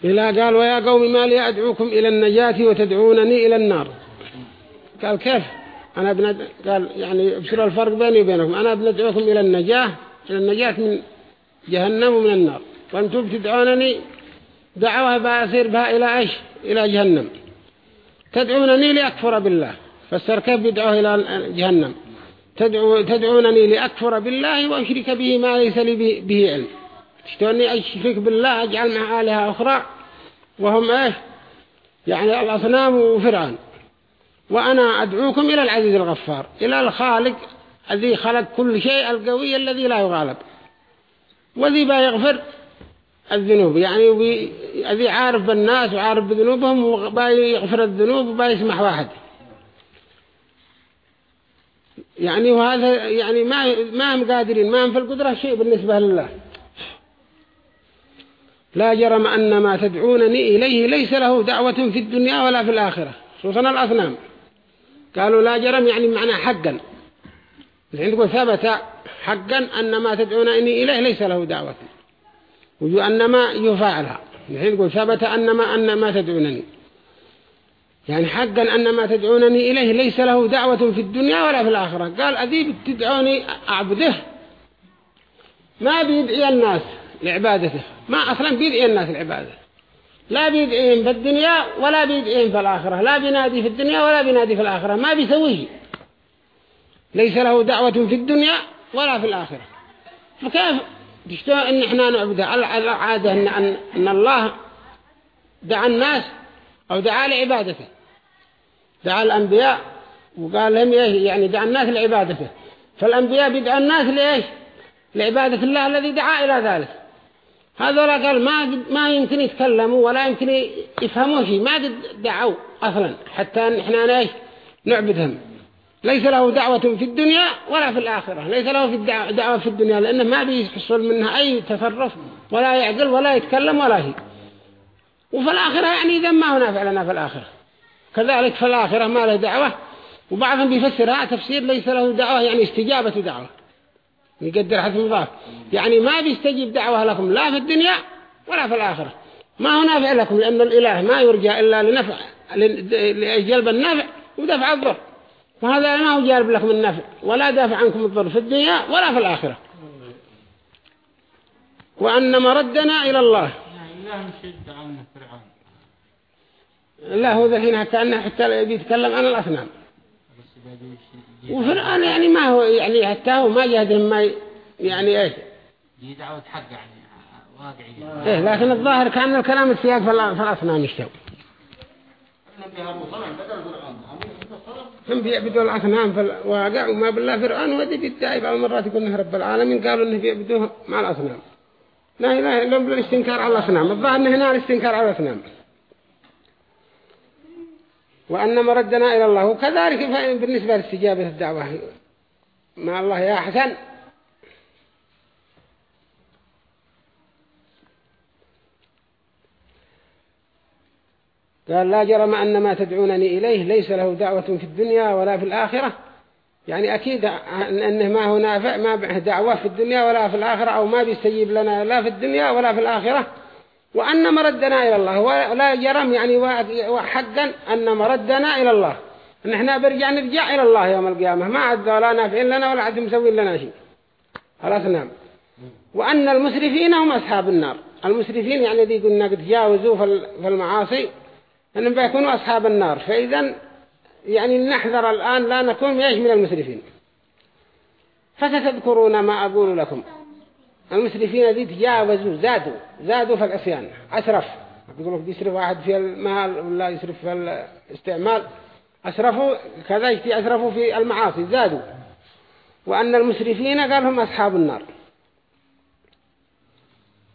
إلى قال ويا قوم ما لي أدعوكم إلى النجاة وتدعونني إلى النار. قال كيف؟ أنا بند... قال يعني ابصروا الفرق بيني وبينكم. أنا بندعوكم إلى النجاة. إلى النجاة من جهنم ومن النار. وأنتم تدعونني دعوة بأصير بها إلى إيش؟ إلى جهنم. تدعونني لأكفر بالله. فسر كيف يدعوه إلى جهنم؟ تدعو تدعونني لأكفر بالله وأشرك به ما ليس لي به علم. تشتوني أشرك بالله؟ أجعل مع آلهة أخرى. وهم إيش؟ يعني الأصنام وفرعون. وأنا أدعوكم إلى العزيز الغفار إلى الخالق الذي خلق كل شيء القوي الذي لا يغالب. وذي بيغفر الذنوب. يعني الذي عارف بالناس وعارف بذنوبهم وبيغفر الذنوب وبيسمح واحد. يعني وهذا يعني ما ما هم قادرين ما هم في القدرة شيء بالنسبة لله. لا جرم أن ما تدعونني إليه ليس له دعوة في الدنيا ولا في الآخرة خصوصا الأصنام. قالوا لا جرم يعني معنى حقا. تقول ثبت حقا أن ما تدعونني إليه ليس له دعوة. ويو أن ما يفعلها تقول ثبت أن ما, أن ما تدعونني. يعني حقا أن ما تدعونني إليه ليس له دعوة في الدنيا ولا في الآخرة. قال أذيب تدعوني أعبده. ما بيدعي الناس. لعبادته. ما أصلا بيدعي الناس العبادة. لا بيدعيهم في الدنيا ولا بيدعيهم في الآخرة. لا بينادي في الدنيا ولا بينادي في الآخرة. ما بيسويه ليس له دعوة في الدنيا ولا في الآخرة. فكيف؟ تشتوى إن إحنا نعبده العادة ان, أن, الله دعا الناس أو دعا لعبادته؟ دعا الأنبياء وقال لهم إيش؟ يعني دعا الناس لعبادته. فالأنبياء بيدعوا الناس لإيش؟ لعبادة الله الذي دعا إلى ذلك. هذولا قال ما ما يمكن يتكلموا ولا يمكن يفهموا شيء. ما قد دعوا أصلا. حتى ان إحنا إيش؟ نعبدهم. ليس له دعوة في الدنيا ولا في الآخرة. ليس له في الدعوة دعوة في الدنيا لأنه ما بيحصل منها أي تصرف ولا يعقل ولا يتكلم ولا شيء. وفي الآخرة يعني إذا ما هو نافع لنا في الآخرة. كذلك في الآخرة ما له دعوة. وبعضهم بيفسرها تفسير ليس له دعوة يعني استجابة دعوة. يقدر حسب مضاف يعني ما بيستجيب دعوة لكم لا في الدنيا ولا في الآخرة. ما هو نافع لكم لأن الإله ما يرجى إلا لنفع لجلب النفع ودفع الضر. وهذا ما هو جالب لكم النفع ولا دافع عنكم الضر في الدنيا ولا في الآخرة. وأن مردنا إلى الله. لا هو ذحين كأنه حتى بيتكلم عن الأصنام. وفرعون يعني ما هو يعني حتى هو ما جهدهم ما يعني إيش؟ دي دعوة حق يعني واقعية. إيه لكن الظاهر كأن الكلام السياق في الأ- في الأصنام يشتو هم بيعبدوا الأصنام في الواقع وما بالله فرعون ودي بيدعي بعض المرات يقول إنه رب العالمين قالوا إنه بيعبدوه مع الأصنام. لا إله إلا الله الاستنكار على الأصنام. الظاهر أن هنا الاستنكار على الأصنام. وأن مردنا إلى الله. وكذلك بالنسبة لاستجابة الدعوة. مع الله يا حسن. قال لا جرم أن ما تدعونني إليه ليس له دعوة في الدنيا ولا في الآخرة. يعني أكيد أنه ما هو نافع ما دعوة في الدنيا ولا في الآخرة أو ما بيستجيب لنا لا في الدنيا ولا في الآخرة. وأن مردنا إلى الله. ولا جرم يعني وحقا أن مردنا إلى الله. أن إحنا برجع نرجع إلى الله يوم القيامة. ما عد ولا نافعين لنا ولا عد مسوين لنا شيء. خلاص نعم. وأن المسرفين هم أصحاب النار. المسرفين يعني ذي قلنا تجاوزوا في المعاصي أنهم بيكونوا أصحاب النار. فإذا يعني نحذر الآن لا نكون من المسرفين. فستذكرون ما أقول لكم. المسرفين ذي تجاوزوا زادوا زادوا في العصيان. أسرف يقول لك يسرف واحد في المال ولا يسرف في الاستعمال. أسرفوا يشتي أسرفوا في المعاصي زادوا. وأن المسرفين قال هم أصحاب النار.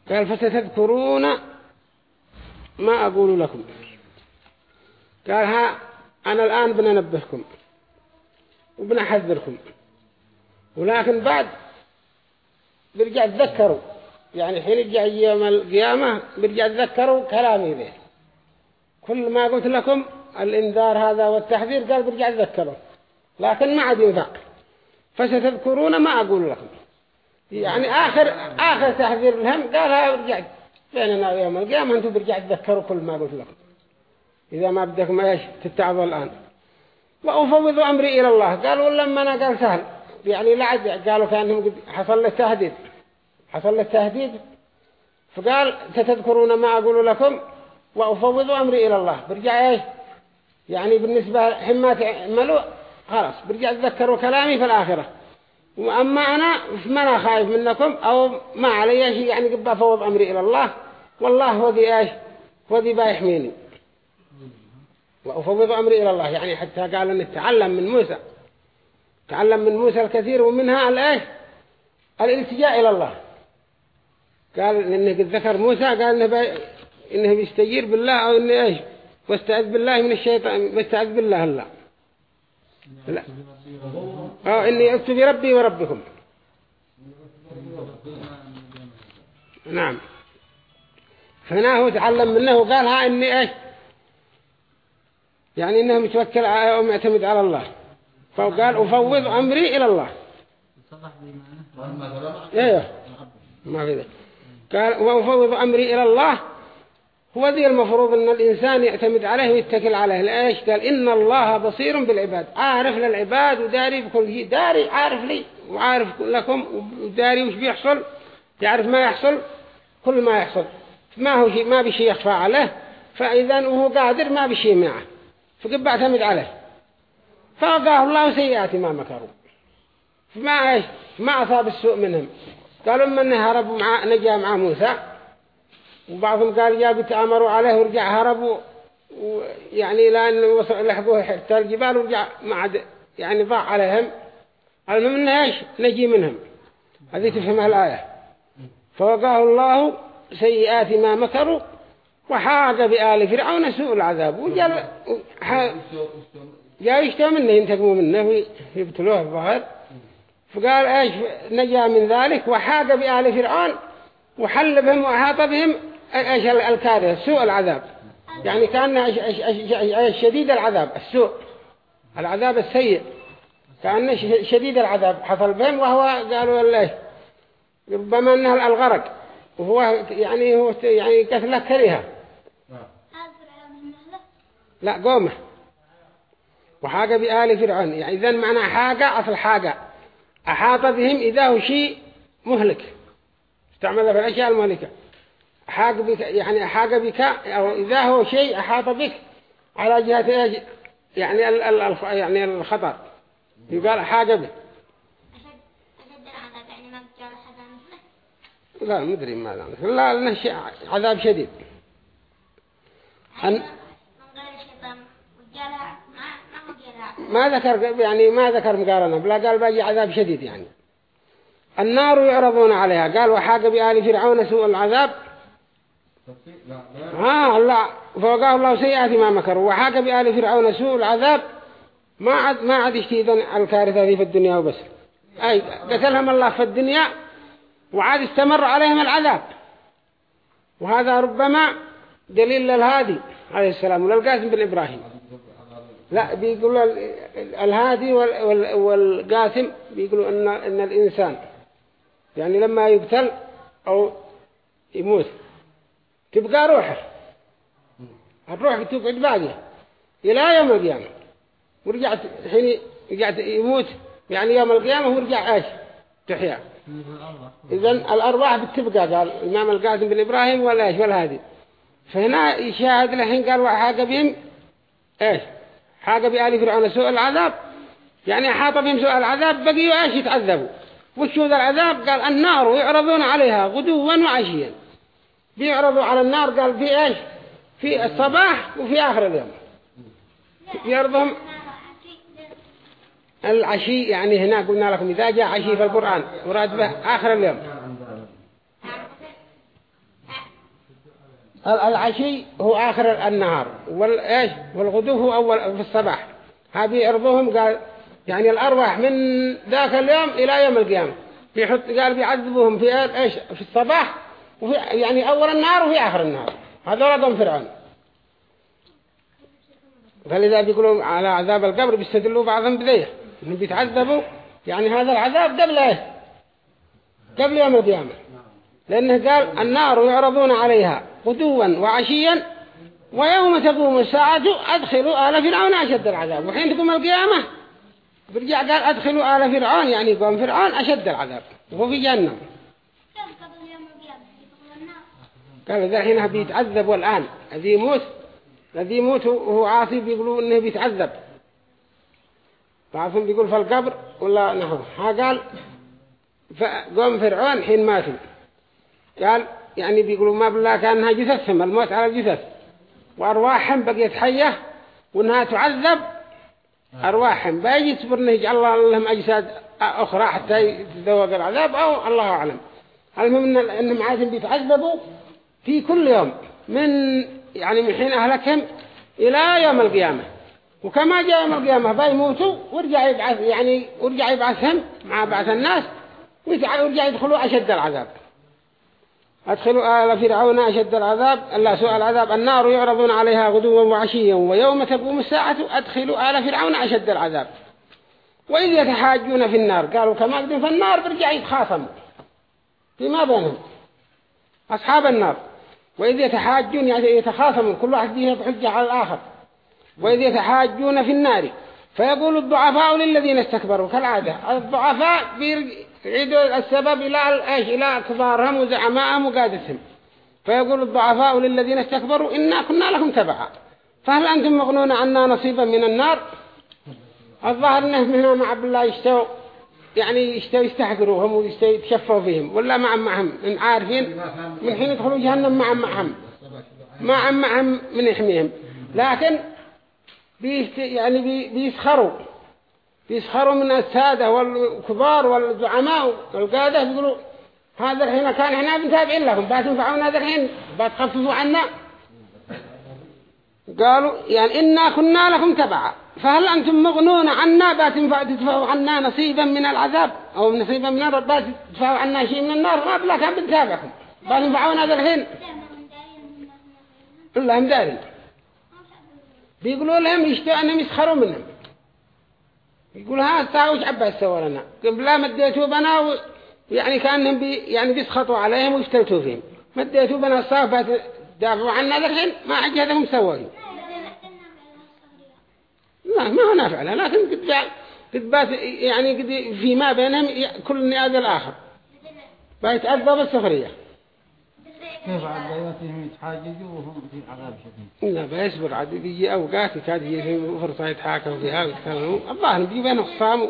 قال فستذكرون ما أقول لكم. قال ها أنا الآن بننبهكم وبنحذركم. ولكن بعد برجع تذكروا. يعني حين يرجع يوم القيامة برجع تذكروا كلامي به. كل ما قلت لكم الإنذار هذا والتحذير قال برجع تذكروا. لكن ما عاد ينفع فستذكرون ما أقول لكم. يعني آخر آخر تحذير لهم قال ها برجع بيننا يوم القيامة أنتم برجع تذكروا كل ما قلت لكم. إذا ما بدكم إيش تتعظوا الآن. وأفوض أمري إلى الله. قالوا لما أنا قال سهل. يعني لعد قالوا كأنهم حصل له تهديد. حصل له تهديد فقال ستذكرون ما أقول لكم وأفوض أمري إلى الله. برجع إيش يعني بالنسبة حما تعملوا خلاص برجع تذكروا كلامي في الآخرة. وأما أنا فما خايف منكم أو ما علي شيء يعني قبل أفوض أمري إلى الله. والله هو ذي إيش هو ذي بايحميني وأفوض أمري إلى الله يعني حتى قال أن تعلم من موسى. تعلم من موسى الكثير ومنها الإيش الالتجاء إلى الله. قال إنه قد ذكر موسى قال إنه, بي... إنه بيستجير بالله أو إنه إيش؟ واستعذ بالله من الشيطان واستعذ بالله الله. لا. أو إني أكتب ربي وربكم. نعم. فهنا هو تعلم منه وقال ها إني إيش؟ يعني إنه متوكل أو معتمد على الله. فقال أفوض أمري إلى الله. إيه. ما في ذلك. قال وأفوض أمري إلى الله. هو ذي المفروض أن الإنسان يعتمد عليه ويتكل عليه. لإيش؟ قال إن الله بصير بالعباد. عارف للعباد وداري بكل شيء. داري عارف لي وعارف لكم وداري وش بيحصل. يعرف ما يحصل؟ كل ما يحصل. ما هو شيء ما بشيء يخفى عليه. فإذا هو قادر ما بشيء معه. فقب اعتمد عليه. فوقاه الله سيئات ما مكروا. فما إيش؟ ما أصاب السوء منهم. قالوا من هربوا مع نجا مع موسى. وبعضهم قال جابوا تأمروا عليه ورجع هربوا يعني لأن لحقوه حتى الجبال ورجع ما عاد يعني ضاع عليهم. المهم انه إيش؟ نجي منهم. هذه تفهمها الآية. فوقاه الله سيئات ما مكروا وحاق بآل فرعون سوء العذاب. وجل جاء منه. ينتقموا منه ويبتلوه الظهر فقال إيش نجا من ذلك؟ وحاق بآل فرعون وحل بهم وأحاط بهم إيش الكارثة؟ سوء العذاب. يعني كأن شديد العذاب السوء. العذاب السيء. كأن شديد العذاب. حصل بهم وهو قالوا إيش؟ ربما إنه الغرق. وهو يعني هو يعني قتله كريهة. لا قومه. وحاق بآل فرعون. يعني إذا معنى حاقة أصل حاقة. أحاط بهم إذا هو شيء مهلك. استعمل في الأشياء المهلكة. حاق بك يعني أحاق بك أو إذا هو شيء أحاط بك على جهة يعني ال ال يعني الخطر يقال حاق به. لا مدري ما لا لا عذاب شديد. ما ذكر يعني ما ذكر مقارنة بلا قال باجي عذاب شديد يعني. النار يعرضون عليها. قال وحاق بآل فرعون سوء العذاب. ها لا فوقاه الله سيئات ما مكروا. وحاق بآل فرعون سوء العذاب. ما عاد ما عاد يشتيدن الكارثة دي في الدنيا وبس. أي قتلهم الله في الدنيا وعاد استمر عليهم العذاب. وهذا ربما دليل للهادي عليه السلام وللقاسم بن إبراهيم. لا بيقولوا الهادي والقاسم بيقولوا إن, إن الإنسان يعني لما يقتل أو يموت تبقى روحه. الروح تقعد باقية إلى يوم القيامة. ورجعت حين رجعت يموت يعني يوم القيامة ورجع إيش؟ تحيا. إذن الأرواح بتبقى قال الإمام القاسم بن إبراهيم ولا إيش؟ ولا هذه فهنا يشاهد لحين قال وحاق بهم إيش؟ حاق بآل فرعون سوء العذاب. يعني حاط بهم سوء العذاب بقيوا إيش يتعذبوا وشو ذا العذاب؟ قال النار يعرضون عليها غدوا وعشيا. بيعرضوا على النار قال في إيش؟ في الصباح وفي آخر اليوم. يرضهم العشي يعني هنا قلنا لكم إذا جاء عشي في القرآن وراد به آخر اليوم. العشي هو آخر النهار والإيش والغدو هو أول في الصباح. هذه يعرضوهم قال يعني الأرواح من ذاك اليوم إلى يوم القيامة. بيحط قال بيعذبوهم في إيش؟ في الصباح وفي يعني أول النهار وفي آخر النهار. هذا رقم فرعون. فلذا بيقولوا على عذاب القبر بيستدلوا بعضهم بذيه إنهم بيتعذبوا. يعني هذا العذاب قبل إيه قبل يوم القيامة. لأنه قال النار يعرضون عليها. غدوا وعشيا ويوم تقوم الساعة أدخلوا آل فرعون أشد العذاب. وحين تقوم القيامة برجع قال أدخلوا آل فرعون يعني قوم فرعون أشد العذاب. وهو في النار قال ذا الحين بيتعذب والآن الذي يموت الذي يموت وهو عاصي بيقولوا إنه بيتعذب. بعضهم بيقول في القبر ولا نحو. ها قال فقوم فرعون حين ماتوا. قال يعني بيقولوا ما بالله كأنها جثثهم الموت على الجثث. وأرواحهم بقيت حية وإنها تعذب. أرواحهم بيجي تصبر إنه يجعل الله لهم أجساد أخرى حتى يتذوق العذاب. أو الله أعلم. المهم إن إنهم عادهم بيتعذبوا في كل يوم من يعني من حين أهلكهم إلى يوم القيامة. وكما جاء يوم القيامة بيموتوا ورجع يبعث يعني ورجع يبعثهم مع بعث الناس ويرجع يدخلوا أشد العذاب. أدخلوا آل فرعون أشد العذاب الله سوء العذاب النار يعرضون عليها غدوا وعشيا ويوم تقوم الساعة أدخلوا آل فرعون أشد العذاب. وإذ يتحاجون في النار قالوا كما قدم في النار برجع يتخاصموا فيما بينهم؟ أصحاب النار. وإذ يتحاجون يعني يتخاصمون كل واحد فيها بحجة على الآخر. وإذ يتحاجون في النار فيقول الضعفاء للذين استكبروا كالعادة الضعفاء يعيدوا السبب إلى إيش؟ إلى كبارهم وزعمائهم وقادتهم. فيقول الضعفاء للذين استكبروا إنا كنا لكم تبعا. فهل أنتم مغنون عنا نصيبا من النار؟ الظاهر أنه هنا مع عبد الله يشتوا يعني يشتوا يستحقروهم ويشتوا يتشفوا فيهم. ولا مع معهم؟ من عارفين؟ من حين يدخلوا جهنم مع معهم. مع معهم من يحميهم. لكن بيست يعني بي بيسخروا. بيسخروا من السادة والكبار والزعماء والقادة يقولوا هذا الحين كان إحنا بنتابعين لكم بتنفعونا هذا الحين بتخففوا عنا. قالوا يعني إنا كنا لكم تبعا فهل أنتم مغنون عنا بتنفع تدفعوا عنا نصيبا من العذاب؟ أو نصيبا من النار بتدفعوا عنا شيء من النار؟ ما بلا كان بنتابعكم بتنفعونا هذا الحين. الله مداري بيقولوا لهم يشتوا أنهم يسخروا منهم. يقول ها تاوش عباس سوى لنا؟ قبل لا مديتوا بنا. يعني كأنهم بي... يعني بيسخطوا عليهم ويفتلتوا فيهم. مديتوا بنا الصافات دافعوا عنا الحين ما عجهدهم سووا لا ما هو نافع لكن قد قد بات يعني قد فيما بينهم كل نياد الآخر. بيتأذى بالسفرية كيف عاد بيوتهم يتحاججوا وهم في عذاب شديد. لا بيصبر عاد يجي أوقات كاد يجي فرصة يتحاكموا فيها ويتكلموا الظاهر بيجي بينهم خصام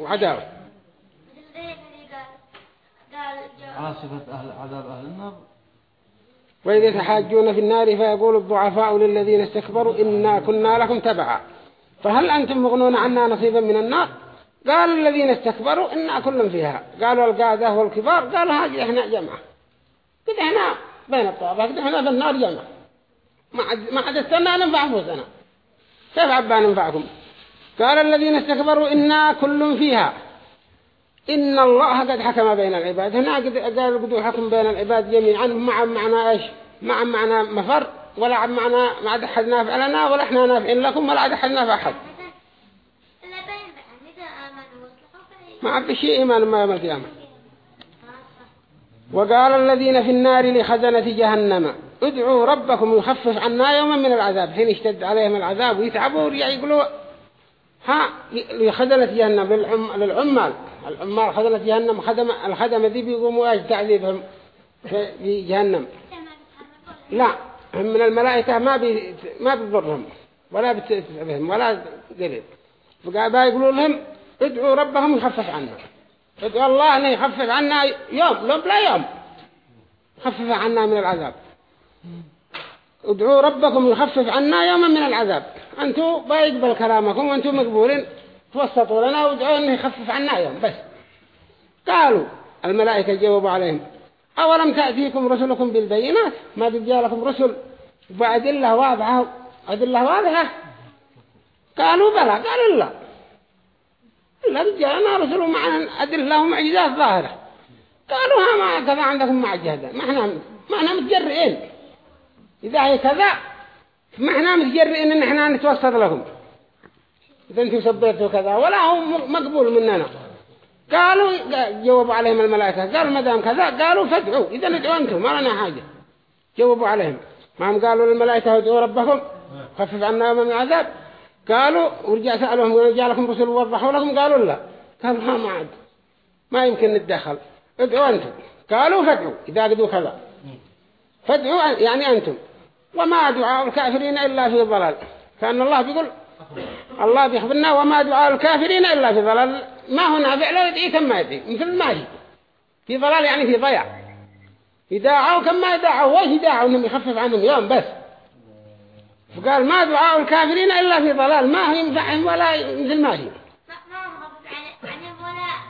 وعداوة. عاصفة أهل عذاب أهل النار. وإذ يتحاجون في النار فيقول الضعفاء للذين استكبروا إنا كنا لكم تبعا. فهل أنتم مغنون عنا نصيبا من النار؟ قال الذين استكبروا إنا كل فيها. قالوا القادة والكبار. قالوا هذه إحنا جمعة قد إحنا بين الطوابة قد إحنا في النار جمعة ما عد ما عد استنى ننفع أنفسنا كيف عبا ننفعكم قال الذين استكبروا إنا كل فيها. إن الله قد حكم بين العباد. هنا قال قد حكم بين العباد جميعا مع معنى إيش؟ مع معنى مفر ولا عم معنى ما عاد أحد نافع لنا ولا إحنا نافعين لكم ولا عاد أحد نافع أحد. ما عاد شيء إيمان ما يوم القيامة. وقال الذين في النار لخزنة جهنم ادعوا ربكم يخفف عنا يوما من العذاب. حين يشتد عليهم العذاب ويتعبوا ورجع يقولوا ها لخزنة جهنم للعم للعمال. العمال خزنة جهنم خدم الخدمة ذي بيقوموا إيش؟ تعذيبهم في جهنم. لا هم من الملائكة ما بي ما بيضرهم ولا بتتعبهم ولا قريب فقال يقولوا لهم ادعوا ربهم يخفف عنا. ادعوا الله أنه يخفف عنا يوم لو لا يوم. يخفف عنا من العذاب. ادعوا ربكم يخفف عنا يوما من العذاب. أنتوا بيقبل كلامكم وأنتوا مقبولين. توسطوا لنا وادعوا أنه يخفف عنا يوم بس. قالوا الملائكة جاوبوا عليهم. أولم تأتيكم رسلكم بالبينات؟ ما بيجي لكم رسل بأدلة واضحة. أدلة واضحة؟ قالوا بلى قالوا لا. لا بيجينا رسل معنا أدلة ومعجزات ظاهرة. قالوا ها ما كذا عندكم معجزة ما إحنا ما إحنا متجرئين. إذا هي كذا ما إحنا متجرئين إن إحنا نتوسط لكم. إذا أنتم سبيتوا كذا ولا هو مقبول مننا. قالوا جاوبوا عليهم الملائكة. قالوا ما دام كذا قالوا فادعوا. إذا ندعوا أنتم ما لنا حاجة. جاوبوا عليهم. ما هم قالوا للملائكة ادعوا ربكم خفف عنا من العذاب. قالوا ورجع سألوهم جاء لكم رسل ووضحوا لكم؟ قالوا لا. قالوا ما ما عاد ما يمكن نتدخل. ادعوا أنتم. قالوا فادعوا. إذا قدوا كذا. فادعوا يعني أنتم. وما دعاء الكافرين إلا في ضلال. كأن الله بيقول الله بيخبرنا وما دعاء الكافرين إلا في ضلال. ما هو نافع لا يدعي كم ما يدعي. مثل ما هي. في ضلال يعني في ضياع. يداعوا كم ما يداعوا وش إنهم يخفف عنهم يوم بس. فقال ما دعاء الكافرين إلا في ضلال. ما هو ينفعهم ولا مثل ما هي.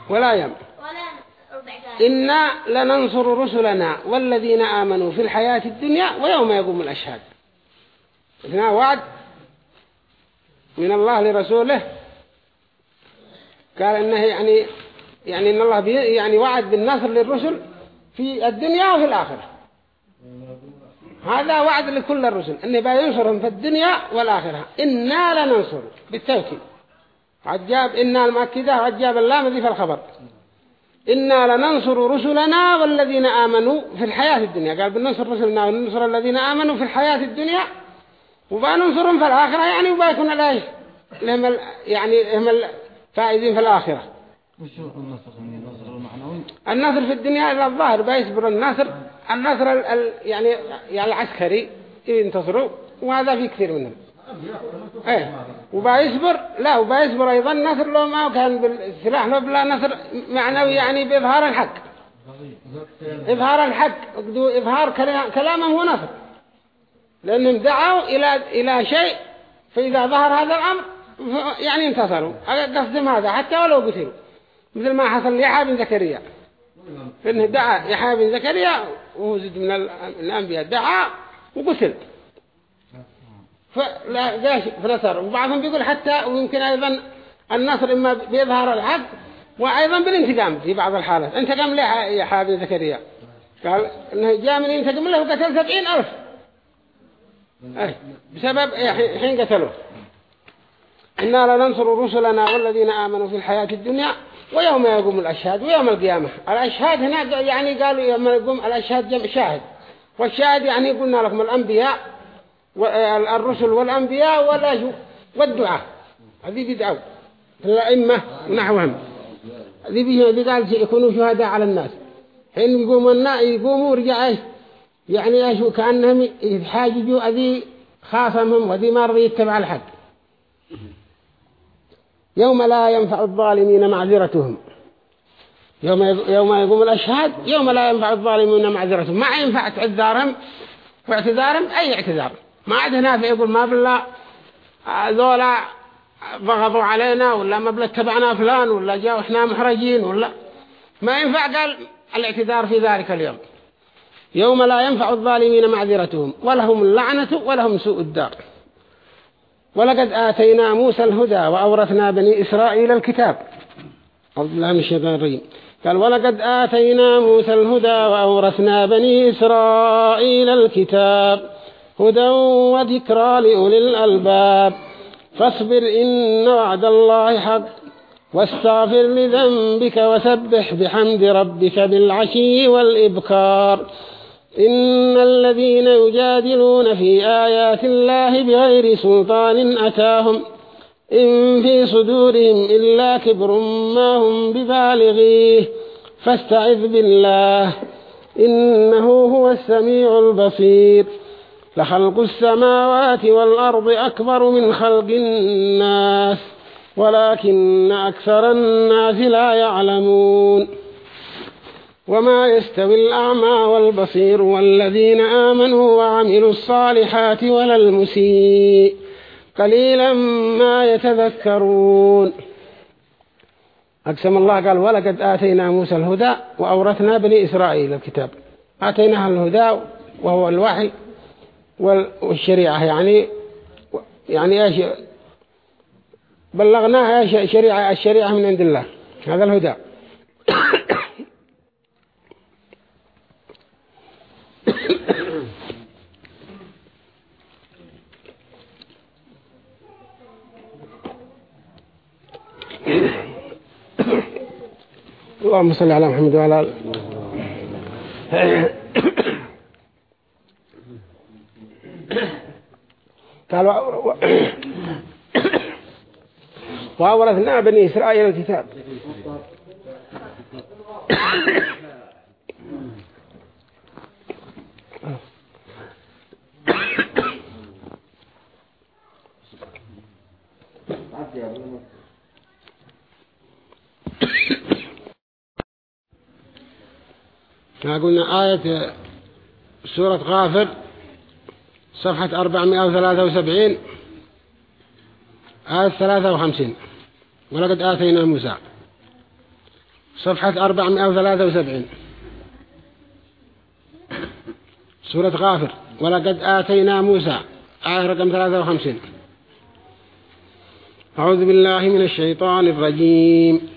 ولا ولا يم. إنا لننصر رسلنا والذين آمنوا في الحياة الدنيا ويوم يقوم الأشهاد. هنا وعد من الله لرسوله. قال إنه يعني يعني إن الله يعني وعد بالنصر للرسل في الدنيا وفي الآخرة. هذا وعد لكل الرسل إنه بينصرهم في الدنيا والآخرة. إنا لننصر بالتوكيد. عجاب إنا المؤكدة عجاب اللام ذي في الخبر. إنا لننصر رسلنا والذين آمنوا في الحياة الدنيا. قال بننصر رسلنا وننصر الذين آمنوا في الحياة الدنيا. وبننصرهم في الآخرة يعني وبيكون لهم ال- يعني هم الفائزين في الآخرة. النصر يعني النصر المعنوي النصر في الدنيا إلى الظاهر بيصبر النصر النصر ال يعني يعني العسكري ينتصروا وهذا في كثير منهم. إيه. وبيصبر لا وبيصبر أيضا نصر لو ما كان بالسلاح لو بلا نصر معنوي يعني بإظهار الحق. إظهار الحق إظهار كلا- كلامه هو نصر. لأنهم دعوا إلى إلى شيء فإذا ظهر هذا الأمر يعني انتصروا. قصدهم هذا حتى ولو قتلوا. مثل ما حصل ليحيى بن زكريا. فإنه دعا يحيى بن زكريا وهو زد من ال- الأنبياء دعا وقتل. فلا فنصر وبعضهم بيقول حتى ويمكن أيضا النصر إما بيظهر الحق وأيضا بالانتقام في بعض الحالات. انتقم له يحيى بن زكريا. قال إنه جاء من ينتقم له وقتل سبعين ألف. بسبب إيه، حين قتلوه. إنا لننصر رسلنا والذين آمنوا في الحياة الدنيا ويوم يقوم الأشهاد ويوم القيامة. الأشهاد هنا يعني قالوا يوم يقوم الأشهاد جمع شاهد. والشاهد يعني قلنا لكم الأنبياء والرسل والأنبياء والأجو والدعاء. هذه بدعوا الأئمة ونحوهم. هذه قال يكونوا شهداء على الناس. حين يقوموا الناس يقوموا إيش؟ يعني إيش؟ كأنهم يحاججوا هذه خاصمهم وذي ما رضي يتبع الحق. يوم لا ينفع الظالمين معذرتهم. يوم يوم يقوم الأشهاد يوم لا ينفع الظالمين معذرتهم. ما ينفع اعتذارهم. واعتذارهم أي اعتذار؟ ما عاد نافع يقول ما بالله ذولا ضغطوا علينا ولا ما بلا اتبعنا فلان ولا جاءوا إحنا محرجين ولا. ما ينفع؟ قال الاعتذار في ذلك اليوم. يوم لا ينفع الظالمين معذرتهم. ولهم اللعنة ولهم سوء الدار. ولقد آتينا موسى الهدى وأورثنا بني إسرائيل الكتاب. أعوذ بالله من الشيطان قال ولقد آتينا موسى الهدى وأورثنا بني إسرائيل الكتاب. هدى وذكرى لأولي الألباب. فاصبر إن وعد الله حق. واستغفر لذنبك وسبح بحمد ربك بالعشي والإبكار. إن الذين يجادلون في آيات الله بغير سلطان أتاهم إن في صدورهم إلا كبر ما هم ببالغيه فاستعذ بالله إنه هو السميع البصير لخلق السماوات والأرض أكبر من خلق الناس ولكن أكثر الناس لا يعلمون وما يستوي الأعمى والبصير والذين آمنوا وعملوا الصالحات ولا المسيء. قليلا ما يتذكرون. أقسم الله قال ولقد آتينا موسى الهدى وأورثنا بني إسرائيل الكتاب. آتيناها الهدى وهو الوحي والشريعة يعني يعني إيش؟ بلغناها شريعة الشريعة من عند الله. هذا الهدى. اللهم صل على محمد وعلى آله قال وأورثنا بني إسرائيل الكتاب. ما قلنا آية سورة غافر صفحة 473 آية 53 ولقد آتينا موسى. صفحة 473 سورة غافر. ولقد آتينا موسى. آية رقم 53 أعوذ بالله من الشيطان الرجيم.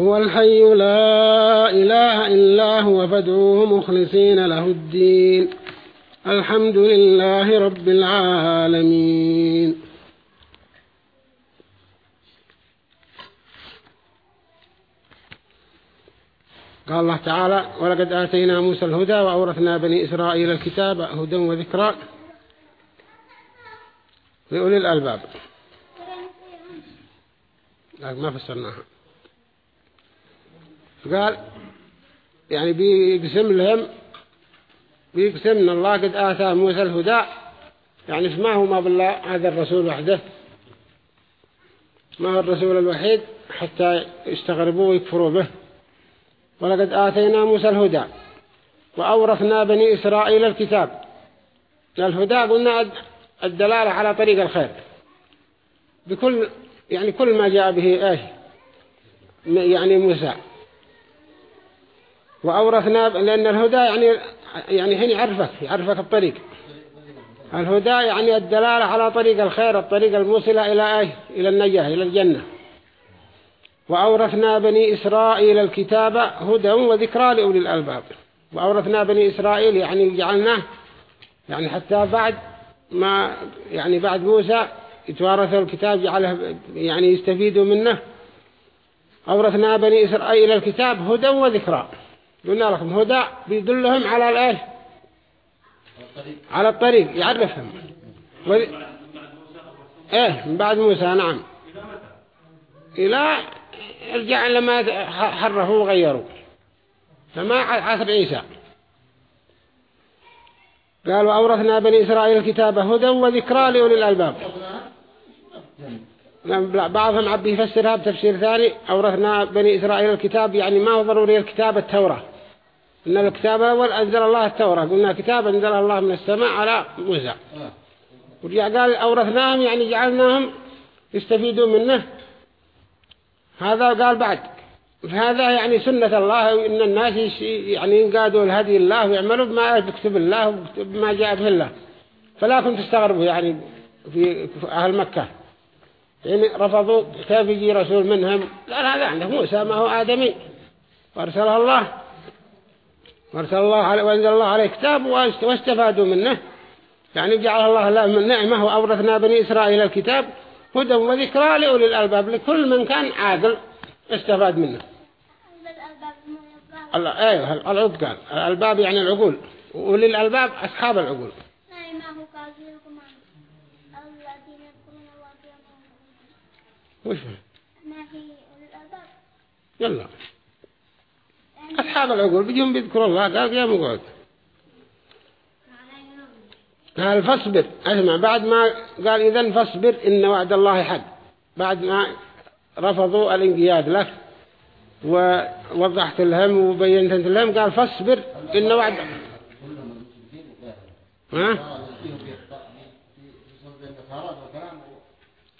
هو الحي لا إله إلا هو فادعوه مخلصين له الدين. الحمد لله رب العالمين. قال الله تعالى ولقد آتينا موسى الهدى وأورثنا بني إسرائيل الكتاب هدى وذكرى لأولي الألباب. ما فسرناها. قال يعني بيقسم لهم بيقسم إن الله قد آتى موسى الهدى يعني ما هو ما بالله هذا الرسول وحده. ما هو الرسول الوحيد حتى يستغربوا ويكفروا به. ولقد آتينا موسى الهدى وأورثنا بني إسرائيل الكتاب. الهدى قلنا الدلالة على طريق الخير. بكل يعني كل ما جاء به إيش يعني موسى. وأورثنا لأن الهدى يعني يعني هنا يعرفك يعرفك الطريق. الهدى يعني الدلالة على طريق الخير الطريق الموصلة إلى إيه إلى النجاة إلى الجنة. وأورثنا بني إسرائيل الكتاب هدى وذكرى لأولي الألباب. وأورثنا بني إسرائيل يعني جعلناه يعني حتى بعد ما يعني بعد موسى يتوارثوا الكتاب جعله يعني يستفيدوا منه. أورثنا بني إسرائيل الكتاب هدى وذكرى. قلنا لكم هدى بيدلهم على الإيش؟ على الطريق يعرفهم و... إيه من بعد موسى نعم. إلى رجع لما حرفوا وغيروا. فما عثر عيسى. قالوا أورثنا بني إسرائيل الكتاب هدى وذكرى لأولي الألباب. بعضهم عبي يفسرها بتفسير ثاني أورثنا بني إسرائيل الكتاب يعني ما هو ضروري الكتاب التوراة. إن الكتاب الأول أنزل الله التوراة. قلنا كتاب أنزل الله من السماء على موسى. ورجع قال أورثناهم يعني جعلناهم يستفيدوا منه. هذا قال بعد. فهذا يعني سنة الله إن الناس يعني ينقادوا الهدي الله ويعملوا بما يكتب الله وبما جاء به الله. فلا كنت تستغربوا يعني في أهل مكة. يعني رفضوا كيف يجي رسول منهم؟ لا هذا عنده موسى ما هو آدمي. وارسله الله. وأرسل الله عليه وأنزل الله عليه كتاب واستفادوا منه. يعني جعل الله له من نعمة وأورثنا بني إسرائيل الكتاب هدى وذكرى لأولي الألباب لكل من كان عاقل استفاد منه. الله أيوه العقول قال. الألباب يعني العقول. وأولي الألباب أصحاب العقول. وش ما هي الألباب. يلا. أصحاب العقول بيجون بيذكروا الله قال يا مقعد قال فاصبر. اسمع بعد ما قال إذن فاصبر إن وعد الله حق. بعد ما رفضوا الانقياد لك ووضحت لهم وبينت لهم قال فاصبر إن وعد. ها؟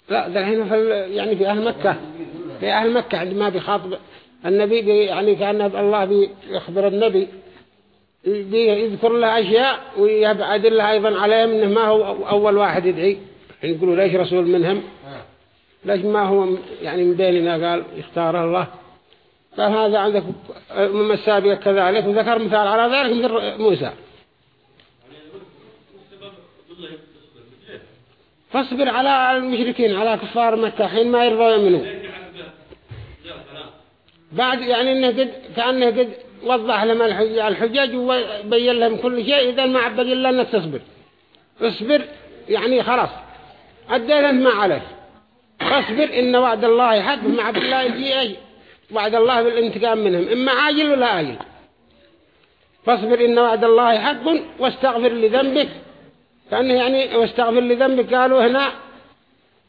لا ذا هنا في يعني في أهل مكة. في أهل مكة عندما بيخاطب النبي بي يعني كأن الله بيخبر النبي بيذكر له أشياء ويبعد له أيضا عليهم إنه ما هو أول واحد يدعي. يقولوا ليش رسول منهم؟ ليش ما هو يعني من بيننا؟ قال اختاره الله. قال هذا عندك من السابقة كذلك وذكر مثال على ذلك مثل موسى. فاصبر على المشركين على كفار مكة حين ما يرضوا يؤمنوا بعد يعني إنه قد كأنه قد وضح لهم الحجاج وبين لهم كل شيء إذا ما عبد إلا أنك تصبر. اصبر يعني خلاص. أدى أنت ما عليك فاصبر إن وعد الله حق عبد الله يجي وعد الله بالانتقام منهم. إما عاجل ولا آجل فاصبر إن وعد الله حق واستغفر لذنبك. كأنه يعني واستغفر لذنبك قالوا هنا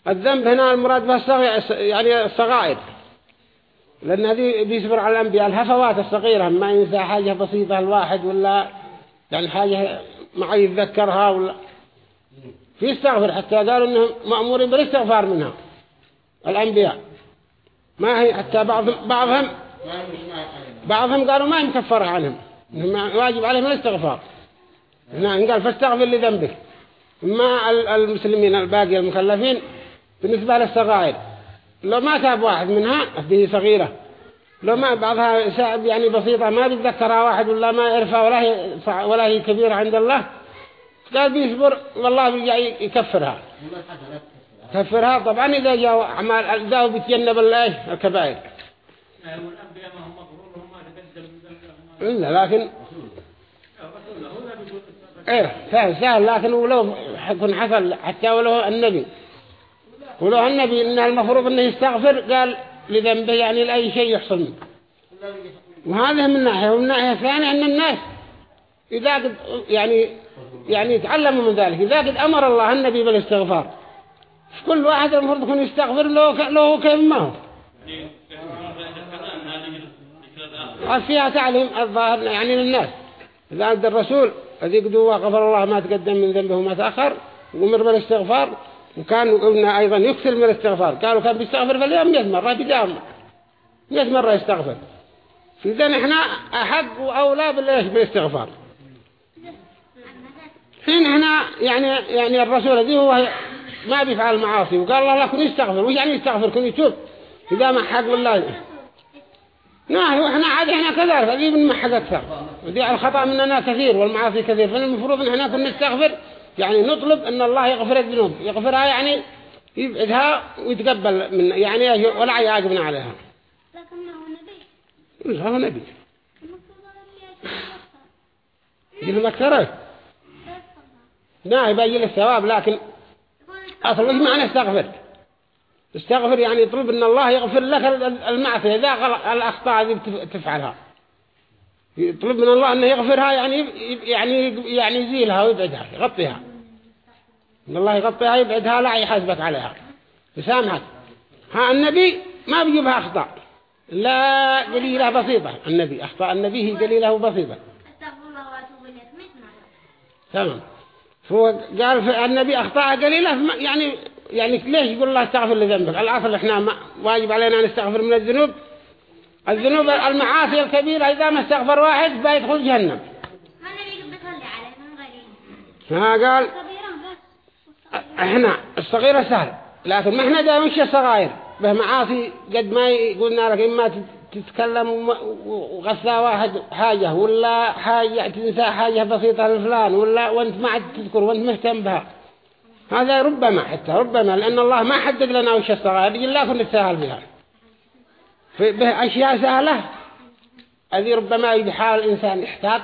الذنب هنا المراد به يعني الصغائر. لأن هذه بيصبر على الأنبياء. الهفوات الصغيرة ما ينسى حاجة بسيطة الواحد ولا يعني حاجة ما يتذكرها ولا. في استغفر حتى قالوا إنهم مأمورين بالاستغفار منها. الأنبياء. ما هي حتى بعضهم بعضهم بعضهم قالوا ما يمكفر عنهم. إنهم واجب عليهم الاستغفار. هنا قال فاستغفر لذنبك. ما المسلمين الباقي المكلفين بالنسبة للصغائر. لو ما تاب واحد منها هذه صغيرة. لو ما بعضها سائب يعني بسيطة ما بيتذكرها واحد ولا ما يعرفها ولا هي ولا هي كبيرة عند الله قال بيصبر والله بيجي يكفرها. كفرها؟ طبعا إذا جاء أعمال إذا بيتجنب الإيش؟ الكبائر. إلا لكن إيه سهل سهل لكن ولو حكون حصل حتى ولو النبي. ولو النبي إن المفروض أنه يستغفر قال لذنبه يعني لأي شيء يحصل وهذا من ناحية ومن ناحية ثانية أن الناس إذا قد يعني يعني يتعلموا من ذلك. إذا قد أمر الله النبي بالاستغفار كل واحد المفروض يكون يستغفر له له كيف ما هو. فيها تعليم الظاهر يعني للناس. إذا عند الرسول الذي قدوا غفر الله ما تقدم من ذنبه وما تأخر ومر بالاستغفار وكان قلنا أيضا يكثر من الاستغفار. قالوا كان بيستغفر في اليوم 100 مرة بدام 100 مرة يستغفر. إذا إحنا أحق وأولى بالاستغفار. حين هنا يعني يعني الرسول ذي هو ما بيفعل المعاصي وقال الله لكم يستغفر. وش يعني يستغفر؟ كن يتوب. إذا ما حق والله نعم إحنا عاد إحنا كذلك. هذه من محق أكثر. ودي الخطأ مننا كثير والمعاصي كثير. فالمفروض إحنا كن نستغفر. يعني نطلب أن الله يغفر الذنوب. يغفرها يعني يبعدها ويتقبل من يعني ولا يعاقبنا عليها. لكنه نبي. هو نبي. أن يقول أكثره لا يبين الثواب لكن أصل وش معنى استغفر؟ استغفر يعني يطلب أن الله يغفر لك المعصية. إذا الأخطاء بتف- تفعلها. يطلب من الله أنه يغفرها يعني يعني يعني يزيلها ويبعدها يغطيها. إن الله يغطيها يبعدها لا يحاسبك عليها. يسامحك ها النبي ما بيجيبها أخطاء. لا قليلة بسيطة. النبي أخطاء النبي هي قليلة وبسيطة تمام. فهو قال النبي أخطاء قليلة يعني يعني ليش يقول الله استغفر لذنبك؟ الأصل إحنا ما واجب علينا أن نستغفر من الذنوب. الذنوب المعاصي الكبيرة إذا ما استغفر واحد بيدخل جهنم. ما نبي بتصلي عليه؟ من غيره. ها قال إحنا الصغيرة سهل لكن ما إحنا دائما مش الصغائر به معاصي قد ما يقولنا لك إما تت- تتكلم وغثى واحد حاجة ولا حاجة تنسى حاجة بسيطة لفلان ولا وأنت ما عاد تذكر وأنت مهتم بها. هذا ربما حتى ربما لأن الله ما حدد لنا وش الصغائر يقول لا كن نتساهل بها. به أشياء سهلة. هذه ربما يحاول الإنسان يحتاط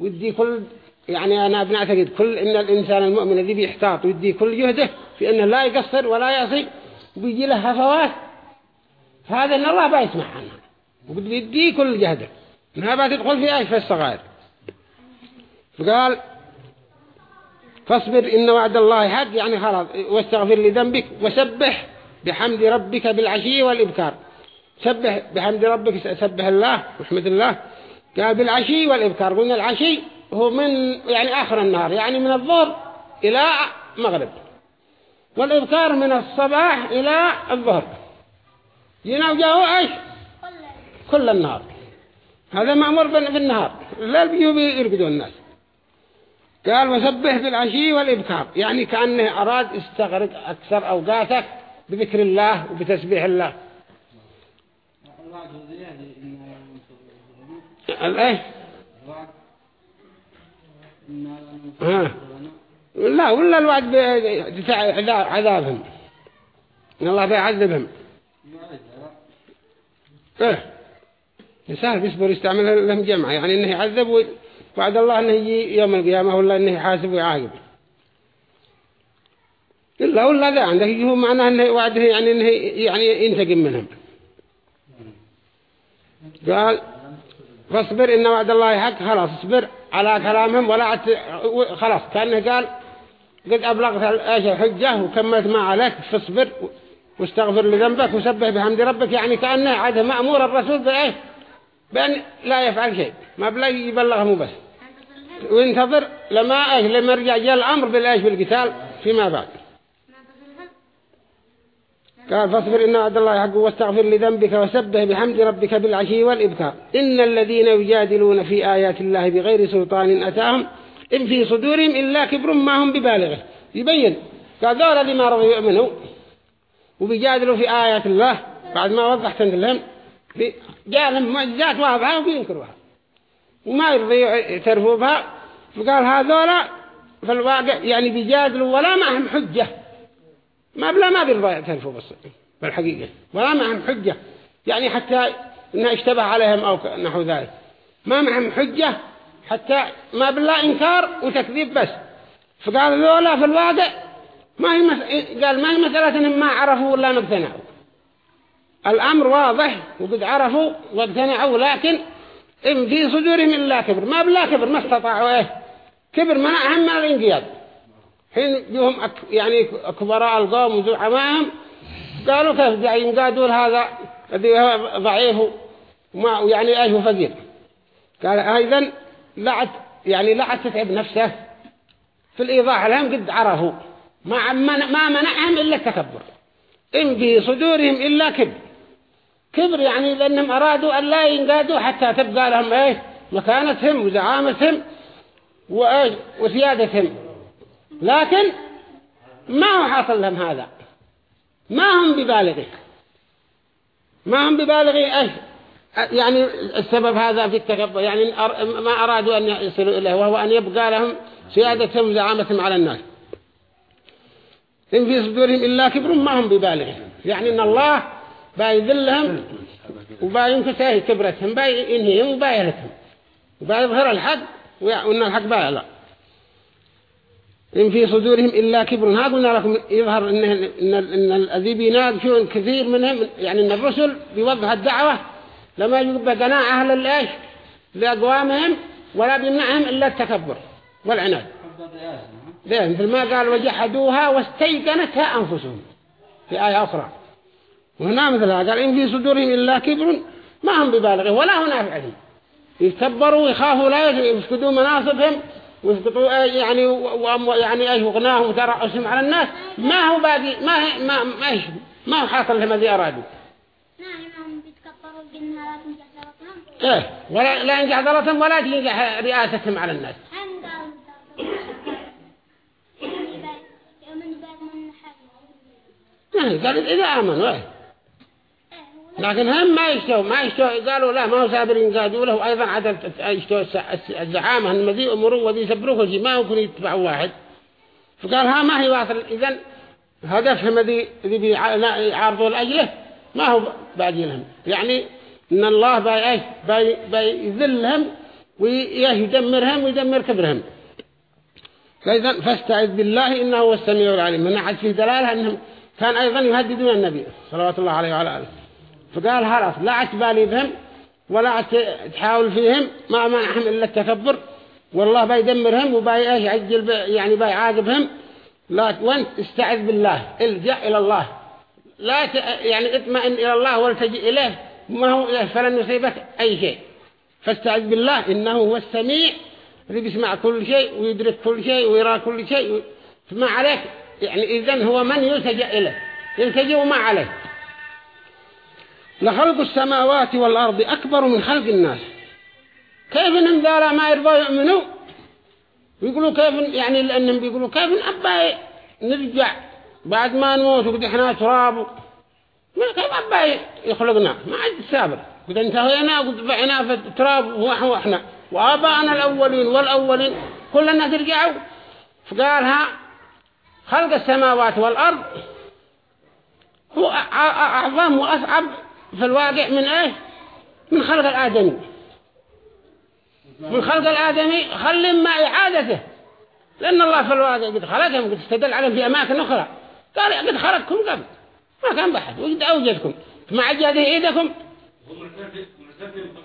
ويدي كل يعني أنا بنعتقد كل إن الإنسان المؤمن الذي بيحتاط ويدي كل جهده في أنه لا يقصر ولا يعصي وبيجي له هفوات. فهذا إن الله بيسمع عنها وقد بيدي كل جهده. إنها بتدخل في إيش في الصغائر فقال فاصبر إن وعد الله حق. يعني خلاص واستغفر لذنبك وسبح بحمد ربك بالعشي والإبكار. سبح بحمد ربك سبح الله واحمد الله. قال بالعشي والإبكار. قلنا العشي هو من يعني آخر النهار يعني من الظهر إلى مغرب والإبكار من الصباح إلى الظهر. جينا وجاءوا إيش؟ كل النهار. هذا مأمور بال- بالنهار الليل بيجوا يرقدوا الناس. قال وسبح بالعشي والإبكار. يعني كأنه أراد استغرق أكثر أوقاتك بذكر الله وبتسبيح الله. الوعد والزيادة إن الإيه الوعد إن ها؟ لا ولا الوعد بعذابهم إن الله بيعذبهم. إيه. إنسان بيصبر يستعمل لهم جمعة. يعني إنه يعذب وعد الله إنه يجي يوم القيامة ولا إنه يحاسب ويعاقب. إلا ولا ذا. عندك هو معناه إنه وعده يعني إنه يعني ينتقم منهم. قال فاصبر إن وعد الله حق. خلاص اصبر. على كلامهم ولا عت... خلاص كأنه قال قد أبلغت الحجة وكملت ما عليك فاصبر واستغفر لذنبك وسبح بحمد ربك يعني كأنه عاد مأمور الرسول بإيش؟ بأن لا يفعل شيء ما بلا يبلغهم بس. وينتظر لما إيش لما رجع جاء الأمر بالإيش بالقتال فيما بعد. قال فاصبر إن وعد الله حق واستغفر لذنبك وسبح بحمد ربك بالعشي والإبكار. إن الذين يجادلون في آيات الله بغير سلطان أتاهم إن في صدورهم إلا كبر ما هم ببالغه. يبين قال ذولا اللي ما رضوا يؤمنوا وبيجادلوا في آيات الله. بعد ما وضحت لهم جاءهم معجزات واضحة وبينكروها وما يرضي يعترفوا بها فقال هذولا في الواقع يعني بيجادلوا ولا معهم حجة. ما بلا ما بيرضى يعترفوا بالحقيقة. ولا معهم حجة. يعني حتى انه اشتبه عليهم أو نحو ذلك. ما معهم حجة حتى ما بلا إنكار وتكذيب بس. فقال ذولا في الواقع ما هي مس... قال ما هي مسألة انهم ما عرفوا ولا ما اقتنعوا. الأمر واضح وقد عرفوا واقتنعوا لكن إن في صدورهم إلا كبر. ما بلا كبر ما استطاعوا إيه؟ كبر منعهم من الانقياد. حين جوهم أك يعني كبراء القوم وزعمائهم قالوا كيف ينقادوا هذا الذي ضعيف وما يعني إيش فقير. قال أيضا لا يعني لا تتعب نفسه في الإيضاح لهم قد عرفوا. ما ما منعهم إلا التكبر. إن في صدورهم إلا كبر. كبر يعني لانهم أرادوا أن لا ينقادوا حتى تبقى لهم إيه؟ مكانتهم وزعامتهم وايش وسيادتهم لكن ما هو حاصل لهم هذا؟ ما هم ببالغه؟ ما هم ببالغه إيش يعني السبب هذا في التكبر يعني ما أرادوا أن يصلوا إليه وهو أن يبقى لهم سيادتهم وزعامتهم على الناس. إن في صدورهم إلا كبر ما هم ببالغه. يعني إن الله بايذلهم وباينكسه كبرتهم باينهيهم وبايهلكهم وبايظهر الحق وأن الحق بايلا إن في صدورهم إلا كبر. ها قلنا لكم يظهر إن, إن, إن الذي بيناقشون كثير منهم. يعني إن الرسل بيوضح الدعوة لما يبقى قناعة للإيش لأقوامهم ولا بيمنعهم إلا التكبر والعناد. ليه مثل ما قال وجحدوها واستيقنتها أنفسهم في آية أخرى. وهنا مثلها قال إن في صدورهم إلا كبر ما هم ببالغه ولا هنا فعلهم يتكبروا ويخافوا لا يفقدوا مناصبهم ويفقدوا يعني يعني إيش وغناهم وترعسهم على الناس. ما هو باقي؟ ما ما ما إيش ما هو حاصل لهم الذي ارادوا إيه ولا لا ينجح ضلتهم ولا تنجح رئاستهم على الناس. قال إذا آمنوا إيه. لكن هم ما يشتوا ما يشتوا قالوا لا ما هو سابرين قالوا له. أيضا عدد يشتوا الزعامة المذي أمروا وذي سبروه شيء ما يكون يتبعوا واحد. فقال ها ما هي واصل. إذن هدفهم ذي ذي بيعارضوا لأجله. ما هو باقي لهم. يعني إن الله باي باي بيذلهم ويدمرهم ويدمر كبرهم. فإذا فاستعذ بالله إنه هو السميع العليم. من أحد فيه دلالة أنهم كان أيضا يهددون النبي صلى الله عليه وعلى آله. فقال خلاص لا تبالي بهم ولا تحاول فيهم ما منعهم إلا التكبر. والله بيدمرهم وباي إيش يعجل يعني بيعاقبهم لا وأنت استعذ بالله الجأ إلى الله. لا ت... يعني اطمئن إلى الله والتجئ إليه. ما هو فلن يصيبك أي شيء. فاستعذ بالله إنه هو السميع اللي بيسمع كل شيء ويدرك كل شيء ويرى كل شيء. فما عليك؟ يعني إذن هو من يلتجأ إليه؟ يلتجئ ما عليه. لخلق السماوات والأرض أكبر من خلق الناس. كيف إنهم ذالا ما يرضوا يؤمنوا؟ ويقولوا كيف يعني لأنهم بيقولوا كيف أبا نرجع بعد ما نموت وقد إحنا تراب. كيف أبا يخلقنا؟ ما عاد سابر قد انتهينا وقد بعنا في التراب هو إحنا وآباءنا الأولين والأولين كلنا ترجعوا فقالها خلق السماوات والأرض هو أعظم وأصعب في الواقع من إيه؟ من خلق الآدمي. من خلق الآدمي خل ما إعادته. لأن الله في الواقع قد خلقهم قد استدل عليهم في أماكن أخرى. قال قد خلقكم قبل. ما كان بحث. وقد أوجدكم. مع جاده إيدكم.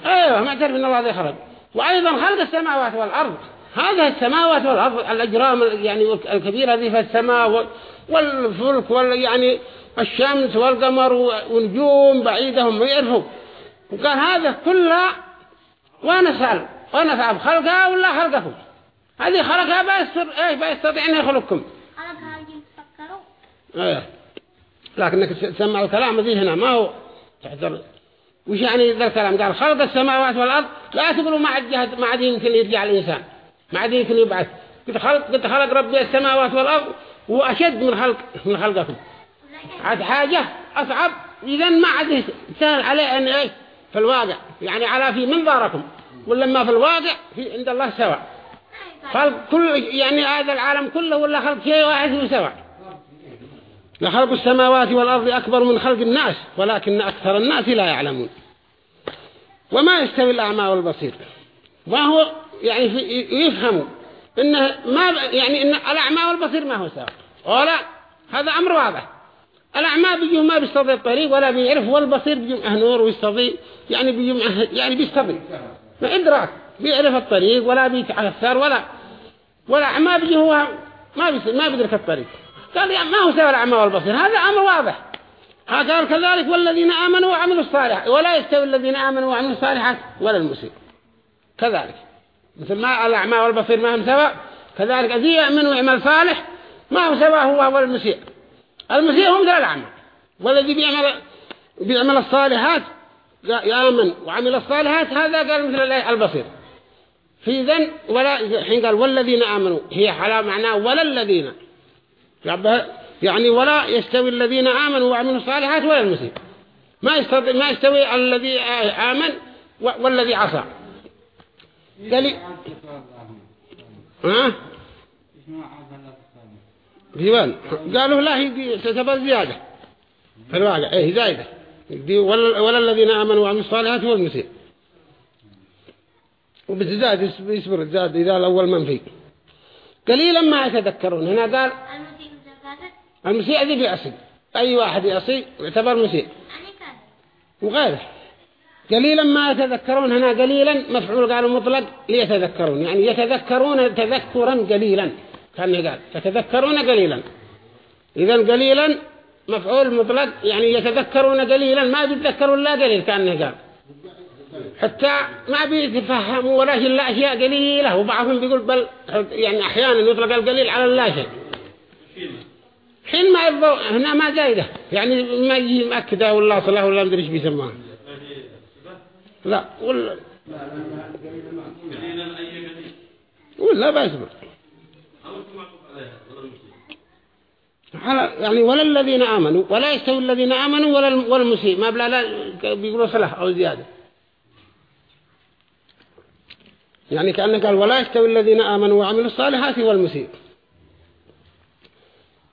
أيوه معترف أن الله ذي خلق. وأيضا خلق السماوات والأرض. هذا السماوات والأرض الأجرام يعني الكبيرة ذي في السماء والفلك وال يعني الشمس والقمر ونجوم بعيدة هم يعرفوا. وقال هذا كلها وأنا سأل وأنا فعب خلقها ولا خلقكم هذه خلقها بيستر إيه بيستطيع أن يخلقكم. خلقها يجي تفكروا إيه. لكنك تسمع الكلام ذي هنا ما هو تحضر وش يعني ذا الكلام؟ قال خلق السماوات والأرض. لا تقولوا ما عاد جهد ما عاد يمكن يرجع الإنسان. ما عاد يمكن يبعث. قد خلق قد خلق ربي السماوات والأرض وأشد من خلق من خلقكم. عاد حاجة أصعب. إذا ما عاد سهل عليه أن إيه في الواقع. يعني على في منظاركم. ولما في الواقع في عند الله سواء. خلق كل يعني هذا العالم كله ولا خلق شيء واحد وسواء؟ لخلق السماوات والأرض أكبر من خلق الناس ولكن أكثر الناس لا يعلمون. وما يستوي الأعمى والبصير؟ وهو يعني يفهم إنه ما يعني إن الأعمى والبصير ما هو سواء. ولا هذا أمر واضح. الأعمى بيجوا ما بيستطيع الطريق ولا بيعرف والبصير بيجوا معه نور ويستطيع يعني بيجوا معه يعني بيستطيع ما إدراك. بيعرف الطريق ولا بيتعثر ولا ولا أعمى بيجي هو ما بيصير ما بيدرك الطريق. قال ما هو سوى الأعمى والبصير. هذا أمر واضح. قال كذلك والذين آمنوا وعملوا الصالحات. ولا يستوي الذين آمنوا وعملوا الصالحات ولا المسيء. كذلك. مثل ما الأعمى والبصير ما هم سوا كذلك الذي يؤمن ويعمل صالح ما هو سوا هو والمسيء المسيء هم ذل الأعمى والذي بيعمل بيعمل الصالحات يآمن وعمل الصالحات هذا قال مثل البصير في ذن ولا حين قال والذين آمنوا هي على معناه ولا الذين. يعني ولا يستوي الذين آمنوا وعملوا الصالحات ولا المسيء. ما يستوي ما يستوي الذي آمن والذي عصى. قال ها؟ ديوان قالوا لا هي تعتبر زيادة. في الواقع إيه زايدة. دي ولا, ولا الذين آمنوا وعملوا الصالحات هو المسيء. وبتزاد يصبر الزاد إذا الأول منفي قليلا ما يتذكرون. هنا قال المسيء ذي بيعصي أي واحد يعصي يعتبر مسيء. وغيره. قليلا ما يتذكرون. هنا قليلا مفعول قالوا مطلق ليتذكرون. يعني يتذكرون تذكرا قليلا. كان قال يتذكرون قليلا. إذا قليلا مفعول مطلق يعني يتذكرون قليلا ما بيتذكرون لا قليل كان قال حتى ما بيتفهموا ولا شيء لا أشياء قليلة وبعضهم بيقول بل يعني أحيانا يطلق القليل على اللا شيء. حين ما يبضوا هنا ما زايدة. يعني ما يجي مأكدة ولا صلاة ولا مدري إيش بيسموها. لا ولا ولا بيصبر على- يعني ولا الذين آمنوا ولا يستوي الذين آمنوا ولا الم- ولا المسيء. ما بلا لا بيقولوا صلاة أو زيادة. يعني كأنه قال ولا يستوي الذين آمنوا وعملوا الصالحات والمسيء.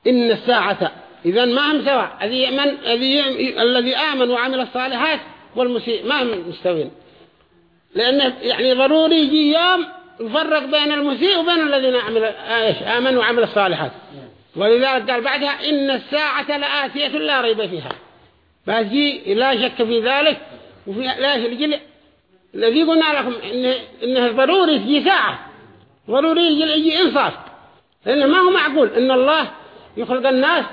إن الساعة إذا ما هم سواء. الذي الذي الذي آمن وعمل الصالحات والمسيء. ما هم مستوين. لأنه يعني ضروري يجي يوم يفرق بين المسيء وبين الذين عمل إيش آمنوا وعمل الصالحات. ولذلك قال بعدها إن الساعة لآتية لا ريب فيها. باجي لا شك في ذلك وفي لا شك الذي قلنا لكم إنه, إنه ضروري تجي ساعة. ضروري يجي, يجي إنصاف. لأنه ما هو معقول إن الله يخلق الناس.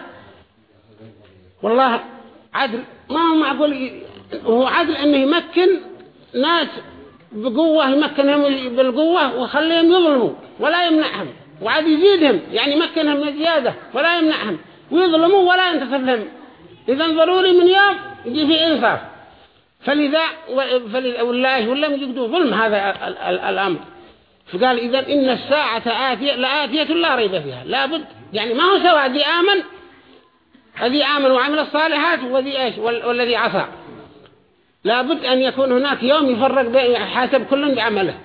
والله عدل ما هو معقول؟ ي- هو عدل إنه يمكن ناس بقوة يمكنهم بالقوة ويخليهم يظلموا ولا يمنعهم. وعاد يزيدهم يعني يمكنهم زيادة ولا يمنعهم. ويظلموا ولا ينتصف لهم. إذا ضروري من يوم يجي في إنصاف. فلذا والله ولا يجدوا ظلم هذا ال- ال- الأمر. فقال إذا إن الساعة آتية لآتية لا ريب فيها. لابد يعني ما هو سواء ذي آمن الذي آمن وعمل الصالحات وذي إيش وال- والذي عصى. لابد أن يكون هناك يوم يفرق بين حسب كل بعمله.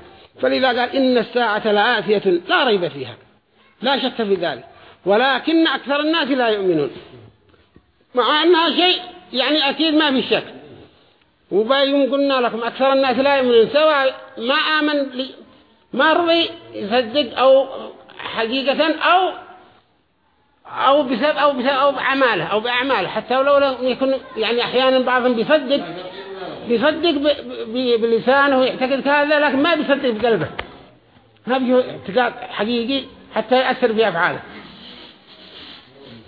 فلذا قال إن الساعة لآتية لا ريب فيها. لا شك في ذلك. ولكن أكثر الناس لا يؤمنون. مع أنها شيء يعني أكيد ما في شك. وبايم قلنا لكم أكثر الناس لا يؤمنون. سواء ما آمن لي ما رضي يصدق أو حقيقة أو أو بسبب أو بسبب أو بأعماله أو بأعماله. حتى ولو لم يكن يعني أحيانا بعضهم بيصدق. بيصدق بلسانه ويعتقد كذا لكن ما بيصدق بقلبه. ما بيجي اعتقاد حقيقي حتى يأثر في أفعاله.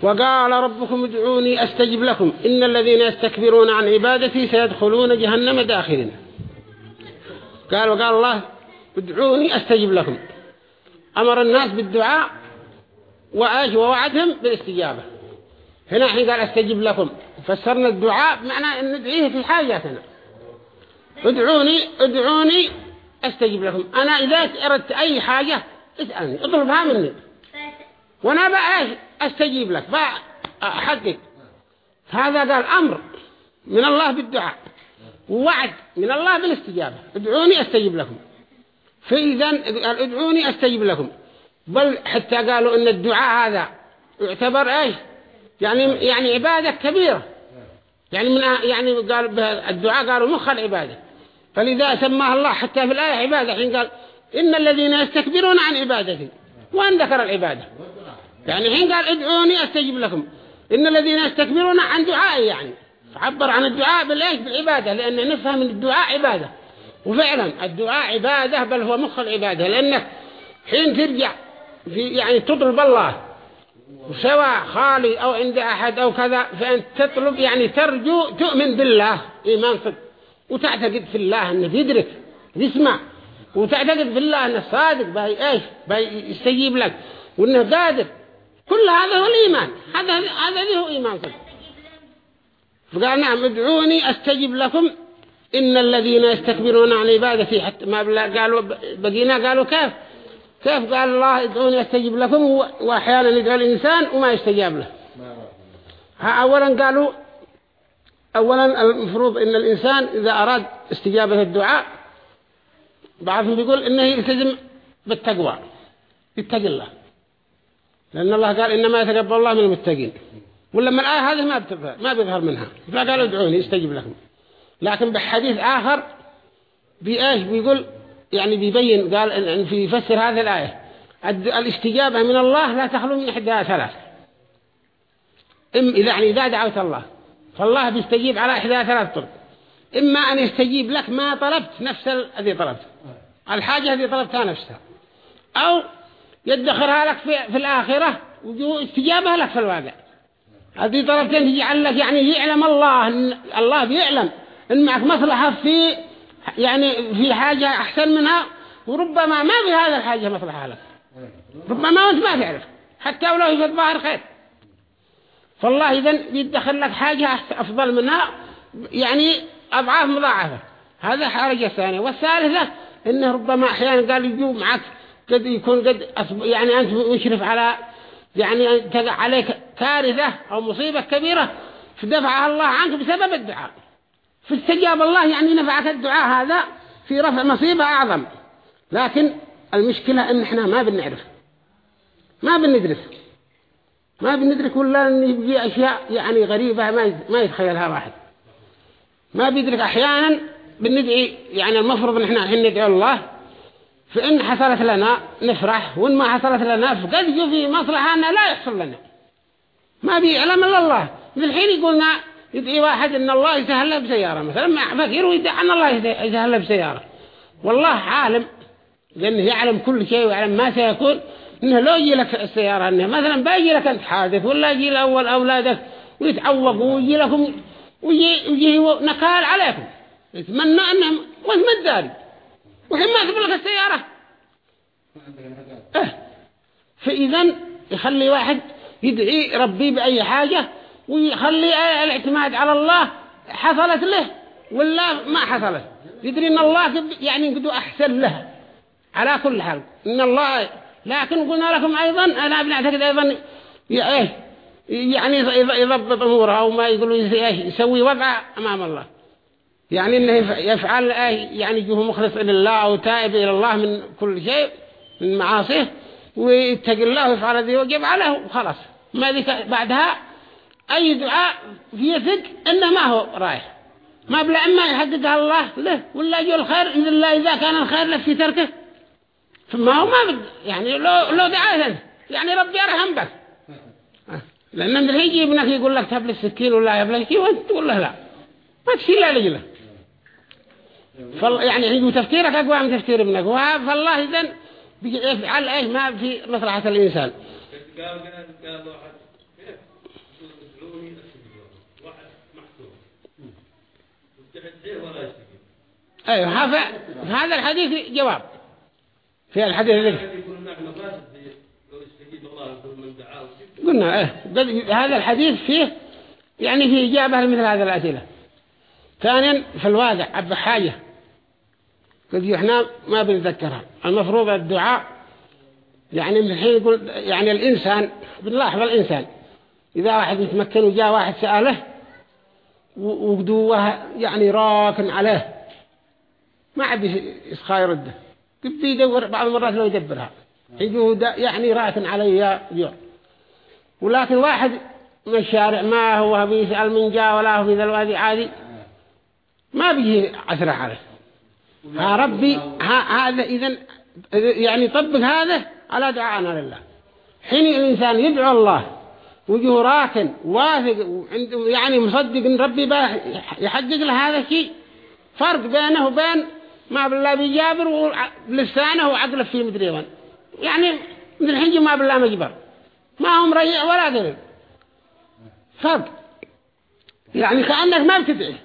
وقال ربكم ادعوني أستجب لكم. إن الذين يستكبرون عن عبادتي سيدخلون جهنم داخلين. قال وقال الله ادعوني أستجب لكم. أمر الناس بالدعاء وآش ووعدهم بالاستجابة. هنا حين قال أستجب لكم فسرنا الدعاء بمعنى أن ندعيه في حاجاتنا. ادعوني ادعوني أستجب لكم. أنا إذا أردت أي حاجة اسألني اطلبها مني. وأنا بقى أستجيب لك. بقى أحقق. هذا قال أمر من الله بالدعاء. ووعد من الله بالاستجابة. ادعوني استجيب لكم. فإذا قال ادعوني استجيب لكم. بل حتى قالوا إن الدعاء هذا يعتبر إيش؟ يعني يعني عبادة كبيرة. يعني من يعني قال الدعاء قالوا مخ العبادة فلذا سماه الله حتى في الآية عبادة. حين قال إن الذين يستكبرون عن عبادتي. وأن ذكر العبادة. يعني حين قال ادعوني أستجب لكم. إن الذين يستكبرون عن دعائي يعني. عبر عن الدعاء بالإيش؟ بالعبادة. لأن نفهم إن الدعاء عبادة. وفعلا الدعاء عبادة بل هو مخ العبادة. لأنك حين ترجع في يعني تطلب الله سواء خالي أو عند أحد أو كذا فأنت تطلب يعني ترجو تؤمن بالله. إيمان صدق. وتعتقد في الله أنه يدرك يسمع. وتعتقد في الله أنه صادق باي إيش؟ باي يستجيب لك. وأنه قادر. كل هذا هو الإيمان. هذا هذا هو إيمان. صدق فقال نعم ادعوني أستجب لكم. إن الذين يستكبرون عن عبادتي حتى ما بلا قالوا بقينا قالوا كيف؟ كيف؟ قال الله ادعوني يستجيب لكم. وأحيانا يدعو الإنسان وما يستجاب له. ها أولا قالوا أولا المفروض إن الإنسان إذا أراد استجابة الدعاء بعضهم بيقول إنه يلتزم بالتقوى يتقي الله. لأن الله قال إنما يتقبل الله من المتقين. ولما الآية هذه ما بتظهر ما بيظهر منها. فقالوا ادعوني يستجيب لكم. لكن بحديث آخر بإيش؟ بيقول يعني بيبين قال إن في يفسر هذه الآية. الاستجابة من الله لا تخلو من إحدى ثلاث. إم يعني إذا دعوت الله. فالله بيستجيب على إحدى ثلاث طرق. إما أن يستجيب لك ما طلبت نفس الذي طلبت الحاجة التي طلبتها نفسها. أو يدخرها لك في, في الآخرة واستجابها لك في الواقع. هذه طلبتين تجعل لك يعني يعلم الله الله بيعلم إن معك مصلحة في يعني في حاجة أحسن منها وربما ما في هذا الحاجة مصلحة لك. ربما أنت ما تعرف حتى ولو في الظاهر خير. فالله إذن بيدخل لك حاجة أفضل منها يعني أضعاف مضاعفة. هذا حاجة ثانية والثالثة إنه ربما أحيانا قال يجوا معك قد يكون قد يعني أنت مشرف على يعني تقع عليك كارثة أو مصيبة كبيرة فدفعها الله عنك بسبب الدعاء. فاستجاب الله يعني نفعك الدعاء هذا في رفع مصيبة أعظم. لكن المشكلة إن إحنا ما بنعرف. ما بندرس. ما بندرك ولا إن يجي أشياء يعني غريبة ما ما يتخيلها واحد. ما بيدرك أحيانا بندعي يعني المفروض إن إحنا الحين ندعو الله فإن حصلت لنا نفرح وإن ما حصلت لنا فقد في مصلحة أن لا يحصل لنا. ما بيعلم إلا الله. من الحين يقولنا يدعي واحد إن الله يسهل له بسيارة مثلا مع فكير ويدعي أن الله يسهل له بسيارة. والله عالم لأنه يعلم كل شيء ويعلم ما سيكون. إنه لو يجي لك السيارة إنه مثلا بيجي لك أنت حادث ولا يجي لأول أولادك ويتعوق ويجي لكم ويجي, ويجي نكال عليكم. يتمنى أنهم وانت ما تداري. وحين ما لك السيارة. آه فإذا يخلي واحد يدعي ربي بأي حاجة ويخلي الاعتماد على الله حصلت له ولا ما حصلت. يدري إن الله يعني قد أحسن له. على كل حال. إن الله لكن قلنا لكم أيضا أنا بنعتقد أيضا يعني يضبط امورها وما يقولوا يسوي وضع أمام الله. يعني إنه يفعل يعني جهه مخلص إلى الله أو تائب إلى الله من كل شيء من معاصيه ويتقي الله ويفعل ذي وجب عليه وخلاص ما ذيك بعدها أي دعاء في ثق إنه ما هو رايح. ما بلا إما يحققها الله له ولا يجوا الخير إن الله إذا كان الخير له في تركه. فما هو ما بد يعني لو لو دعاء يعني ربي يرحم بك لأن من يجي ابنك يقول لك تبل السكين ولا يبل السكين وأنت تقول له لا. ما تشيل لا رجله فال يعني تفكيرك أقوى من تفكير ابنك. فالله إذن يفعل إيه ما في مصلحة الإنسان. أيوه هذا هذا الحديث جواب. في الحديث دعاه قلنا إيه هذا الحديث فيه يعني في إجابة لمثل هذه الأسئلة. ثانيا في الواقع أبو حاجة. قد إحنا ما بنذكرها. المفروض الدعاء يعني من الحين يقول يعني الإنسان بنلاحظ الإنسان. إذا واحد متمكن وجاء واحد سأله وقدوة يعني راكن عليه. ما عاد يسخى يرده قد يدور بعض المرات لو يدبرها. يجوه يعني راكن عليه جوع ولكن واحد من الشارع ما هو بيسأل من جاء ولا هو في ذا الوادي عادي. ما بيجي عسره عليه. ها ربي هذا إذن يعني طبق هذا على دعاءنا لله. حين الإنسان يدعو الله وجهه راكن واثق يعني مصدق إن ربي يحقق له هذا الشيء فرق بينه وبين ما بالله بيجابر ولسانه وعقله فيه مدري وين. يعني من الحين ما بالله مجبر ما هم ريع ولا دليل فرق. يعني كأنك ما بتدعي.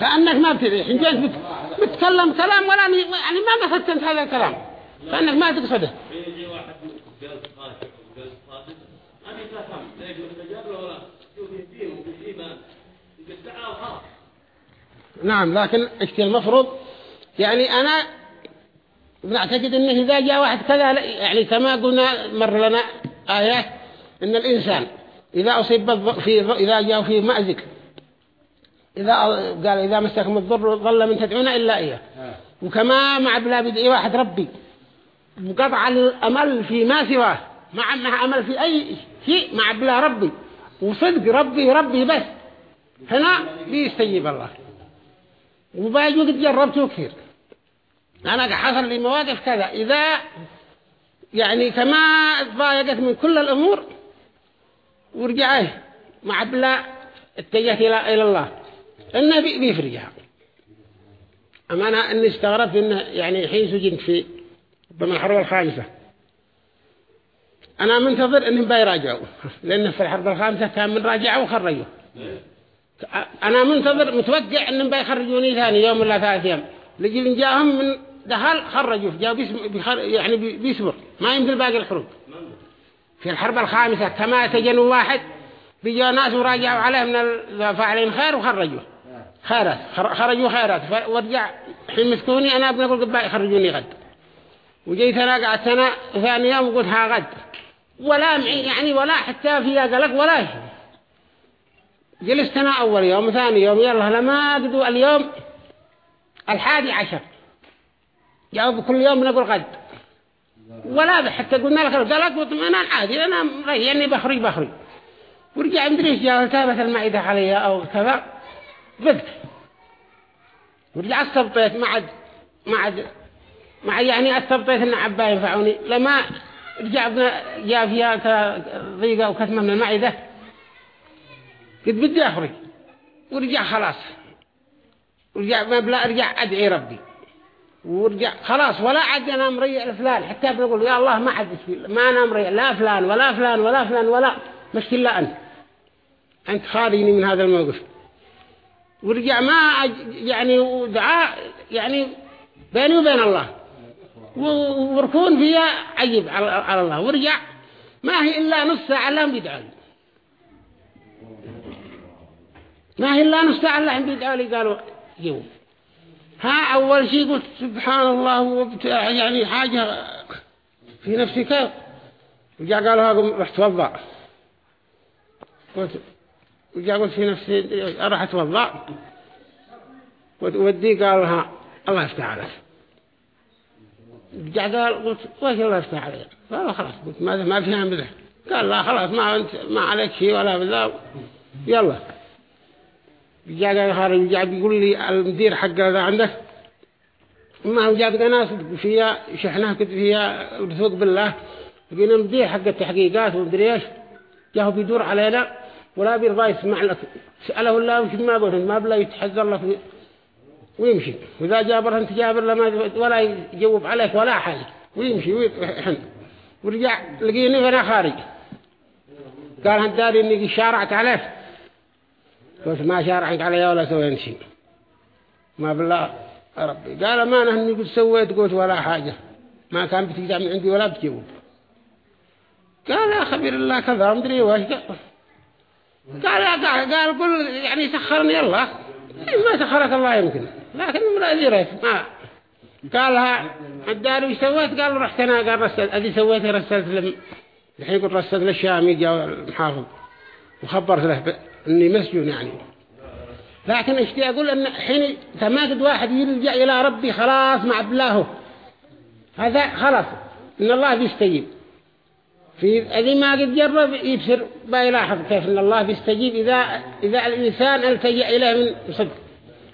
كأنك ما بتدعي. حين جيت بتكلم كلام ولا يعني ما بفتنت هذا الكلام. كأنك ما تقصده. أنا نعم لكن اشتي المفروض. يعني أنا نعتقد أنه إذا جاء واحد كذا يعني كما قلنا مر لنا آيات أن الإنسان إذا أصيب في إذا جاء في مأزق إذا قال إذا مسكم الضر ظل من تدعون إلا إياه. وكما مع بلا بدعي واحد ربي وقطع الأمل في ما سواه مع مع أمل في أي شيء مع بلا ربي. وصدق ربي ربي بس. هنا بيستجيب الله. وباجي قد جربته كثير. أنا حصل لي مواقف كذا. إذا يعني كما ضايقت من كل الأمور ورجعه مع بلا اتجهت إلى الله. إنه بي- بيفرجها أما أنا إني استغربت إنه يعني حين سجنت في ضمن الحرب الخامسة. أنا منتظر إنهم بيراجعوا لأن في الحرب الخامسة كان من راجعوا وخرجوا. أنا منتظر متوقع إنهم بيخرجوني ثاني يوم ولا ثلاث أيام. لجي جاهم من دخل خرجوا. جاء بيسم بيخر يعني بي- بيصبر. ما يمثل باقي الحروب. في الحرب الخامسة كما سجنوا واحد. بيجوا ناس وراجعوا عليه من الفاعلين خير وخرجوه خيرات. خر- خرجوا خيرات. ورجع حين مسكوني أنا بنقول قبل يخرجوني غد. وجيت أنا قعدت أنا ثاني يوم وقلت ها غد. ولا يعني ولا حتى في قلق ولا شيء. جلست أنا أول يوم ثاني يوم يلا لما قدوا اليوم الحادي عشر. جاوب كل يوم نقول غد ولا حتى قلنا لك قلق واطمئنان عادي أنا مريح يعني بخرج بخرج. ورجع مدري إيش جاء المعدة علي أو كذا. بقت ورجع أستبطيت ما عاد ما عاد ما عاد يعني أستبطيت إن عبا ينفعوني. لما رجع جاء فيها ضيقة وكتمة من المعدة. قد بدي أخرج. ورجع خلاص. ورجع ما بلا أرجع أدعي ربي. ورجع خلاص ولا عاد أنا مريع لفلان. حتى بنقول يا الله ما يشكي ما أنا مريع لا فلان ولا فلان ولا فلان ولا مشكلة. إلا أنت. أنت خارجني من هذا الموقف. ورجع ما يعني ودعاء يعني بيني وبين الله. وركون فيها عيب على الله. ورجع ما هي إلا نص ساعة لهم بيدعوا لي ما هي إلا نص ساعة لهم بيدعوا قالوا جيوا ها أول شيء قلت سبحان الله يعني حاجة في نفسي كيف رجع قالوا ها قم رح توضع قلت رجع قلت في نفسي راح اتوضع ودي قال ها الله يفتح عليك. رجع قال قلت وش الله يفتح عليك؟ قال خلاص قلت ما ما في نعم بذا. قال لا خلاص ما انت ما عليك شيء ولا بذا. يلا. قال خارج رجع بيقول لي المدير حق هذا عندك ما جاب؟ ناس فيها شحنه كنت فيها رثوق بالله. لقينا المدير حق التحقيقات ومدري إيش. جاهو بيدور علينا ولا بيرضى يسمع لك. سأله الله وش ما قلت ما بلا يتحذر لك. ويمشي. وإذا جابر أنت جابر لما ولا يجاوب عليك ولا حاجة. ويمشي ويحن ورجع لقيني فأنا خارج. قال هداري إني شارعت عليك قلت ما شارعت علي ولا سويت شيء. ما بالله ربي. قال ما نهني قلت سويت قلت ولا حاجة. ما كان بتجمع من عندي ولا بتجاوب قال يا خبير الله كذا مدري وش قال. قال قال قل يعني سخرني الله. ما سخرك الله يمكن. لكن لا أدري ما. قالها الدار وش سويت؟ قال رحت أنا قال رسل أدي سويت رسلت الحين يقول رسلت للشامي جاء المحافظ وخبرت له إني مسجون يعني. لكن اشتي أقول؟ أن حين تماكد واحد يلجأ إلى ربي خلاص مع بالله هذا خلاص. إن الله بيستجيب. في الذي ما قد جرب يبصر بيلاحظ كيف إن الله بيستجيب إذا إذا الإنسان التجأ إليه من صدق.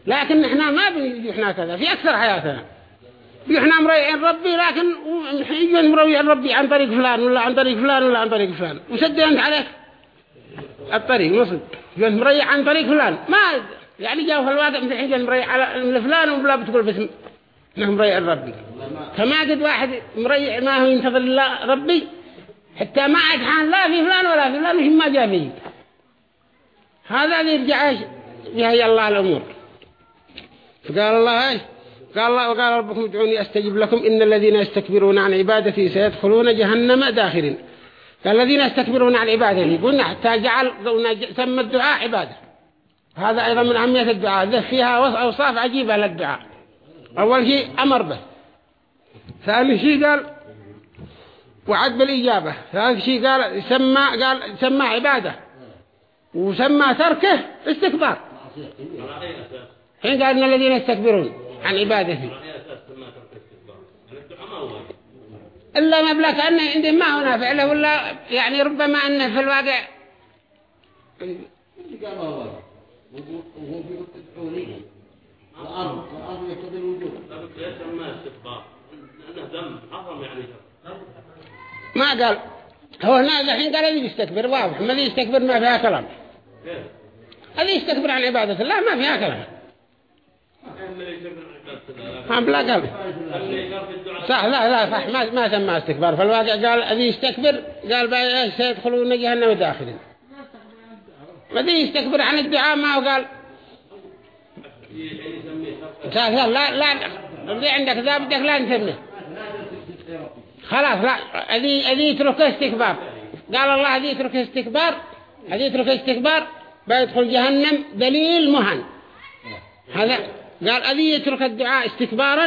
لكن إحنا ما بنجي إحنا كذا. في أكثر حياتنا. إحنا مريعين ربي لكن يجون مرويين ربي عن طريق فلان ولا عن طريق فلان ولا عن طريق فلان. وسد انت عليك الطريق مصد يجون مريع عن طريق فلان. ما يعني جاوا في الواقع مثل الحين مريع على من فلان ولا بتقول باسم. إنه مريع ربي كما قد واحد مريع ما هو ينتظر الله ربي. حتى ما عاد حان لا في فلان ولا في فلان مش ما جاء فيه. هذا اللي يرجع يهي الله الأمور. فقال الله إيش؟ قال الله وقال ربكم ادعوني أستجب لكم. إن الذين يستكبرون عن عبادتي سيدخلون جهنم داخرين. الذين يستكبرون عن عبادتي قلنا حتى جعل سمى الدعاء عبادة. هذا أيضا من أهمية الدعاء. ذه فيها وص- أوصاف عجيبة للدعاء. أول شيء أمر به. ثاني شيء قال وعد بالإجابة. ثالث شيء قال سمى قال سمى عبادة. وسمى تركه استكبار؟ حين قال إن الذين يستكبرون عن عبادته على أي أساس ثم ترك الاستكبار؟ يعني الدعاء ما هو واجب. إلا مبلغ كأنه عندهم ما هو نافع له ولا يعني ربما أنه في الواقع ما الأرض الأرض يقتضي الوجود. لا بد يسمى استكبار لأنه ذنب عظم يعني. ما قال. هو هنا الحين قال الذي يستكبر واضح. ما الذي يستكبر ما فيها كلام؟ الذي يستكبر عن عبادة الله ما فيها كلام. ما بلا الدعاء صح لا لا صح ما ما سمى استكبار. في الواقع قال الذي يستكبر؟ قال بقى سيدخلون جهنم داخلين. الذي يستكبر عن الدعاء ما هو؟ قال. يسميه ترك صح لا لا اللي عندك ذا بدك لا نسميه خلاص لا الذي الذي يترك استكبار. قال الله الذي يترك استكبار؟ الذي يترك استكبار؟ بيدخل جهنم دليل مهن هذا قال الذي يترك الدعاء استكبارا؟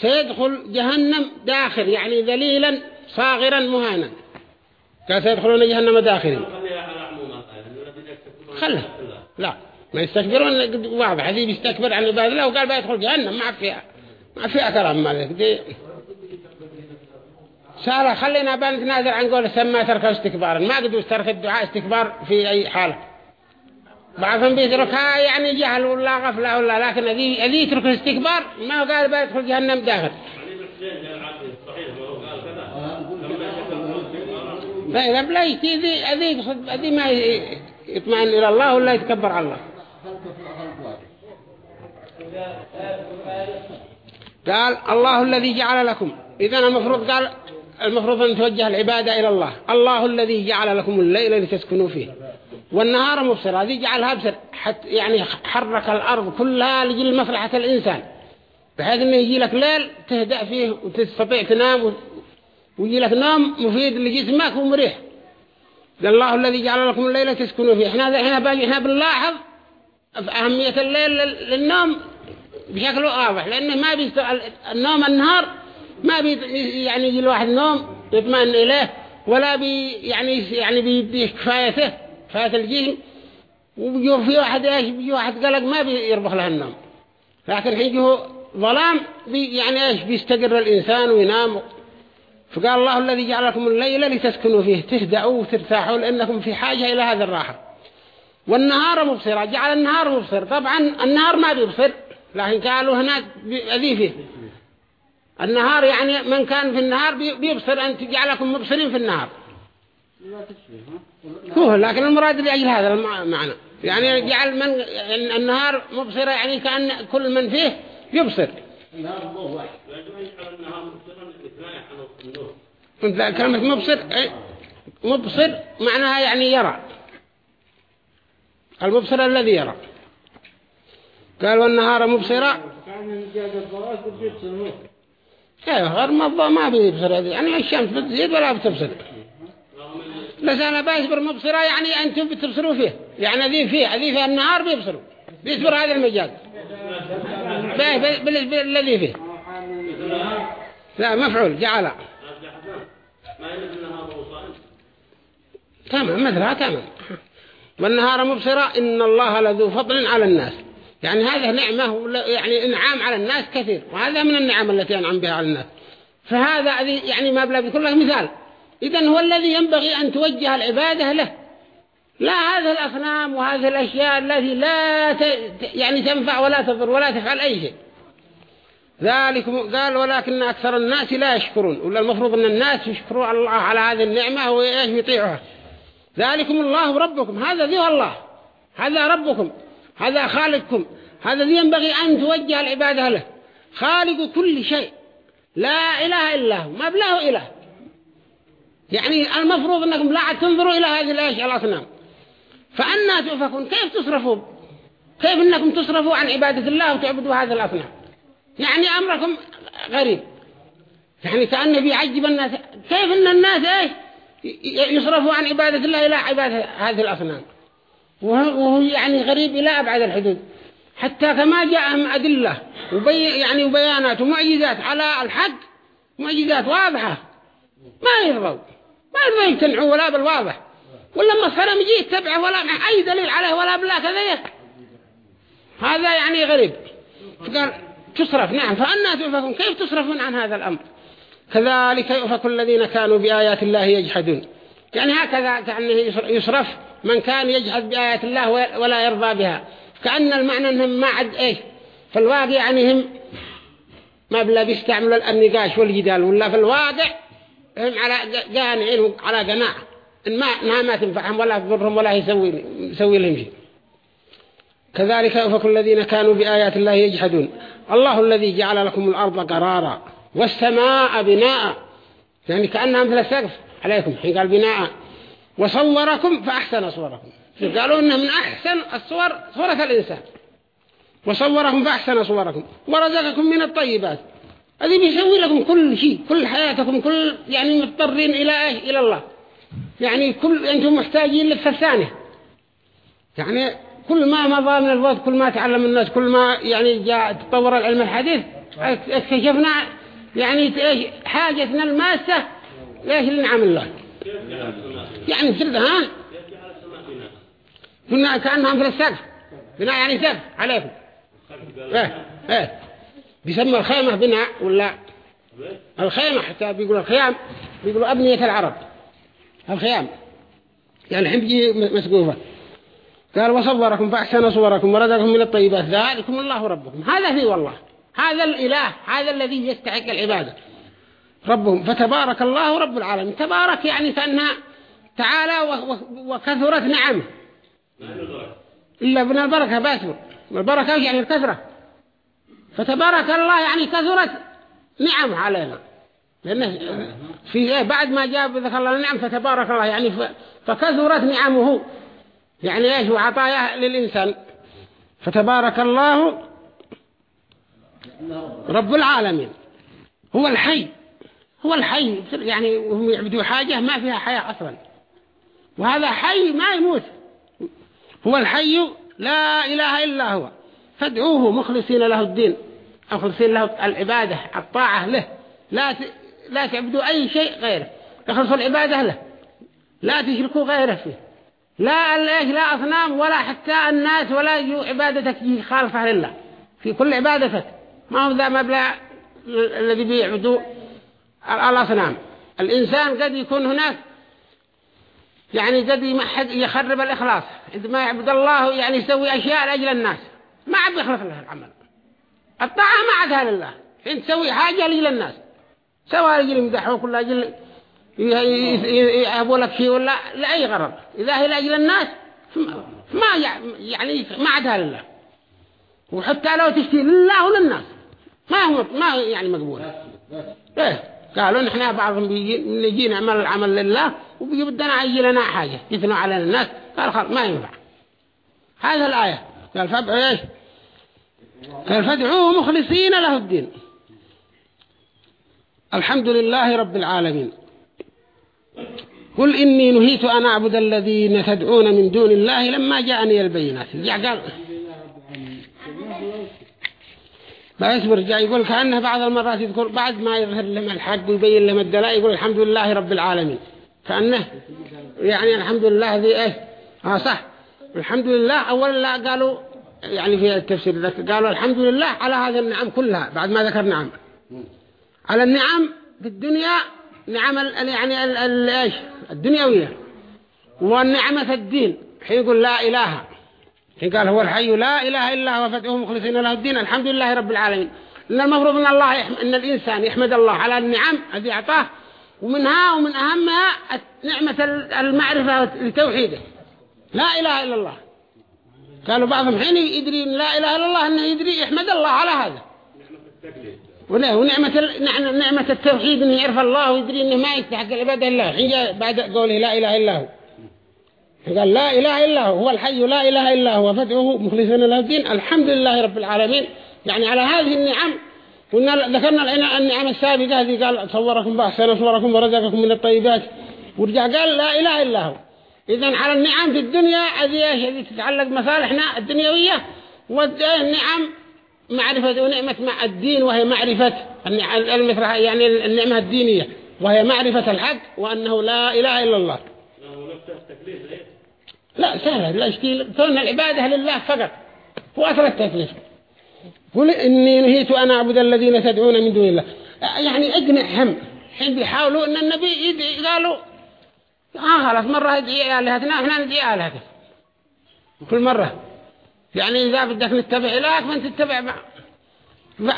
سيدخل جهنم داخل يعني ذليلا صاغرا مهانا. قال سيدخلون جهنم داخلين. خله. لا. ما يستكبرون واضح. الذي بيستكبر عن عباد الله وقال بيدخل جهنم. ما فيها ما فيها كلام مالك دي سارة خلينا بنتنازل عن قول سما ترك استكبارا. ما قدوا ترك الدعاء استكبار في أي حالة. بعضهم بيتركها يعني جهل ولا غفلة ولا لكن الذي الذي يترك الاستكبار. ما هو قال بيدخل جهنم داخل. علي بن حسين قال عادي صحيح ما هو قال كذا لما شكر استكبارا لا إذا بلا يتي ذي ذي ما يطمئن إلى الله ولا يتكبر على الله. قال الله الذي جعل لكم. إذا المفروض قال المفروض أن توجه العبادة إلى الله. الله الذي جعل لكم الليل لتسكنوا فيه. والنهار مبصر هذه جعلها بصر حتى يعني حرك الأرض كلها لجل مصلحة الإنسان بحيث أنه يجي لك ليل تهدأ فيه وتستطيع تنام ويجي لك نوم مفيد لجسمك ومريح. قال الله الذي جعل لكم الليل تسكنوا فيه. إحنا إحنا باجي إحنا بنلاحظ أهمية الليل لل- للنوم بشكل واضح لأنه ما بيست... النوم النهار ما بي يعني يجي الواحد نوم يطمئن إليه ولا بي يعني يعني بيديه كفايته كفاية الجسم وبيجوا في واحد إيش؟ بيجي واحد قلق ما بيربح له النوم. لكن حين يجيه ظلام بي يعني إيش؟ بيستقر الإنسان وينام. فقال الله الذي جعل لكم الليل لتسكنوا فيه تهدأوا وترتاحوا لأنكم في حاجة إلى هذا الراحة. والنهار مبصرا جعل النهار مبصر. طبعا النهار ما بيبصر لكن قالوا هناك أذي فيه. النهار يعني من كان في النهار بي- بيبصر أن تجعلكم مبصرين في النهار. هو لكن المراد لأجل هذا المعنى يعني جعل من النهار مبصرة يعني كأن كل من فيه يبصر. النهار واحد. كلمة مبصر أي- مبصر معناها يعني يرى. المبصر الذي يرى. قال والنهار مبصرا إيه غير ما الضوء ما بيبصر. هذه يعني الشمس بتزيد ولا بتبصر. أنا بيصبر مبصرة يعني أنتم بتبصروا فيه. يعني ذي فيه ذي فيه النهار بيبصروا. بيصبر هذا المجال. بالذي فيه. لا مفعول جعل. تمام مثلها تمام. والنهار مبصرة إن الله لذو فضل على الناس. يعني هذا نعمة يعني إنعام على الناس كثير. وهذا من النعم التي أنعم بها على الناس. فهذا يعني ما بلا بيكون لك مثال. إذن هو الذي ينبغي أن توجه العبادة له. لا هذه الأصنام وهذه الأشياء التي لا ت... يعني تنفع ولا تضر ولا تفعل أي شيء. ذلك قال ولكن أكثر الناس لا يشكرون. ولا المفروض أن الناس يشكروا الله على هذه النعمة وإيش يطيعها. ذلكم الله ربكم. هذا ذي الله هذا ربكم. هذا خالقكم. هذا ذي ينبغي أن توجه العبادة له. خالق كل شيء. لا إله إلا هو. ما بله إله. يعني المفروض أنكم لا تنظروا إلى هذه الأشياء الأصنام. فأنا تؤفكون كيف تصرفوا كيف أنكم تصرفوا عن عبادة الله وتعبدوا هذه الأصنام؟ يعني أمركم غريب. يعني كأنه بيعجب الناس. كيف أن الناس إيش؟ يصرفوا عن عبادة الله إلى عبادة هذه الأصنام؟ وهو يعني غريب إلى أبعد الحدود. حتى كما جاءهم أدلة وبي يعني وبيانات ومعجزات على الحق معجزات واضحة ما يرضوا ما يرضوا يقتنعوا ولا بالواضح. ولا لما صار يجي يتبعه ولا أي دليل عليه ولا بلا كذا هذا يعني غريب. فقال تصرف نعم فأنا تؤفكون كيف تصرفون عن هذا الأمر؟ كذلك يؤفك الذين كانوا بآيات الله يجحدون. يعني هكذا كأنه يصرف من كان يجحد بآيات الله ولا يرضى بها. كأن المعنى أنهم ما عد إيش في الواقع يعني هم ما بلا بيستعملوا النقاش والجدال ولا في الواقع هم على جانعين على إن ما إنها ما تنفعهم ولا تضرهم ولا يسوي يسوي لهم شيء. كذلك يؤفك الذين كانوا بآيات الله يجحدون. الله الذي جعل لكم الأرض قرارا والسماء بناء. يعني كأنها مثل السقف عليكم. حين قال بناء. وصوركم فأحسن صوركم. قالوا إنه من أحسن الصور صورة الإنسان. وصوركم فأحسن صوركم. ورزقكم من الطيبات. هذه بيسوي لكم كل شيء كل حياتكم كل يعني مضطرين إلى إيش؟ إلى الله. يعني كل أنتم محتاجين للثانية يعني كل ما مضى من الوقت كل ما تعلم الناس كل ما يعني جاء تطور العلم الحديث اكتشفنا يعني إيش؟ حاجتنا الماسة ليش لنعم الله. يعني مثل ها؟ كنا كأنها مثل السقف. بناء يعني سقف عليكم. إيه إيه. بيسمى الخيمة بناء ولا؟ الخيمة حتى بيقولوا الخيام بيقولوا أبنية العرب. الخيام. يعني الحين بيجي مسقوفة. قال وصوركم فأحسن صوركم ورزقكم من الطيبات. ذلكم الله ربكم. هذا هي والله. هذا الإله هذا الذي يستحق العبادة. ربهم. فتبارك الله رب العالمين. تبارك يعني كأنها تعالى وكثرت نعمه. إلا من البركة باسم. البركة يعني الكثرة. فتبارك الله يعني كثرت نعم علينا. لأنه في بعد ما جاء ذكر الله النعم فتبارك الله يعني فكثرت نعمه. يعني إيش؟ وعطاياه للإنسان. فتبارك الله رب العالمين. هو الحي. هو الحي. يعني وهم يعبدوا حاجة ما فيها حياة أصلا. وهذا حي ما يموت. هو الحي لا إله إلا هو. فادعوه مخلصين له الدين. مخلصين له العبادة الطاعة له. لا لا تعبدوا أي شيء غيره. أخلصوا العبادة له. لا تشركوا غيره فيه. لا ليش لا أصنام ولا حتى الناس ولا عبادتك خالفة لله. في كل عبادتك. ما هو ذا مبلغ الذي بيعبدوا الأصنام. الإنسان قد يكون هناك يعني قد يخرب الإخلاص. عندما يعبد الله يعني يسوي أشياء لأجل الناس. ما عاد يخلص له العمل. الطاعة ما عادها لله انت تسوي حاجة لأجل الناس. سواء لأجل يمدحوك ولا أجل يهبوا لك شيء ولا لأي غرض. إذا هي لأجل الناس ما يعني ما عادها لله وحتى لو تشتي لله وللناس. ما هو ما يعني مقبول. إيه قالوا نحن بعضهم بيجي نعمل العمل لله وبيجي بدنا عيي لنا حاجة. يثنوا علينا الناس. قال خلاص ما ينفع. هذا الآية. قال فادعوا إيش؟ قال فادعوه مخلصين له الدين. الحمد لله رب العالمين. قل إني نهيت أن أعبد الذين تدعون من دون الله لما جاءني البينات. قال ما يصبر جاء يقول كأنه بعض المرات يذكر بعد ما يظهر لهم الحق ويبين لهم الدلاء يقول الحمد لله رب العالمين. كأنه يعني الحمد لله ذي إيه؟ آه صح. الحمد لله أولا لا قالوا يعني في التفسير ذلك قالوا الحمد لله على هذه النعم كلها بعد ما ذكر نعم. على النعم في الدنيا نعم يعني إيش؟ الدنيوية. والنعمة الدين. حين يقول لا إله. حين قال هو الحي لا إله إلا هو فتحه مخلصين له الدين. الحمد لله رب العالمين. إن المفروض أن الله يحم... إن الإنسان يحمد الله على النعم التي أعطاه ومنها ومن أهمها نعمة المعرفة لتوحيده. لا إله إلا الله. قالوا بعضهم حين يدري لا إله إلا الله أنه يدري يحمد الله على هذا. ونعمة نعمة التوحيد أنه يعرف الله ويدري أنه ما يستحق العبادة إلا حين بعد قوله لا إله إلا هو. قال لا إله إلا هو. هو الحي لا إله إلا هو. فادعوه مخلصين له الدين. الحمد لله رب العالمين. يعني على هذه النعم قلنا ذكرنا النعم السابقة هذه قال صوركم بأحسن صوركم ورزقكم من الطيبات. ورجع قال لا إله إلا هو. إذن على النعم في الدنيا هذه تتعلق مصالحنا الدنيوية. والنعم معرفة ونعمة مع الدين وهي معرفة يعني النعمة الدينية وهي معرفة الحق وأنه لا إله إلا الله. لا سهلة لا اشتيل كون العبادة لله فقط هو أصل التكليف. قل إني نهيت أن أعبد الذين تدعون من دون الله. يعني اقنعهم حين بيحاولوا أن النبي قالوا آه خلاص مرة يدعي آلهتنا إحنا ندعي آلهتك. كل مرة. يعني إذا بدك نتبع إلهك فأنت تتبع مع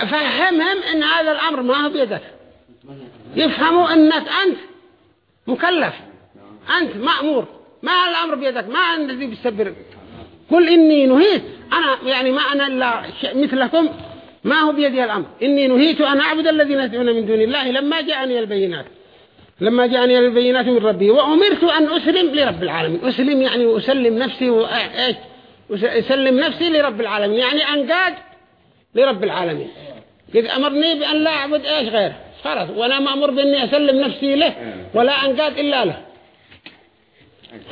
فهمهم أن هذا الأمر ما هو بيدك. يفهموا أنك أنت مكلف. أنت مأمور. ما الأمر بيدك. ما الذي بيستبر. قل إني نهيت. أنا يعني ما أنا إلا مثلكم. ما هو بيدي الأمر. إني نهيت أن أعبد الذين يدعون من دون الله لما جاءني البينات. لما جاءني البينات من ربي وأمرت أن أسلم لرب العالمين. أسلم يعني أسلم نفسي وإيش أسلم نفسي لرب العالمين. يعني أنقاد لرب العالمين. قد أمرني بأن لا أعبد إيش غيره. خلاص وأنا مأمور بأني أسلم نفسي له ولا أنقاد إلا له.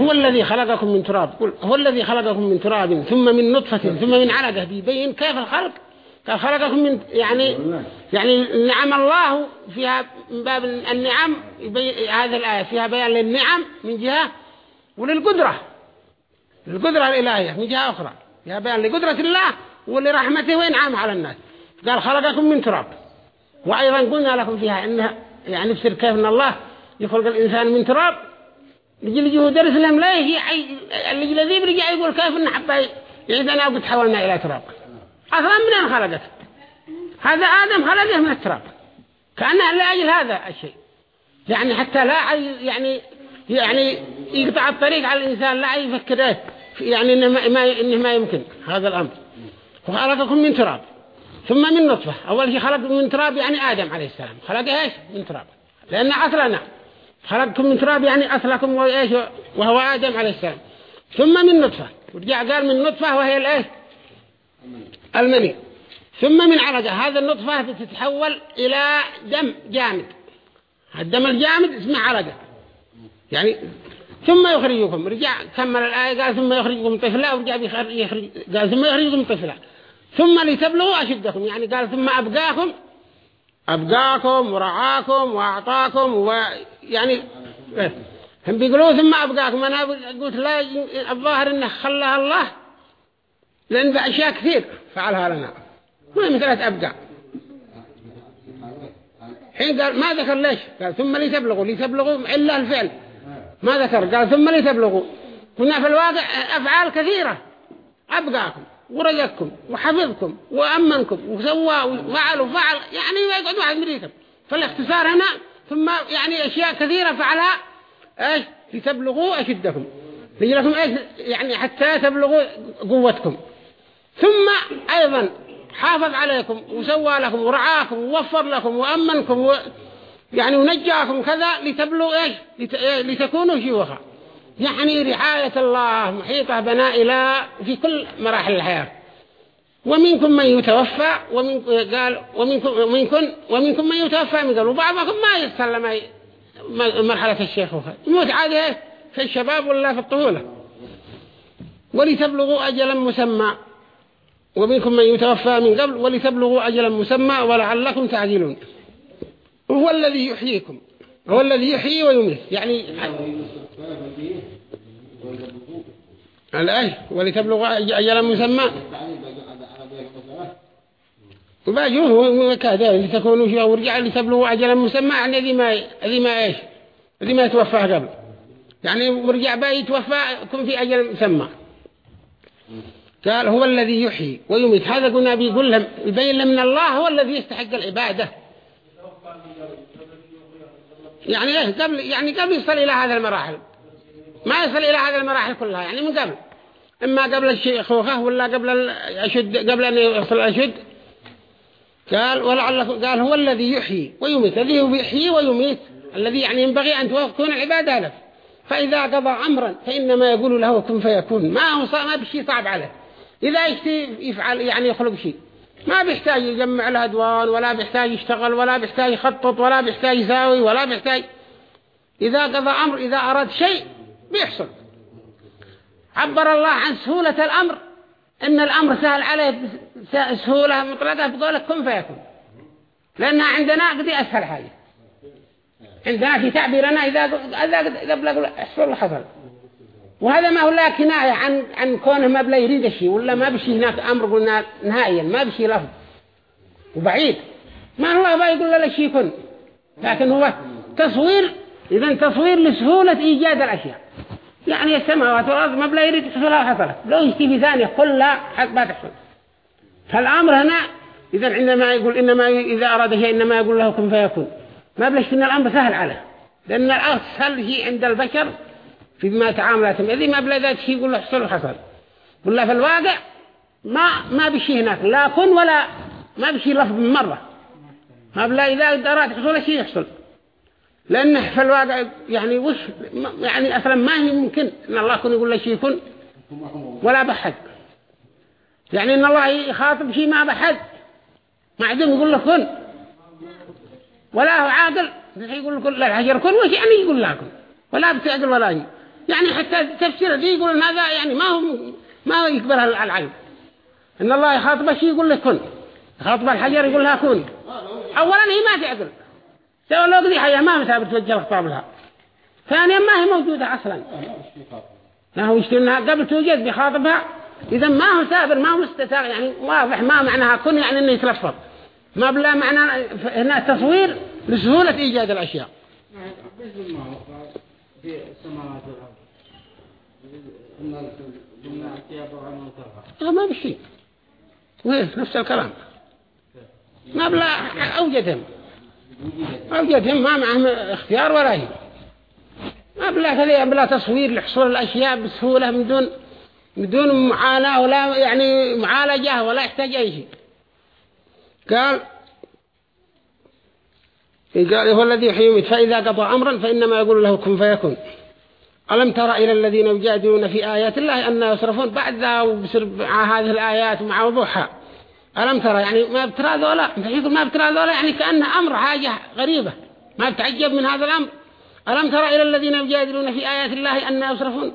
هو الذي خلقكم من تراب. قل هو الذي خلقكم من تراب ثم من نطفة ثم من علقة بيبين كيف الخلق؟ خلقكم من يعني يعني نعم الله فيها من باب النعم هذا الآية فيها بيان للنعم من جهة وللقدرة. القدرة الإلهية من جهة أخرى. فيها بيان لقدرة الله ولرحمته وإنعامه على الناس. قال خلقكم من تراب. وأيضا قلنا لكم فيها إنها يعني في كيف أن الله يخلق الإنسان من تراب. يجي يجي هو درس لهم ليه اللي الذي برجع يقول كيف إن حبا يعيدنا وقد حولنا إلى تراب؟ أصلا من خلقت؟ هذا آدم خلقه من التراب. كأنه لأجل هذا الشيء. يعني حتى لا يعني يعني يقطع الطريق على الإنسان لا يفكر يعني إنه ما, إنه ما يمكن هذا الأمر. وخلقكم من تراب. ثم من نطفة. أول شيء خلق من تراب يعني آدم عليه السلام. خلق إيش؟ من تراب. لأن أصلنا. خلقكم من تراب يعني أصلكم وإيش وهو آدم عليه السلام. ثم من نطفة. ورجع قال من نطفة وهي الإيش؟ المني ثم من علقة هذا النطفة تتحول إلى دم جامد. الدم الجامد اسمه علقة يعني ثم يخرجكم. رجع كمل الآية قال ثم يخرجكم طفلا ورجع يخرج قال ثم يخرجكم طفلا. ثم لتبلغوا أشدكم يعني قال ثم أبقاكم أبقاكم ورعاكم وأعطاكم ويعني هم بيقولوا ثم أبقاكم. أنا قلت لا الظاهر إنه خلاها الله لأن بأشياء كثير فعلها لنا. ما مثلت أبقى. حين قال ما ذكر ليش؟ قال ثم لتبلغوا. لتبلغوا إلا الفعل. ما ذكر. قال ثم لتبلغوا. كنا في الواقع أفعال كثيرة. أبقاكم ورزقكم وحفظكم وأمنكم وسوى وفعل وفعل. يعني ما يقعد واحد مريكم فالاختصار هنا ثم يعني أشياء كثيرة فعلها إيش؟ لتبلغوا أشدكم. لكم إيش؟ يعني حتى تبلغوا قوتكم. ثم أيضا حافظ عليكم وسوى لكم ورعاكم ووفر لكم وأمنكم و... يعني ونجاكم كذا لتبلغوا إيش؟ لت... لتكونوا شيوخا يعني رعاية الله محيطة بنا إلى في كل مراحل الحياة. ومنكم من يتوفى ومن قال ومنكم ومنكم ومنكم من يتوفى قال وبعضكم ما يتسلم مرحلة الشيخوخة يموت عادي في الشباب ولا في الطفولة. ولتبلغوا أجلا مسمى. ومنكم من يتوفى من قبل ولتبلغوا أجلا مسمى ولعلكم تعجلون هو الذي يحييكم هو الذي يحيي ويميت. يعني الآية ولتبلغوا أجلا مسمى. وباجوه وكذا لتكونوا شيئا ورجع لتبلغوا أجلا مسمى. يعني ذي ما ذي ما إيش؟ ذي ما يتوفى قبل. يعني ورجع باي يتوفى يكون في أجل مسمى. قال هو الذي يحيي ويميت. هذا قلنا بيقول لهم يبين لهم الله هو الذي يستحق العبادة. يعني إيه؟ قبل يعني قبل يصل إلى هذا المراحل. ما يصل إلى هذه المراحل كلها يعني من قبل. إما قبل الشيخوخة ولا قبل الأشد قبل أن يصل الأشد. قال ولعل قال هو الذي يحيي ويميت. الذي يحيي ويميت الذي يعني ينبغي أن تكون العبادة له فإذا قضى أمرا فإنما يقول له كن فيكون. ما هو ما بشيء صعب عليه. إذا يفعل يعني يخلق شيء. ما بيحتاج يجمع الأدوان ولا بيحتاج يشتغل ولا بيحتاج يخطط ولا بيحتاج يساوي ولا بيحتاج. إذا قضى أمر إذا أراد شيء بيحصل. عبر الله عن سهولة الأمر. إن الأمر سهل عليه سهولة مطلقة بقولك كن فيكون. لأنها عندنا قد أسهل حاجة. عندنا في تعبيرنا إذا إذا إذا بلغ حصل حصل. وهذا ما هو لا كناية عن عن كونه ما بلا يريد الشيء ولا ما بشي هناك أمر قلنا نهائيا ما بشي لفظ وبعيد. ما الله ما يقول له شيء كن لكن هو تصوير إذا تصوير لسهولة إيجاد الأشياء. يعني السماوات والأرض ما بلا يريد تحصلها وحصلت لو يشتي في ثانية كلها حق ما تحصل. فالأمر هنا إذا عندما يقول إنما إذا أراد شيء إنما يقول له كن فيكون. ما بلاش إن الأمر سهل عليه. لأن الأسهل شيء عند البشر. فيما تعاملاتهم إذا ما بلا ذات شيء يقول له حصل وحصل ولا في الواقع ما ما بشي هناك لا كن ولا ما بشي لفظ من مرة. ما بلا إذا أراد حصول شيء يحصل. لأنه في الواقع يعني وش يعني أصلا ما هي ممكن إن الله يكون يقول له شيء يكون ولا بحد يعني إن الله يخاطب شيء ما بحد معدوم يقول له كن. ولا هو عاقل. يقول له كن لا الحجر كن وش يعني يقول له كن؟ ولا بتعقل ولا شيء. يعني حتى تفسير دي يقول هذا يعني ما هو ما هو يقبلها العقل إن الله يخاطب شيء يقول له كن. يخاطب الحجر يقول لها كن. أولا هي ما تعقل سواء لو قضي حياة ما مسابر توجه الخطاب لها ثانيا ما هي موجودة أصلا. لا هو يشتري انها قبل توجد بخاطبها إذا ما هو سابر ما هو مستساغ يعني واضح ما معناها كن يعني إنه يتلفظ. ما بلا معنى هنا تصوير لسهولة ما هو في السماوات والأرض إن قلنا اعتياب عن وترها لا ما بشي وين نفس الكلام. ما بلا أوجدهم. أوجدهم ما معهم اختيار ولا شيء. ما بلا بلا تصوير لحصول الأشياء بسهولة من دون بدون معاناة ولا يعني معالجة ولا يحتاج أي شيء. قال قال هو الذي يحيي فإذا قضى أمرا فإنما يقول له كن فيكون. ألم ترى إلى الذين يجادلون في آيات الله أن يصرفون بعد ذا وبصير مع هذه الآيات ومع وضوحها؟ ألم ترى يعني ما بترى ذولا ما بترى ذولا يعني كأنه أمر حاجة غريبة ما بتعجب من هذا الأمر. ألم ترى إلى الذين يجادلون في آيات الله أن يصرفون؟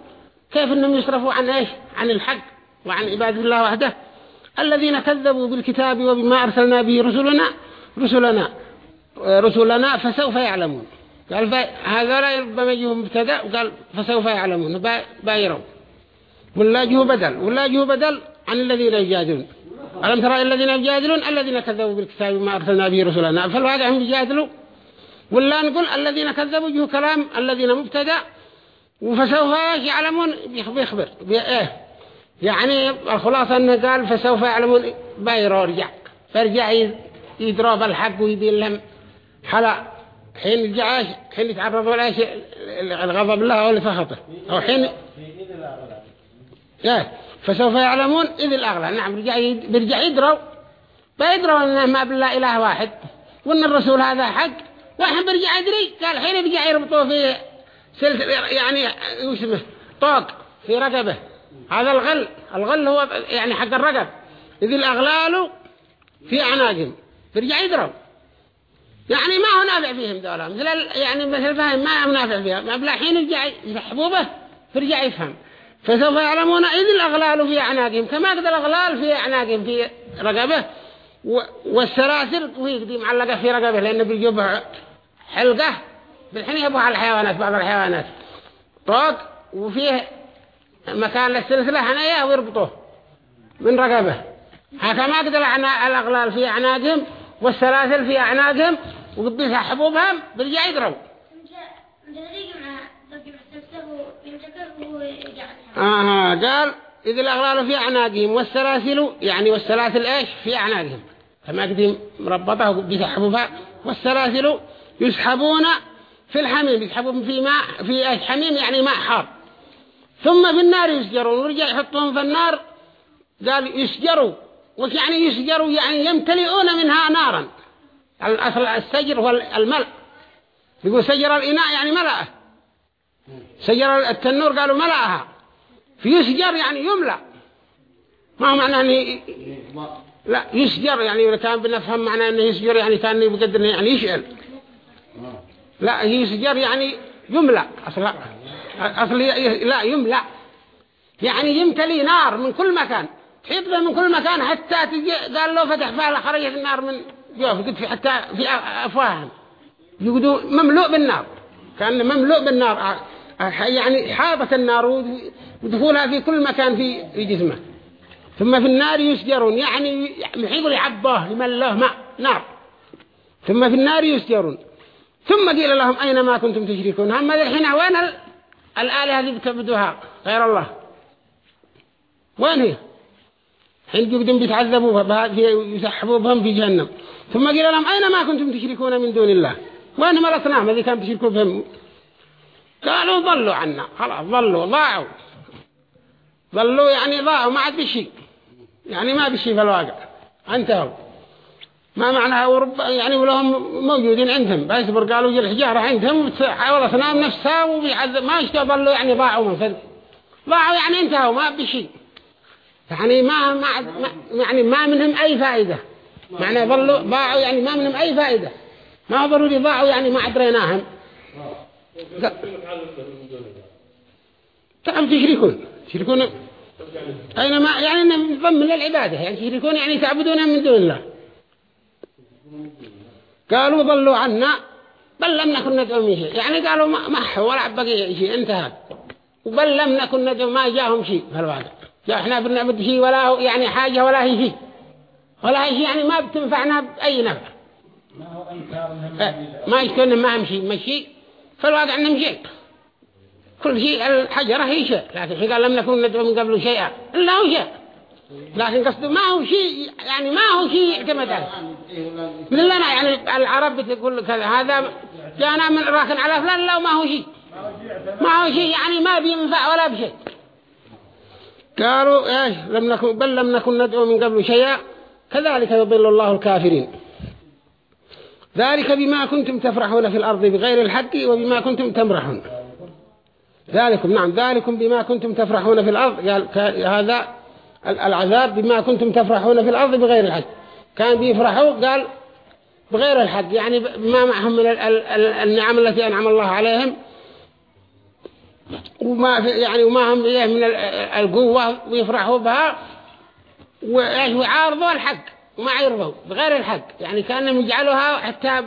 كيف أنهم يصرفوا عن إيش؟ عن الحق وعن عبادة الله وحده؟ الذين كذبوا بالكتاب وبما أرسلنا به رسلنا رسلنا رسلنا فسوف يعلمون. قال هذا ربما يجيهم مبتدأ وقال فسوف يعلمون. بايروا. ولا جهوا بدل. ولا جهوا بدل عن الذين يجادلون. ألم ترى الذين يجادلون؟ الذين كذبوا بالكتاب وما أرسلنا به رسلنا فالواقع هم يجادلوا. ولا نقول الذين كذبوا جهوا كلام الذين مبتدأ وفسوف يعلمون. بيخبر. إيه يعني الخلاصة إنه قال فسوف يعلمون. بايروا رجع. فرجع يضرب الحق ويبين لهم حلا حين يرجع حين يتعرضوا لايش الغضب الله أو لفخطه أو حين إيه فسوف يعلمون إذ الأغلى. نعم برجع بيرجع يدروا. بيدروا أنه ما بالله إله واحد. وأن الرسول هذا حق. واحد بيرجع يدري قال حين بيرجع يربطوه في سلسل يعني وشمه طوق في رقبة. هذا الغل. الغل هو يعني حق الرقب. إذ الأغلال في أعناقهم. بيرجع يدروا. يعني ما هو نافع فيهم دولا مثل يعني مثل فهم ما هو نافع فيها. ما بلا حين يرجع يسحبوا به بيرجع يفهم. فسوف يعلمون إذ الأغلال في أعناقهم كما قد الأغلال في أعناقهم في رقبة. والسلاسل ويقدي معلقة في رقبة لأنه بيجيبها حلقة. بالحين يبوها الحيوانات بعض الحيوانات. طوق وفيه مكان للسلسلة حنايا ويربطوه من رقبة. هكما قد الأغلال في أعناقهم. والسلاسل في أعناقهم وقد يسحبوا بهم برجع يضربوا آه قال إذ الأغلال في أعناقهم والسلاسل يعني والسلاسل إيش؟ في أعناقهم. كما قديم مربطة بيسحبوا بها والسلاسل يسحبون في الحميم يسحبون في ماء في إيش؟ حميم يعني ماء حار. ثم في النار يسجرون. ورجع يحطهم في النار قال يسجروا. وش يعني يسجروا يعني يمتلئون منها نارا. الأصل السجر هو الملء يقول سجر الإناء يعني ملأه. سجر التنور قالوا ملأها. في يسجر يعني يملأ. ما هو معناه أنه لا يسجر يعني كان بنفهم معناه أنه يسجر يعني كان بقدر يعني يشعل. لا يسجر يعني يملأ. أصلا أصل لا يملأ. يعني يمتلي نار من كل مكان. به من كل مكان حتى تجي قال له فتح فعل خرجت النار من جوف. قد في حتى في أفواههم. يقولوا مملوء بالنار. كان مملوء بالنار. يعني حاضت النار ودخولها في كل مكان في جسمه. ثم في النار يسجرون. يعني محيط لعباه لمن له ماء نار. ثم في النار يسجرون. ثم قيل لهم أين ما كنتم تشركون؟ هم الحين وين الآلهة التي بتعبدوها غير الله. وين هي؟ يقدم بيتعذبوا يسحبوا بهم في جهنم. ثم قيل لهم أين ما كنتم تشركون من دون الله؟ وين هم الأصنام الذي كانوا تشركوا بهم قالوا ضلوا عنا. خلاص ضلوا ضاعوا. ضلوا يعني ضاعوا ما عاد بشيء يعني ما بشيء في الواقع. انتهوا. ما معناها ورب يعني ولهم موجودين عندهم. بس قالوا الحجارة عندهم حاول أصنام نفسها وبيعذب. ما ضلوا يعني ضاعوا من فضل. ضاعوا يعني انتهوا ما بشيء يعني ما, ما يعني ما منهم أي فائدة. معنى ضلوا ضاعوا يعني ما منهم أي فائدة. ما ضروري ضاعوا يعني ما عدريناهم تعب تشركون. تشركون؟ أينما يعني ضمن للعبادة يعني تشركون يعني تعبدون من دون الله. قالوا ضلوا عنا. بل لم نكن ندعو من شيء. يعني قالوا ما ولا بقي شيء. انتهى. وبل لم نكن ندعو ما جاهم شيء. في الواقع إحنا بنعبد شيء ولا يعني حاجة ولا هي شيء ولا هي شيء يعني ما بتنفعنا بأي نفع. ما يكون ما هم شيء مشي في الواقع انهم شيء كل شيء الحجرة هي شيء لكن حين قال لم نكن ندعو من قبل شيئا. إلا هو شيء. لكن قصده ما هو شيء يعني ما هو شيء يعتمد عليه. من لنا يعني العرب بتقول كذا هذا جانا من راكن على فلان لا ما هو شيء. ما هو شيء يعني ما بينفع ولا بشيء. قالوا إيش لم نكن بل لم نكن ندعو من قبل شيئا. كذلك يضل الله الكافرين. ذلك بما كنتم تفرحون في الأرض بغير الحق وبما كنتم تمرحون. ذلكم نعم ذلكم بما كنتم تفرحون في الأرض. قال هذا العذاب بما كنتم تفرحون في الأرض بغير الحق. كان بيفرحوا قال بغير الحق. يعني ما معهم من النعم التي أنعم الله عليهم. وما يعني وما هم من القوة ويفرحوا بها ويعارضوا الحق وما يرضوا بغير الحق. يعني كأنهم يجعلوها حتى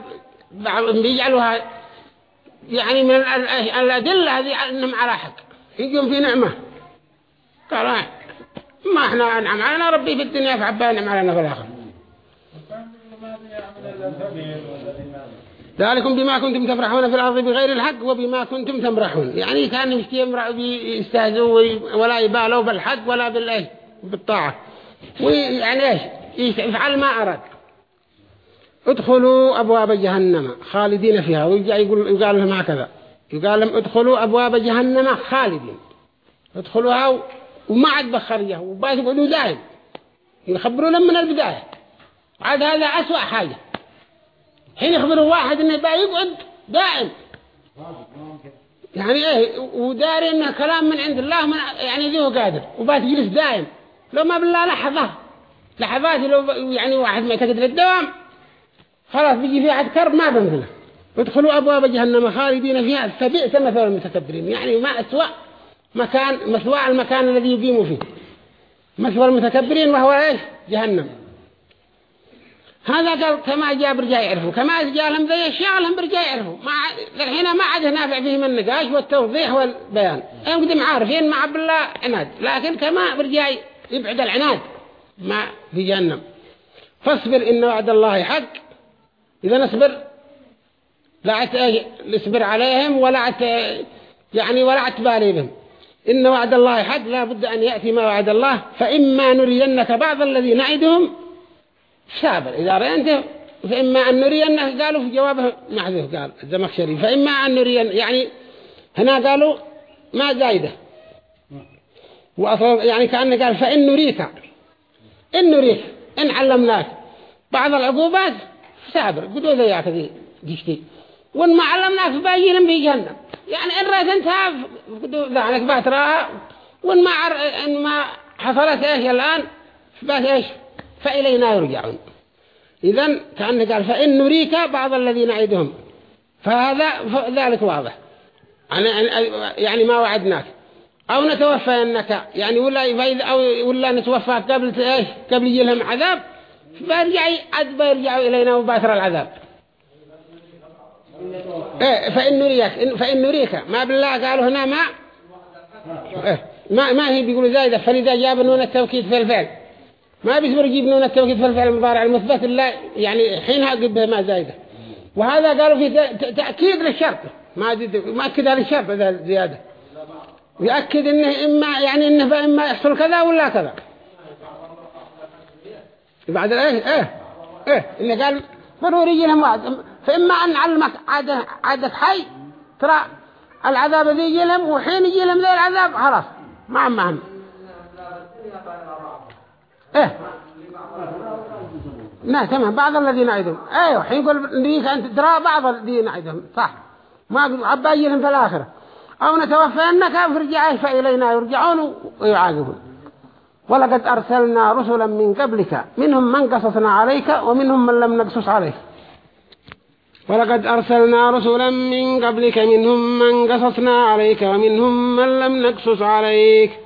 بيجعلوها يعني من الأدلة هذه أنهم على حق. يجون في نعمة. قال ما إحنا أنعم علينا ربي في الدنيا فعبا أنعم علينا في الآخر ذلكم بما كنتم تفرحون في الأرض بغير الحق وبما كنتم تمرحون. يعني كانوا يستهزوا ولا يبالوا بالحق ولا بالإيه؟ بالطاعة. ويعني إيش؟ يفعل ما أراد. ادخلوا أبواب جهنم خالدين فيها. ويقول يقال لهم هكذا. يقال لهم ادخلوا أبواب جهنم خالدين. ادخلوها وما عاد بخرجه وباس يقعدوا دائم. يخبروا لهم من البداية. عاد هذا أسوأ حاجة. حين يخبروا واحد إنه بقى يقعد دائم. يعني إيه وداري إنه كلام من عند الله من يعني ذو قادر وبات يجلس دائم. لو ما بالله لحظة لحظات لو يعني واحد ما يعتقد للدوام خلاص بيجي فيها عد كرب ما بنزله. ادخلوا أبواب جهنم خالدين فيها فبئس مثل المتكبرين. يعني ما أسوأ مكان مثوى المكان الذي يقيموا فيه. مثوى المتكبرين وهو إيش؟ جهنم. هذا قال كما جاء برجاء يعرفوا كما جاء لهم ذي الشيء لهم برجاء يعرفوا ما الحين ما عاد نافع فيهم النقاش والتوضيح والبيان. يقدم عارفين مع بالله عناد لكن كما برجاء يبعد العناد ما في جهنم. فاصبر إن وعد الله حق. إذا نصبر لا نصبر عليهم ولا يعني ولا تبالي بهم إن وعد الله حق لا بد أن يأتي ما وعد الله. فإما نرينك بعض الذي نعدهم سابر إذا رأيته فإما أن نرينك قالوا في جوابه محذوف قال الزمخشري فإما أن نرين يعني هنا قالوا ما زايدة. وأصلا يعني كأنه قال فإن نريك إن نريك إن علمناك. بعض العقوبات سابر قدوا ذياك ذي جشتي وإن ما علمناك باجينا في جهنم. يعني إن رأيت انتها قدوا ذعنك باتراها وإن ما, عر... إن ما حصلت إيش الآن فبات إيش؟ فإلينا يرجعون. إذن كأنه قال فإن نريك بعض الذين نعيدهم فهذا ذلك واضح. يعني ما وعدناك. أو نتوفينك يعني ولا أو ولا نتوفاك قبل إيش؟ قبل يجي لهم عذاب فيرجع عد بيرجعوا إلينا وباثر العذاب. إيه فإن نريك فإن نريك. ما بالله قالوا هنا ما إيه ما ما هي بيقولوا زايدة فلذا جاب نون التوكيد في الفعل. ما بيصبر يجيب نون التوكيد في الفعل المضارع المثبت إلا يعني حينها قبها ما زايدة. وهذا قالوا في تأكيد للشرط. ما ما أكد هذا الشرط هذا زيادة. ويأكد إنه إما يعني إنه إما يحصل كذا ولا كذا. بعد إيه إيه إيه. إنه قال ضروري لهم وعد فإما أن نعلمك عادة عادة حي ترى العذاب ذي يجي لهم وحين يجي لهم ذي العذاب خلاص. ما عم معهم إيه. لا تمام بعض الذين عيدهم أيوه حين يقول نريك أن تدرى بعض الذين عيدهم صح. ما قل عبا يجيهم في الآخرة. أو نتوفى أنك فرجع فإلينا يرجعون ويعاقبون. ولقد أرسلنا رسلا من قبلك منهم من قصصنا عليك ومنهم من لم نقصص عليك. ولقد أرسلنا رسلا من قبلك منهم من قصصنا عليك ومنهم من لم نقصص عليك.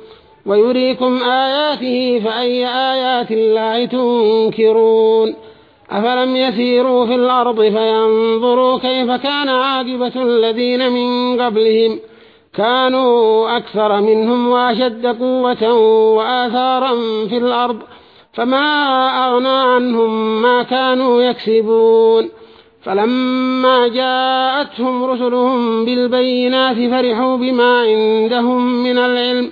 ويريكم آياته فأي آيات الله تنكرون أفلم يسيروا في الأرض فينظروا كيف كان عاقبة الذين من قبلهم كانوا أكثر منهم وأشد قوة وآثارا في الأرض فما أغنى عنهم ما كانوا يكسبون فلما جاءتهم رسلهم بالبينات فرحوا بما عندهم من العلم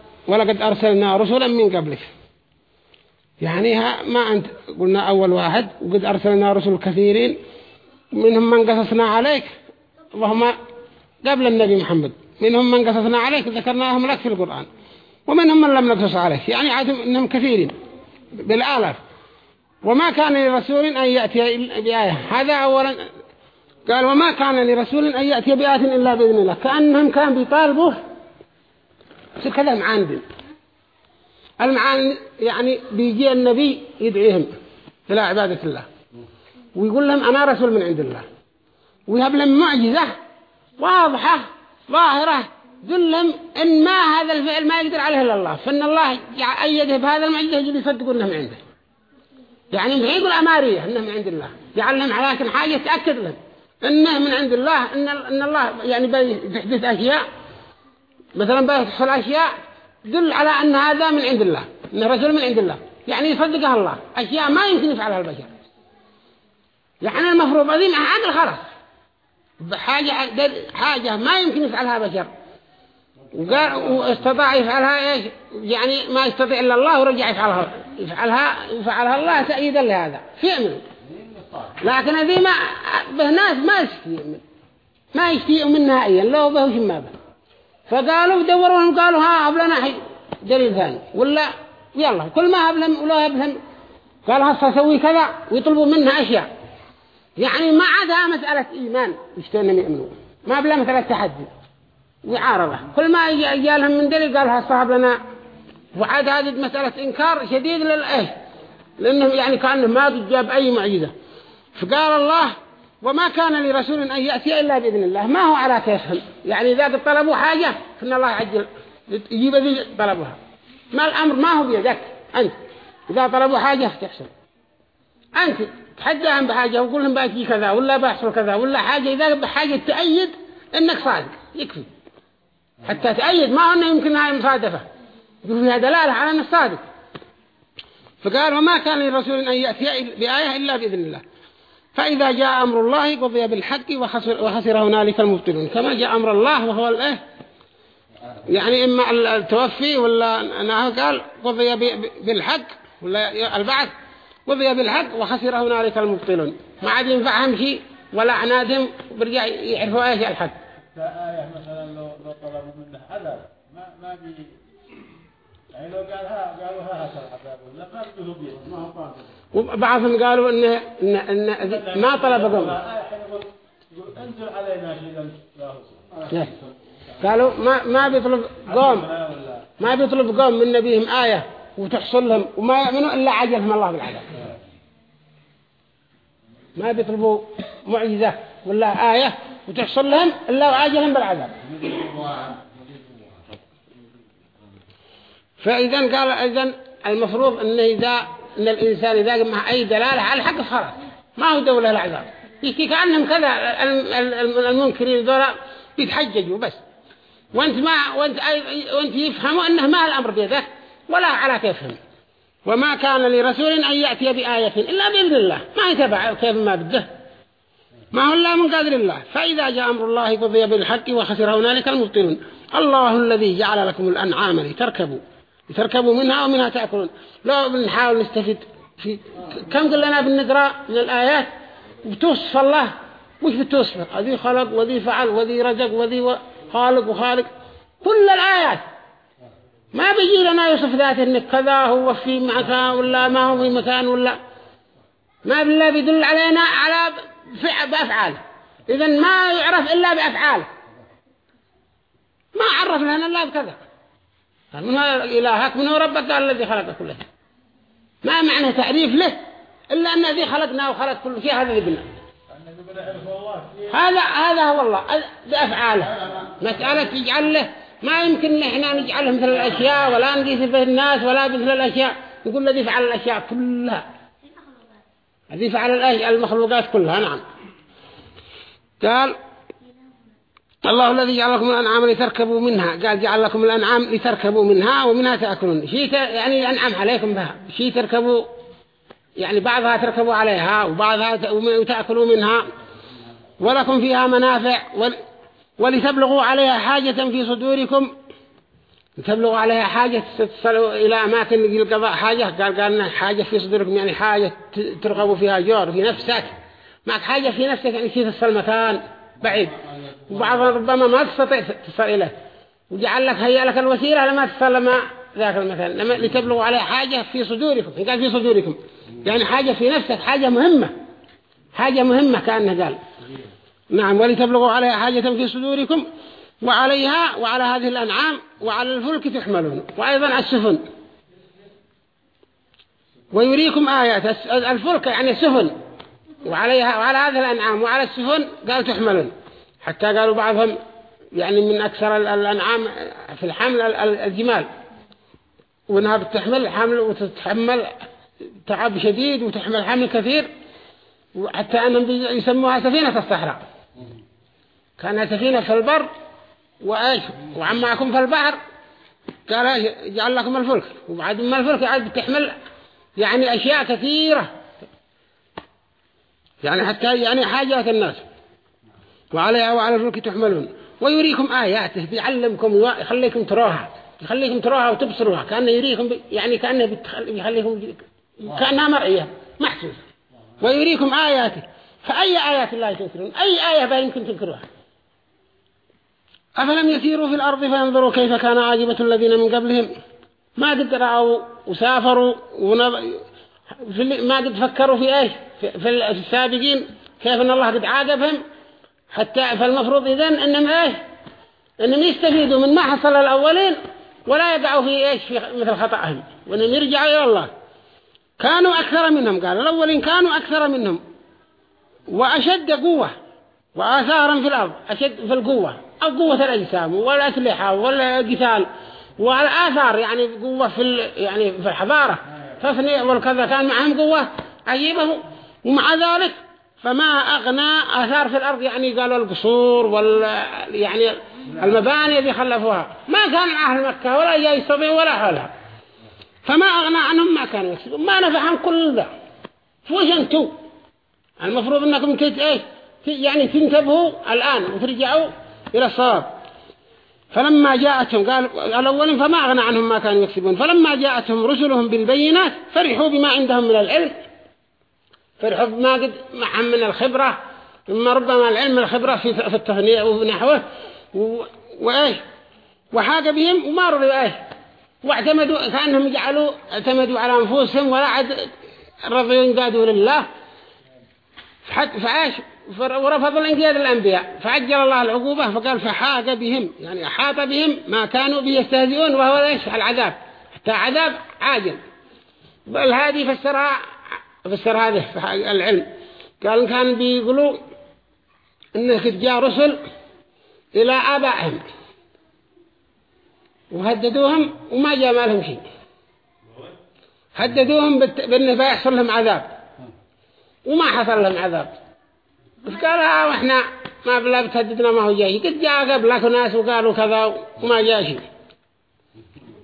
ولقد أرسلنا رسلا من قبلك. يعني ما أنت قلنا أول واحد وقد أرسلنا رسل كثيرين منهم من قصصنا عليك وهم قبل النبي محمد. منهم من قصصنا عليك ذكرناهم لك في القرآن. ومنهم من لم نقصص عليك. يعني عادهم إنهم كثيرين بالآلاف. وما كان لرسول أن يأتي بآية. هذا أولا. قال وما كان لرسول أن يأتي بآية إلا بإذن الله. كأنهم كان بيطالبوه كذا معاندين المعان يعني بيجي النبي يدعيهم إلى عبادة الله. ويقول لهم أنا رسول من عند الله. ويهب لهم معجزة واضحة ظاهرة دلهم إن ما هذا الفعل ما يقدر عليه إلا الله. فإن الله أيده بهذا المعجزة يجب يصدقون أنه من عنده. يعني مش يقول أمارية أنه من عند الله. جعلهم على لكن حاجة تأكد لهم إنه من عند الله إن, إن الله يعني بيحدث أشياء مثلا بيحصل أشياء دل على أن هذا من عند الله إنه رسول من عند الله. يعني يصدقها الله. أشياء ما يمكن يفعلها البشر. يعني المفروض هذه مع عقل خلاص. بحاجة حاجة ما يمكن يفعلها بشر. واستطاع يفعلها إيش؟ يعني ما يستطيع إلا الله ورجع يفعلها يفعلها يفعلها الله تأييدا لهذا. في لكن هذه ما به ناس ما يستطيع ما يستطيع من نهائيا. لو به ما به. فقالوا دوروا قالوا ها هب لنا حي دليل ثاني. ولا؟ يلا كل ما هب لهم ولا هب لهم. قال هسه سوي كذا ويطلبوا منها أشياء. يعني ما عادها مسألة إيمان. يشتونهم يؤمنوا ما بلا مسألة تحدي. وعارضة. كل ما جالهم من دليل قال هسه هب لنا. وعاد هذه مسألة إنكار شديد للإيش؟ لأنهم يعني كأنه ما جاب أي معجزة. فقال الله وما كان لرسول أن يأتي إلا بإذن الله. ما هو على كيفهم؟ يعني إذا طلبوا حاجة فإن الله يعجل يجيب ذي طلبوها ما الأمر؟ ما هو بيدك؟ أنت. إذا طلبوا حاجة تحصل أنت. تحدثهم بحاجة وقول لهم بأتي كذا ولا بحصل كذا ولا حاجة. إذا بحاجة تأيد إنك صادق. يكفي. حتى تأيد ما هو إنه يمكن هاي مصادفة. يقول فيها دلالة على أنك صادق. فقال وما كان للرسول أن يأتي بآية إلا بإذن الله. فإذا جاء أمر الله قضي بالحق وخسر, وخسر هنالك المبطلون. كما جاء أمر الله وهو الإيه يعني إما التوفي ولا أنه قال قضي بالحق ولا البعث. قضي بالحق وخسر هنالك المبطلون. ما عاد ينفعهم شيء ولا عنادهم برجع يعرفوا إيش الحق. آية مثلا لو طلبوا منه عذاب ما ما بي يعني لو قالها قالوا ها هذا العذاب لا ما بيه ما هو طالب وبعضهم قالوا إن إن إن ما طلب قوم يقول انزل علينا شيئا قالوا ما ما بيطلب قوم ما بيطلب قوم من نبيهم آية وتحصل لهم وما يؤمنوا إلا عجلهم الله بالعذاب. ما بيطلبوا معجزة ولا آية وتحصل لهم إلا وعاجلهم بالعذاب. فإذا قال إذا المفروض أن إذا أن الإنسان إذا مع أي دلالة على الحق خلاص ما هو دولة العذاب. يحكي كأنهم كذا المنكرين ذولا يتحججوا بس. وأنت ما وأنت وأنت يفهموا إنه ما الأمر بيدك ولا على كيفهم وما كان لرسول أن يأتي بآية إلا بإذن الله. ما يتبع كيف ما بده. ما هو إلا من قدر الله. فإذا جاء أمر الله قضي بالحق وخسر هنالك المبطلون. الله الذي جعل لكم الأنعام لتركبوا. لتركبوا منها ومنها تأكلون. لو بنحاول نستفيد. في كم قلنا بنقرأ من الآيات؟ بتوصف الله. وش بتوصفه هذه خلق وذي فعل وذي رزق وذي خالق وخالق. كل الآيات. ما بيجي لنا يوصف ذاته إنك كذا هو في مكان ولا ما هو في مكان ولا. ما بالله بيدل علينا على بأفعال. إذا ما يعرف إلا بأفعال. ما عرف لنا إلا بكذا. من هو إلهك من هو ربك قال الذي خلق كل شيء. ما معنى تعريف له إلا أن الذي خلقنا وخلق كل شيء هذا ذبنا هذا هذا هو الله بأفعاله. مسألة يجعل له ما يمكن نحن نجعله مثل الأشياء ولا نقيس به الناس ولا مثل الأشياء. يقول الذي فعل الأشياء كلها. الذي فعل المخلوقات كلها نعم. قال الله الذي جعل لكم الأنعام لتركبوا منها. قال جعل لكم الأنعام لتركبوا منها ومنها تأكلون. شيء يعني أنعم عليكم بها. شيء تركبوا يعني بعضها تركبوا عليها وبعضها وتأكلوا منها. ولكم فيها منافع. ولتبلغوا عليها حاجة في صدوركم. تبلغوا عليها حاجة تصلوا إلى أماكن القضاء. حاجة؟ قال قالنا حاجة في صدوركم. يعني حاجة ترغبوا فيها جور في نفسك. معك حاجة في نفسك؟ يعني في تصل مكان. بعيد. وبعض ربما ما تستطيع تصل إليه وجعل لك هيا لك الوسيلة لما تصل ما ذاك المكان لما لتبلغوا عليها حاجة في صدوركم. قال في صدوركم. يعني حاجة في نفسك حاجة مهمة. حاجة مهمة كأنه قال. نعم ولتبلغوا عليها حاجة في صدوركم. وعليها وعلى هذه الأنعام وعلى الفلك تحملون. وأيضا على السفن. ويريكم آيات. الفلك يعني السفن. وعليها وعلى هذه الأنعام وعلى السفن قال تحملون حتى قالوا بعضهم يعني من أكثر الأنعام في الحمل الجمال. وإنها بتحمل حمل وتتحمل تعب شديد وتحمل حمل كثير. وحتى أنهم يسموها سفينة الصحراء. كانها سفينة في البر وإيش؟ وعماكم في البحر. قال جعل لكم الفلك. وبعد ما الفلك عاد بتحمل يعني أشياء كثيرة. يعني حتى يعني حاجات الناس. وعليها وعلى الفلك تحملون. ويريكم آياته بيعلمكم يخليكم تروها يخليكم تروها وتبصروها. كأنه يريكم. يعني كأنه بيخليكم كأنها مرئية محسوس ويريكم آياته. فأي آيات الله تنكرون؟ أي آية يمكن تنكروها؟ أفلم يسيروا في الأرض فينظروا كيف كان عاجبة الذين من قبلهم؟ ما قد رأوا وسافروا ونظ... ما قد فكروا في إيش؟ في, السابقين كيف أن الله قد عاقبهم حتى فالمفروض إذن أنهم إيش؟ أنهم يستفيدوا من ما حصل الأولين ولا يقعوا في إيش؟ في مثل خطأهم وإنهم يرجعوا إلى الله. كانوا أكثر منهم قال الأولين كانوا أكثر منهم. وأشد قوة وآثارا في الأرض أشد في القوة أو قوة الأجسام والأسلحة والقتال والآثار يعني قوة في يعني في الحضارة. ففني والكذا كان معهم قوة عجيبة. ومع ذلك فما أغنى أثار في الأرض يعني قالوا القصور وال يعني المباني اللي خلفوها. ما كان أهل مكة ولا يستطيع ولا حولها فما أغنى عنهم ما كانوا يكسبون ما نفعهم كل ذا. فوش أنتوا المفروض أنكم تت إيش يعني تنتبهوا الآن وترجعوا إلى الصواب. فلما جاءتهم قال الأولين فما أغنى عنهم ما كانوا يكسبون فلما جاءتهم رسلهم بالبينات فرحوا بما عندهم من العلم. فرحوا بما قد معهم من الخبرة ثم ربما العلم الخبرة في في التهنئة ونحوه و- وإيش؟ وحاق بهم وما رضوا إيش؟ واعتمدوا كأنهم جعلوا اعتمدوا على أنفسهم ولا عد رضوا ينقادوا لله فعاش فر- ورفض الانقياد الأنبياء فعجل الله العقوبة فقال فحاق بهم يعني أحاط بهم ما كانوا به يستهزئون وهو ليش العذاب. حتى عذاب عاجل. بل هذه فسرها فسر هذه في العلم. قال كان بيقولوا قد جاء رسل إلى آبائهم وهددوهم وما جاء ما لهم شيء. هددوهم بأنه بيحصل لهم عذاب. وما حصل لهم عذاب. بس قالوا آه وإحنا ما بلا بتهددنا ما هو جاي. قد جاء قبلك ناس وقالوا كذا وما جاء شيء.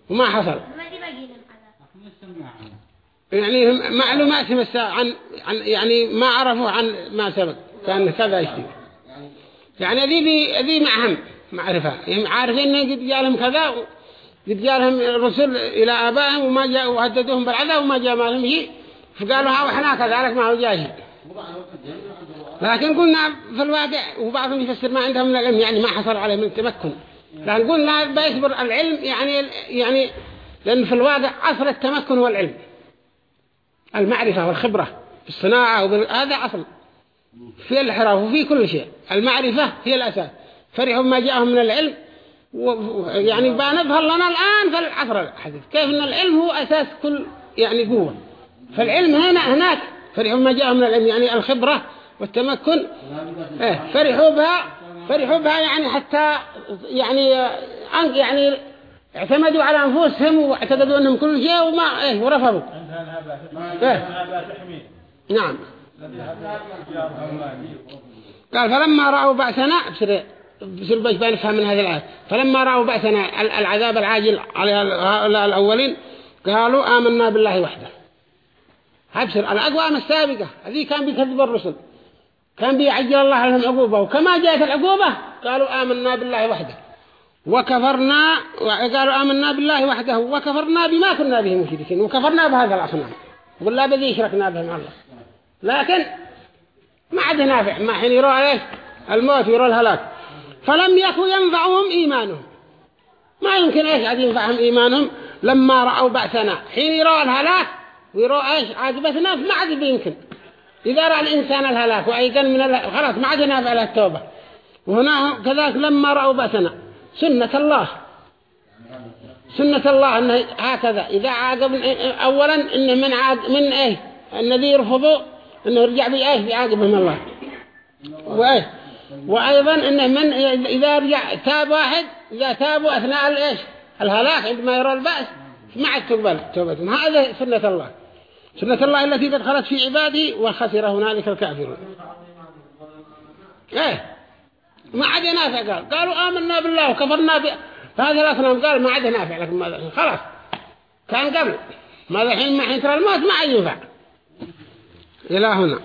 وما حصل ما دي باقي لهم عذاب يعني هم معلوماتهم الساعة عن, عن يعني ما عرفوا عن ما سبق. كان كذا يشتي يعني ذي ذي معهم معرفة. عارفين إن قد جاء لهم كذا قد جاء لهم الرسل إلى آبائهم وما جاء وهددوهم بالعذاب وما جاء ما لهم شيء. فقالوا ها وإحنا كذلك ما هو جاء شيء لكن قلنا في الواقع وبعضهم يفسر ما عندهم من العلم يعني ما حصل عليه من التمكن. لكن قلنا بيصبر العلم يعني يعني لأن في الواقع أصل التمكن هو العلم. المعرفة والخبرة في الصناعة وبال... هذا أصل. في الحراف وفي كل شيء. المعرفة هي الأساس. فرحوا بما جاءهم من العلم. و... يعني بنظهر لنا الآن في العصر الحديث. كيف أن العلم هو أساس كل يعني قوة. فالعلم هنا هناك. فرحوا بما جاءهم من العلم. يعني الخبرة والتمكن. إيه فرحوا بها فرحوا بها يعني حتى يعني يعني اعتمدوا على أنفسهم واعتقدوا أنهم كل شيء وما إيه ورفضوا. إيه. تحميل نعم. هذا قال فلما رأوا بأسنا بسر بسر بنفهم من هذه الآية. فلما رأوا بأسنا ال- العذاب العاجل على هؤلاء الأولين قالوا آمنا بالله وحده. هبسر الأقوام السابقة هذه كان بيكذب الرسل. كان بيعجل الله لهم عقوبة. وكما جاءت العقوبة قالوا آمنا بالله وحده. وكفرنا وقالوا آمنا بالله وحده وكفرنا بما كنا به مشركين وكفرنا بهذا الأصنام ولا بذي شركنا به مع الله. لكن ما عاد نافع. ما حين يرى إيش؟ الموت يرى الهلاك. فلم يكن ينفعهم إيمانهم. ما يمكن إيش عاد ينفعهم إيمانهم؟ لما رأوا بأسنا. حين يروا الهلاك ويروا إيش؟ عاقبتنا ما عاد بيمكن. إذا رأى الإنسان الهلاك وأيقن من خلاص ما عاد نافع له التوبة. وهنا كذلك لما رأوا بأسنا. سنة الله. سنة الله أنه هكذا. إذا عاقب أولا إنه من عاق من إيه؟ الذي يرفضوا إنه يرجع بإيه؟ بيعاقبهم الله. وإيه؟ وأيضا إنه من إذا رجع تاب واحد إذا تابوا أثناء الإيش؟ الهلاك عندما يرى البأس ما عاد تقبل توبتهم هذا سنة الله. سنة الله التي قد خلت في عباده وخسر هنالك الكافرون. إيه؟ ما عاد نافع قال قالوا آمنا بالله وكفرنا بهذا الأصنام قال ما عاد نافع لكم ماذا خلاص. كان قبل. ماذا حين ما حين ترى الموت ما ينفع. إلى هنا.